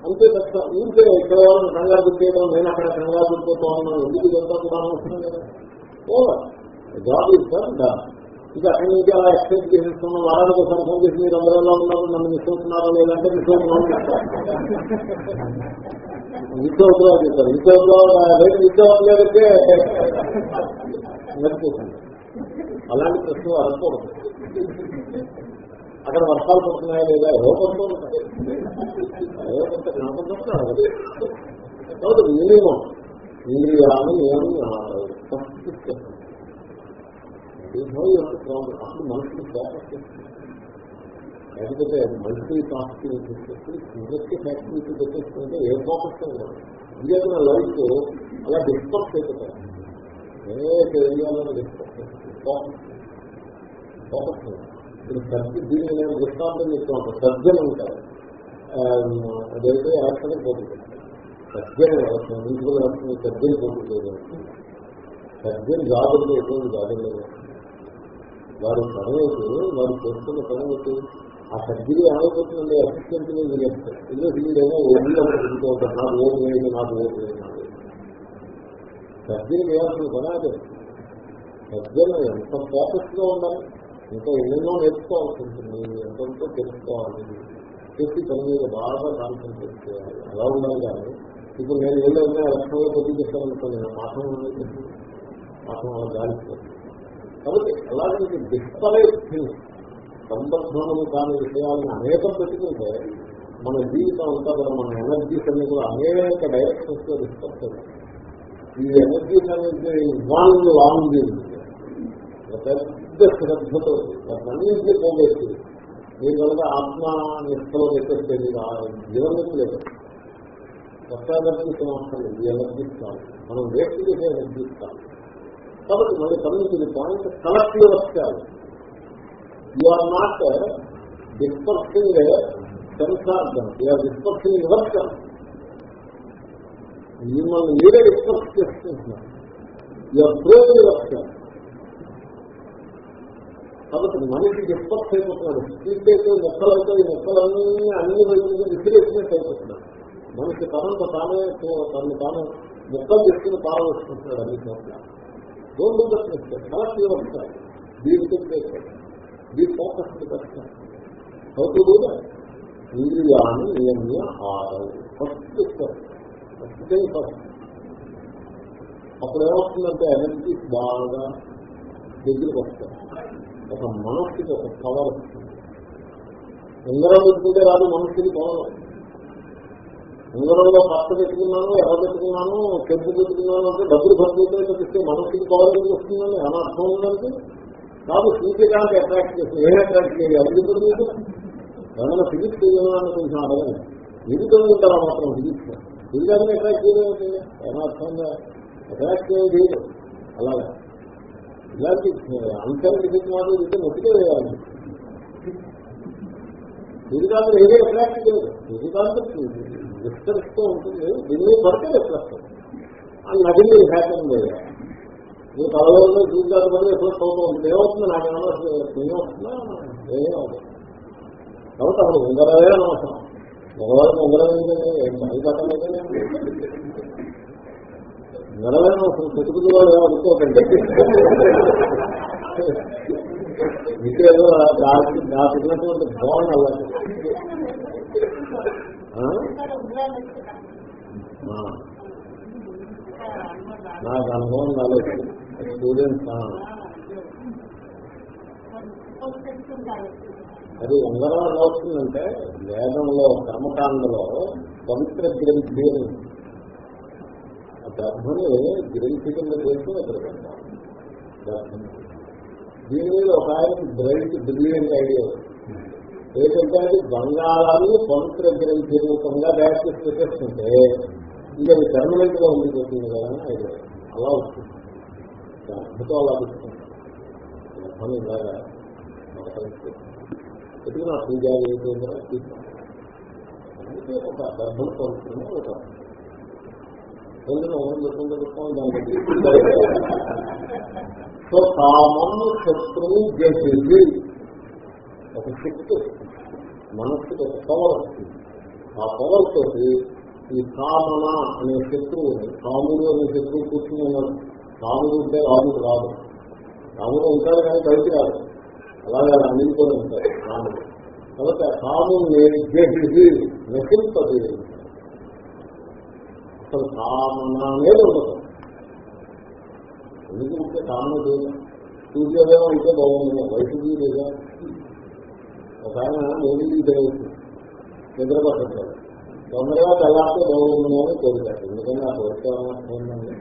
అంతే తప్ప ఊరికే ఇక్కడ వాళ్ళని కంగారు పెట్టేయడం నేను అక్కడ కంగారు పెట్టిపోతా ఉన్నాను ఎందుకు ఇదంతా కూడా అనవసరం కదా? ఓవర్ జాబ్ ఇస్ డా ఇక అక్కడి నుంచి అలా ఎక్స్పెక్ట్ చేసేస్తున్నాం వారానికి ఒకసారి ఫోన్ చేసి మీరు అందరూ ఎలా ఉన్నారు? నన్ను మిస్ అవుతున్నారా లేదంటే మిస్ అవుతున్నాం మిస్ అవుతున్నా చెప్తారు. మిస్ అవుతున్నా రేపు మిస్ అవ్వలేదంటే మర్చిపోతుంది అలాంటి ప్రశ్న అడగకూడదు. అక్కడ వర్షాలు పడుతున్నాయా లేదా? ఎవరో పడుతూ మినిమం ఇంద్రియాలు నేను అప్పుడు మనుషులు లేకపోతే మల్టీ టాస్కింగ్ చేసేసి ఇండస్ట్రీ ఫ్యాక్టరీకి తెచ్చేసుకుంటే ఏ ఫోకస్ ఇండియా లైఫ్ అలా డిస్టర్బ్ అయిపోతాయి అనేక ఏరియాలో డిస్టర్బ్ ఫోకస్ ఫోకస్ ఇప్పుడు సర్జ దీన్ని నేను దృష్టాంతం చెప్తున్నాను. సర్జన్ ఉంటారు అదైతే ఎలక్షన్ పోటీ సర్జన్ ఎలక్షన్ రాష్ట్రం సర్జన్ పోటీ చేయడం సర్జన్ జాబులు ఎటువంటి జాబులు లేవు వారు పదవేసి వారు చేస్తున్న పదవేసి ఆ సర్జరీ ఏమైపోతుందండి అసిస్టెంట్ మీరు చేస్తారు ఎందుకంటే వీళ్ళేమో ఓన్లో ఉంటారు నాకు ఓన్ వేయండి నాకు ఓన్ వేయండి సర్జరీ చేయాల్సిన పని అదే సర్జన్ ఎంత ఫోకస్గా ఉండాలి? ఇంకా ఎన్నెన్నో నేర్చుకోవాల్సి ఉంటుంది ఎంతో తెలుసుకోవాలి. చెప్పి తన మీద బాగా కాన్సన్ట్రేట్ చేయాలి. అలా ఉండాలి కానీ ఇప్పుడు నేను ఏదైనా ఉన్నా కొద్ది పొద్దు చేస్తాననుకో నేను పాఠం పాఠం అలా గాలిస్తాను కాబట్టి అలాంటి డిస్పరేట్ థింగ్స్ సంబద్ధములు కాని విషయాలను అనేకం పెట్టుకుంటే మన జీవితం అంతా కూడా మన ఎనర్జీస్ అన్ని కూడా అనేక డైరెక్షన్స్లో డిస్కస్ ఈ ఎనర్జీస్ అనేది వన్ లాంగ్ జీవితం పెద్ద శ్రద్ధతో అన్నింటినీ పోగేసి మీరు కనుక ఆత్మ నిష్టలో పెట్టేస్తే జీవనకి లేదు కొత్త ఎనర్జీ సమస్య లేదు ఎనర్జీ కాదు మనం వేస్ట్ చేసే ఎనర్జీ కాదు కాబట్టి మళ్ళీ కమ్యూనిటీ పాయింట్ కలెక్టివ్ వచ్చారు you are not dispersing sense organ you are dispersing yourself మిమ్మల్ని మీరే డిస్పర్స్ చేసుకుంటున్నారు యు ఆర్ ప్రోగ్ యువర్సన్ కాబట్టి మనిషి డిస్పర్స్ అయిపోతున్నాడు స్పీడ్ అయితే మొక్కలైతే ఈ మొక్కలన్నీ అన్ని వైపులు విసిరేసినట్టు అయిపోతున్నాడు. మనిషి తనంత తానే తను తాను మొక్కలు తీసుకుని పారవేసుకుంటున్నాడు అన్ని చోట్ల. రోడ్డు డూ చాలా మిస్టేక్ కలెక్ట్ యువర్ స్టైల్ దీనికి దీ ఫోకస్ హౌ అవుతూ కూడా ఇంద్రియాన్ని నియమ్య ఆరు ఫస్ట్ ఫస్ట్ థింగ్ ఫస్ట్. అప్పుడు ఏమవుతుందంటే ఎనర్జీ బాగా దగ్గరికి వస్తాయి ఒక మనస్సుకి ఒక పవర్ వస్తుంది ఉంగరం పెట్టుకుంటే రాదు మనస్సుకి పవర్ ఉంగరంలో పక్క పెట్టుకున్నాను ఎర్ర పెట్టుకున్నాను చెంపు పెట్టుకున్నాను అంటే డబ్బులు ఖర్చు తప్పిస్తే మనస్సుకి పవర్ వస్తుందని అనర్థం ఉందంటే కాదు సూర్యకాంతి అట్రాక్ట్ చేస్తుంది ఏం అట్రాక్ట్ చేయాలి? ఎందుకు మీకు ఏమైనా ఫిజిక్స్ చేయాలని కొంచెం అడగండి. ఇది ఉంటారా మాత్రం ఫిజిక్స్ ఫిజిక్స్ అట్రాక్ట్ చేయడం ఏమైనా అర్థం అట్రాక్ట్ చేయలేదు అలాగే. ఇలాంటి అన్సైంటిఫిక్ మాటలు ఇస్తే మొత్తికే వేయాలి. ఫిజికాంతం ఏదే అట్రాక్ట్ చేయదు. ఫిజికాంతం విస్తరిస్తూ ఉంటుంది. దీన్ని పడితే విస్తరిస్తాం ఆ నదిని హ్యాపీ చేయాలి. నీ కళలో జీవితాలు పడి ఎప్పుడు చదువుతూ ఉంటుంది ఏమవుతుంది నాకు ఏమవుతుందా ఏమవుతుంది. కాబట్టి అప్పుడు ఉంగరమే అనవసరం. మగవాళ్ళకి ఉంగరం ఏంటంటే పని పట్టలేదే ఉంగరమే అవసరం పెట్టుకుని అనుకోకండి మీకు ఏదో నా తిన్నటువంటి భావన అలాంటి నాకు అనుభవం కాలేదు స్టూడెంట్స్ అది ఉంగరం ఎలా వస్తుందంటే వేదంలో కర్మకాండలో పవిత్ర గ్రంథి గర్భని గ్రంథి కింద చేసి అక్కడ పెట్టాలి గర్భం దీని మీద ఒక ఆయనకి బ్రైట్ బ్రిలియంట్ ఐడియా. ఏంటంటే అది బంగాళాన్ని పవిత్ర గ్రంథి రూపంగా తయారు చేసి పెట్టేస్తుంటే ఇంకా అది పర్మనెంట్గా ఉండిపోతుంది కదా అని ఐడియా. అలా వస్తుంది. గర్భతో అలా వస్తుంది గర్భం ఇలాగా ఎదుగు నా పూజ ఏంటంటే అందుకే ఒక గర్భం పవిత్రంగా ఒక ఎందుకు మనం చెప్పుకుంటూ చెప్పుకోవాలి దానికి సో కామం శత్రువు చేసేది ఒక శక్తి మనస్సుకి ఒక పవర్ వస్తుంది. ఆ పవర్ తోటి ఈ కామన అనే శత్రువుని కాముడు అనే శత్రువు కూర్చుని ఉన్నాడు. కాముడు ఉంటే రాముడు రాదు రాముడు ఉంటాడు కానీ బయటికి రాదు అలాగే అన్నింటి కూడా ఉంటాయి కాముడు కాబట్టి ఆ కాముడిని జడ్జి నశింపది అసలు కామనే అనేది ఉండదు ఎందుకు ఉంటే కామన లేదు? సూర్యోదయం అయితే బాగుంది. వయసు లేదా? ఒక ఆయన మూవీ తెలియదు నిద్రపట్టలేదు తొందరగా తెల్లారితే బాగుంది అని కోరుతారు ఎందుకంటే ఆ కోరికండి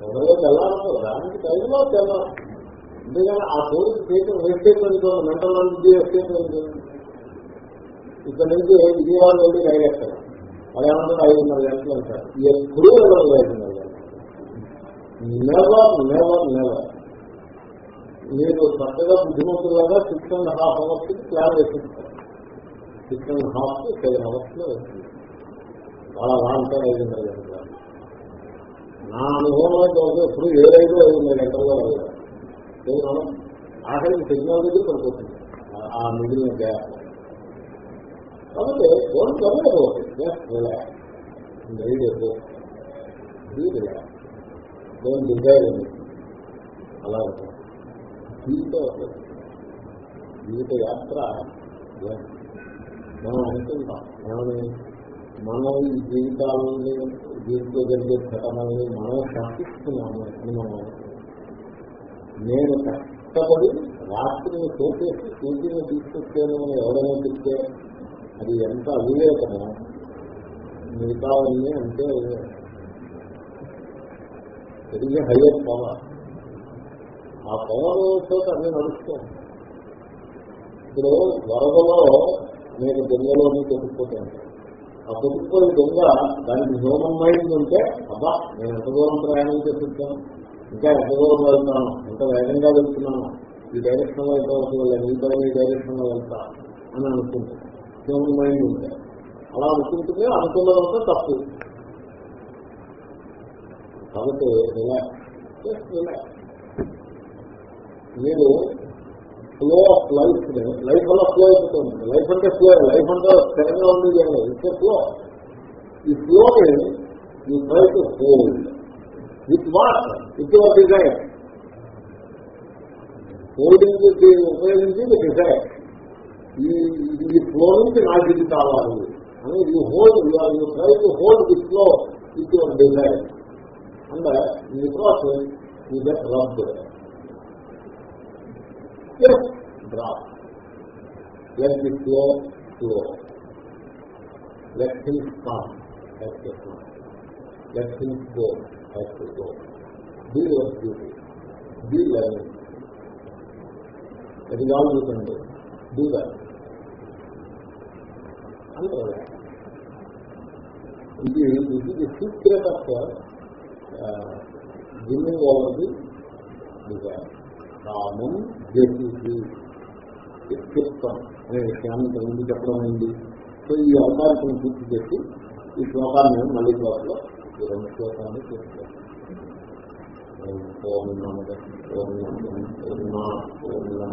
తొందరగా తెల్లారో దానికి టైంలో తెల్లారు. ఎందుకంటే ఆ కోరిక చేయటం ఎస్టేట్ అనుకోండి మెంటల్ నుంచి ఎస్టేట్ అనుకోండి ఇక్కడ నుంచి విజయవాడ వెళ్ళి రైలు ఎక్కారు అది ఏమంటారు ఐదున్నర గంటలు అంటారు. ఎప్పుడూ వెళ్ళదు ఐదున్నర గంటలు నెవర్ నెవర్ నెవర్ మీరు చక్కగా బుద్ధిమంతులాగా six and half hours plan వేసిస్తారు six and half seven అవర్స్లో వేస్తుంది చాలా బాగుంటారు ఐదున్నర గంటలు నా అనుభవంలో అయితే ఎప్పుడు ఏడైదు ఐదున్నర గంటలుగా వెళ్ళాలి ఆఖరికి సిగ్నల్ దగ్గర పడిపోతుంది. ఆ మిగిలిన గ్యాప్. కాబట్టి don't worry about it just relax read be relax don't desire అలా ఉంటుంది జీవిత జీవిత యాత్ర. మనం అనుకుంటాం. మనమే. మనం ఈ జీవితాలని జీవితంలో జరిగే ఘటనల్ని మనం శాసిస్తున్నాము అని మనం అనుకుంటాం. నేను కష్టపడి రాత్రిని తోచేసి సూర్యుని తీసుకొచ్చాను అని ఎవరైనా చెప్తే అది ఎంత అవివేకమో మిగతావన్నీ అంటే ఇది హయ్యర్ పవర్. ఆ పవర్ తోటి అన్ని నడుస్తుంది ఇప్పుడు వరదలో నేను దొంగలోని కొట్టుకుపోతాను. ఆ కొట్టుకుపోయిన దొంగ దానికి హ్యూమన్ మైండ్ ఉంటే అబ్బా నేను ఎంత దూరం ప్రయాణం చేస్తున్నాను ఇంకా ఎంత దూరం వెళ్తున్నాను? ఎంత వేగంగా వెళ్తున్నాను? ఈ డైరెక్షన్లో ఎంత వరకు వెళ్ళాను ఈ పైన ఈ డైరెక్షన్లో వెళ్తా అని అనుకుంటాను. హ్యూమన్ మైండ్ ఉంటే అలా అనుకుంటుంది అనుకున్నదంతా తప్పు. కాబట్టి రిలాక్స్ రిలాక్స్ మీరు ఫ్లో ఆఫ్ లైఫ్ లైఫ్ వల్ల ఫ్లో అయిపోతుంది. లైఫ్ అంటే ఫ్లో లైఫ్ అంటే స్థిరంగా ఉంది ఇట్స్ ఫ్లో ఈ ఫ్లో ఈ try to hold with what with your desire holding ఉపయోగించి డిజైర్ ఈ ఈ ఫ్లో నుంచి నాకు ఇది కావాలి అని you hold you try to hold the flow with your desire and ఈ process you get rub drop let the flow flow let him calm let the calm let him go let the go be your beauty be learning అది కావాలి చూడండి do that can do. Do that. And relax. It is, it is the ఇది of uh, winning over the desire. కామం జేసీ వ్యక్తిత్వం అనే విషయాన్ని ఇంతకుముందు చెప్పడం అయింది సో ఈ అవకాశం పూర్తి చేసి ఈ శ్లోకాన్ని మళ్ళీ క్లాస్లో ఈ రెండు శ్లోకాన్ని చేస్తాం ఓం నమ ఓం నమ ఓం నమ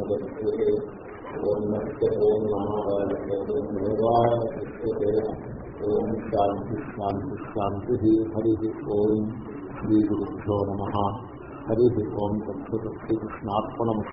శాంతి శాంతి శాంతి హరి ఓం శ్రీ గురుభ్యో నమ హరి ఓం తత్కృష్ణార్పణం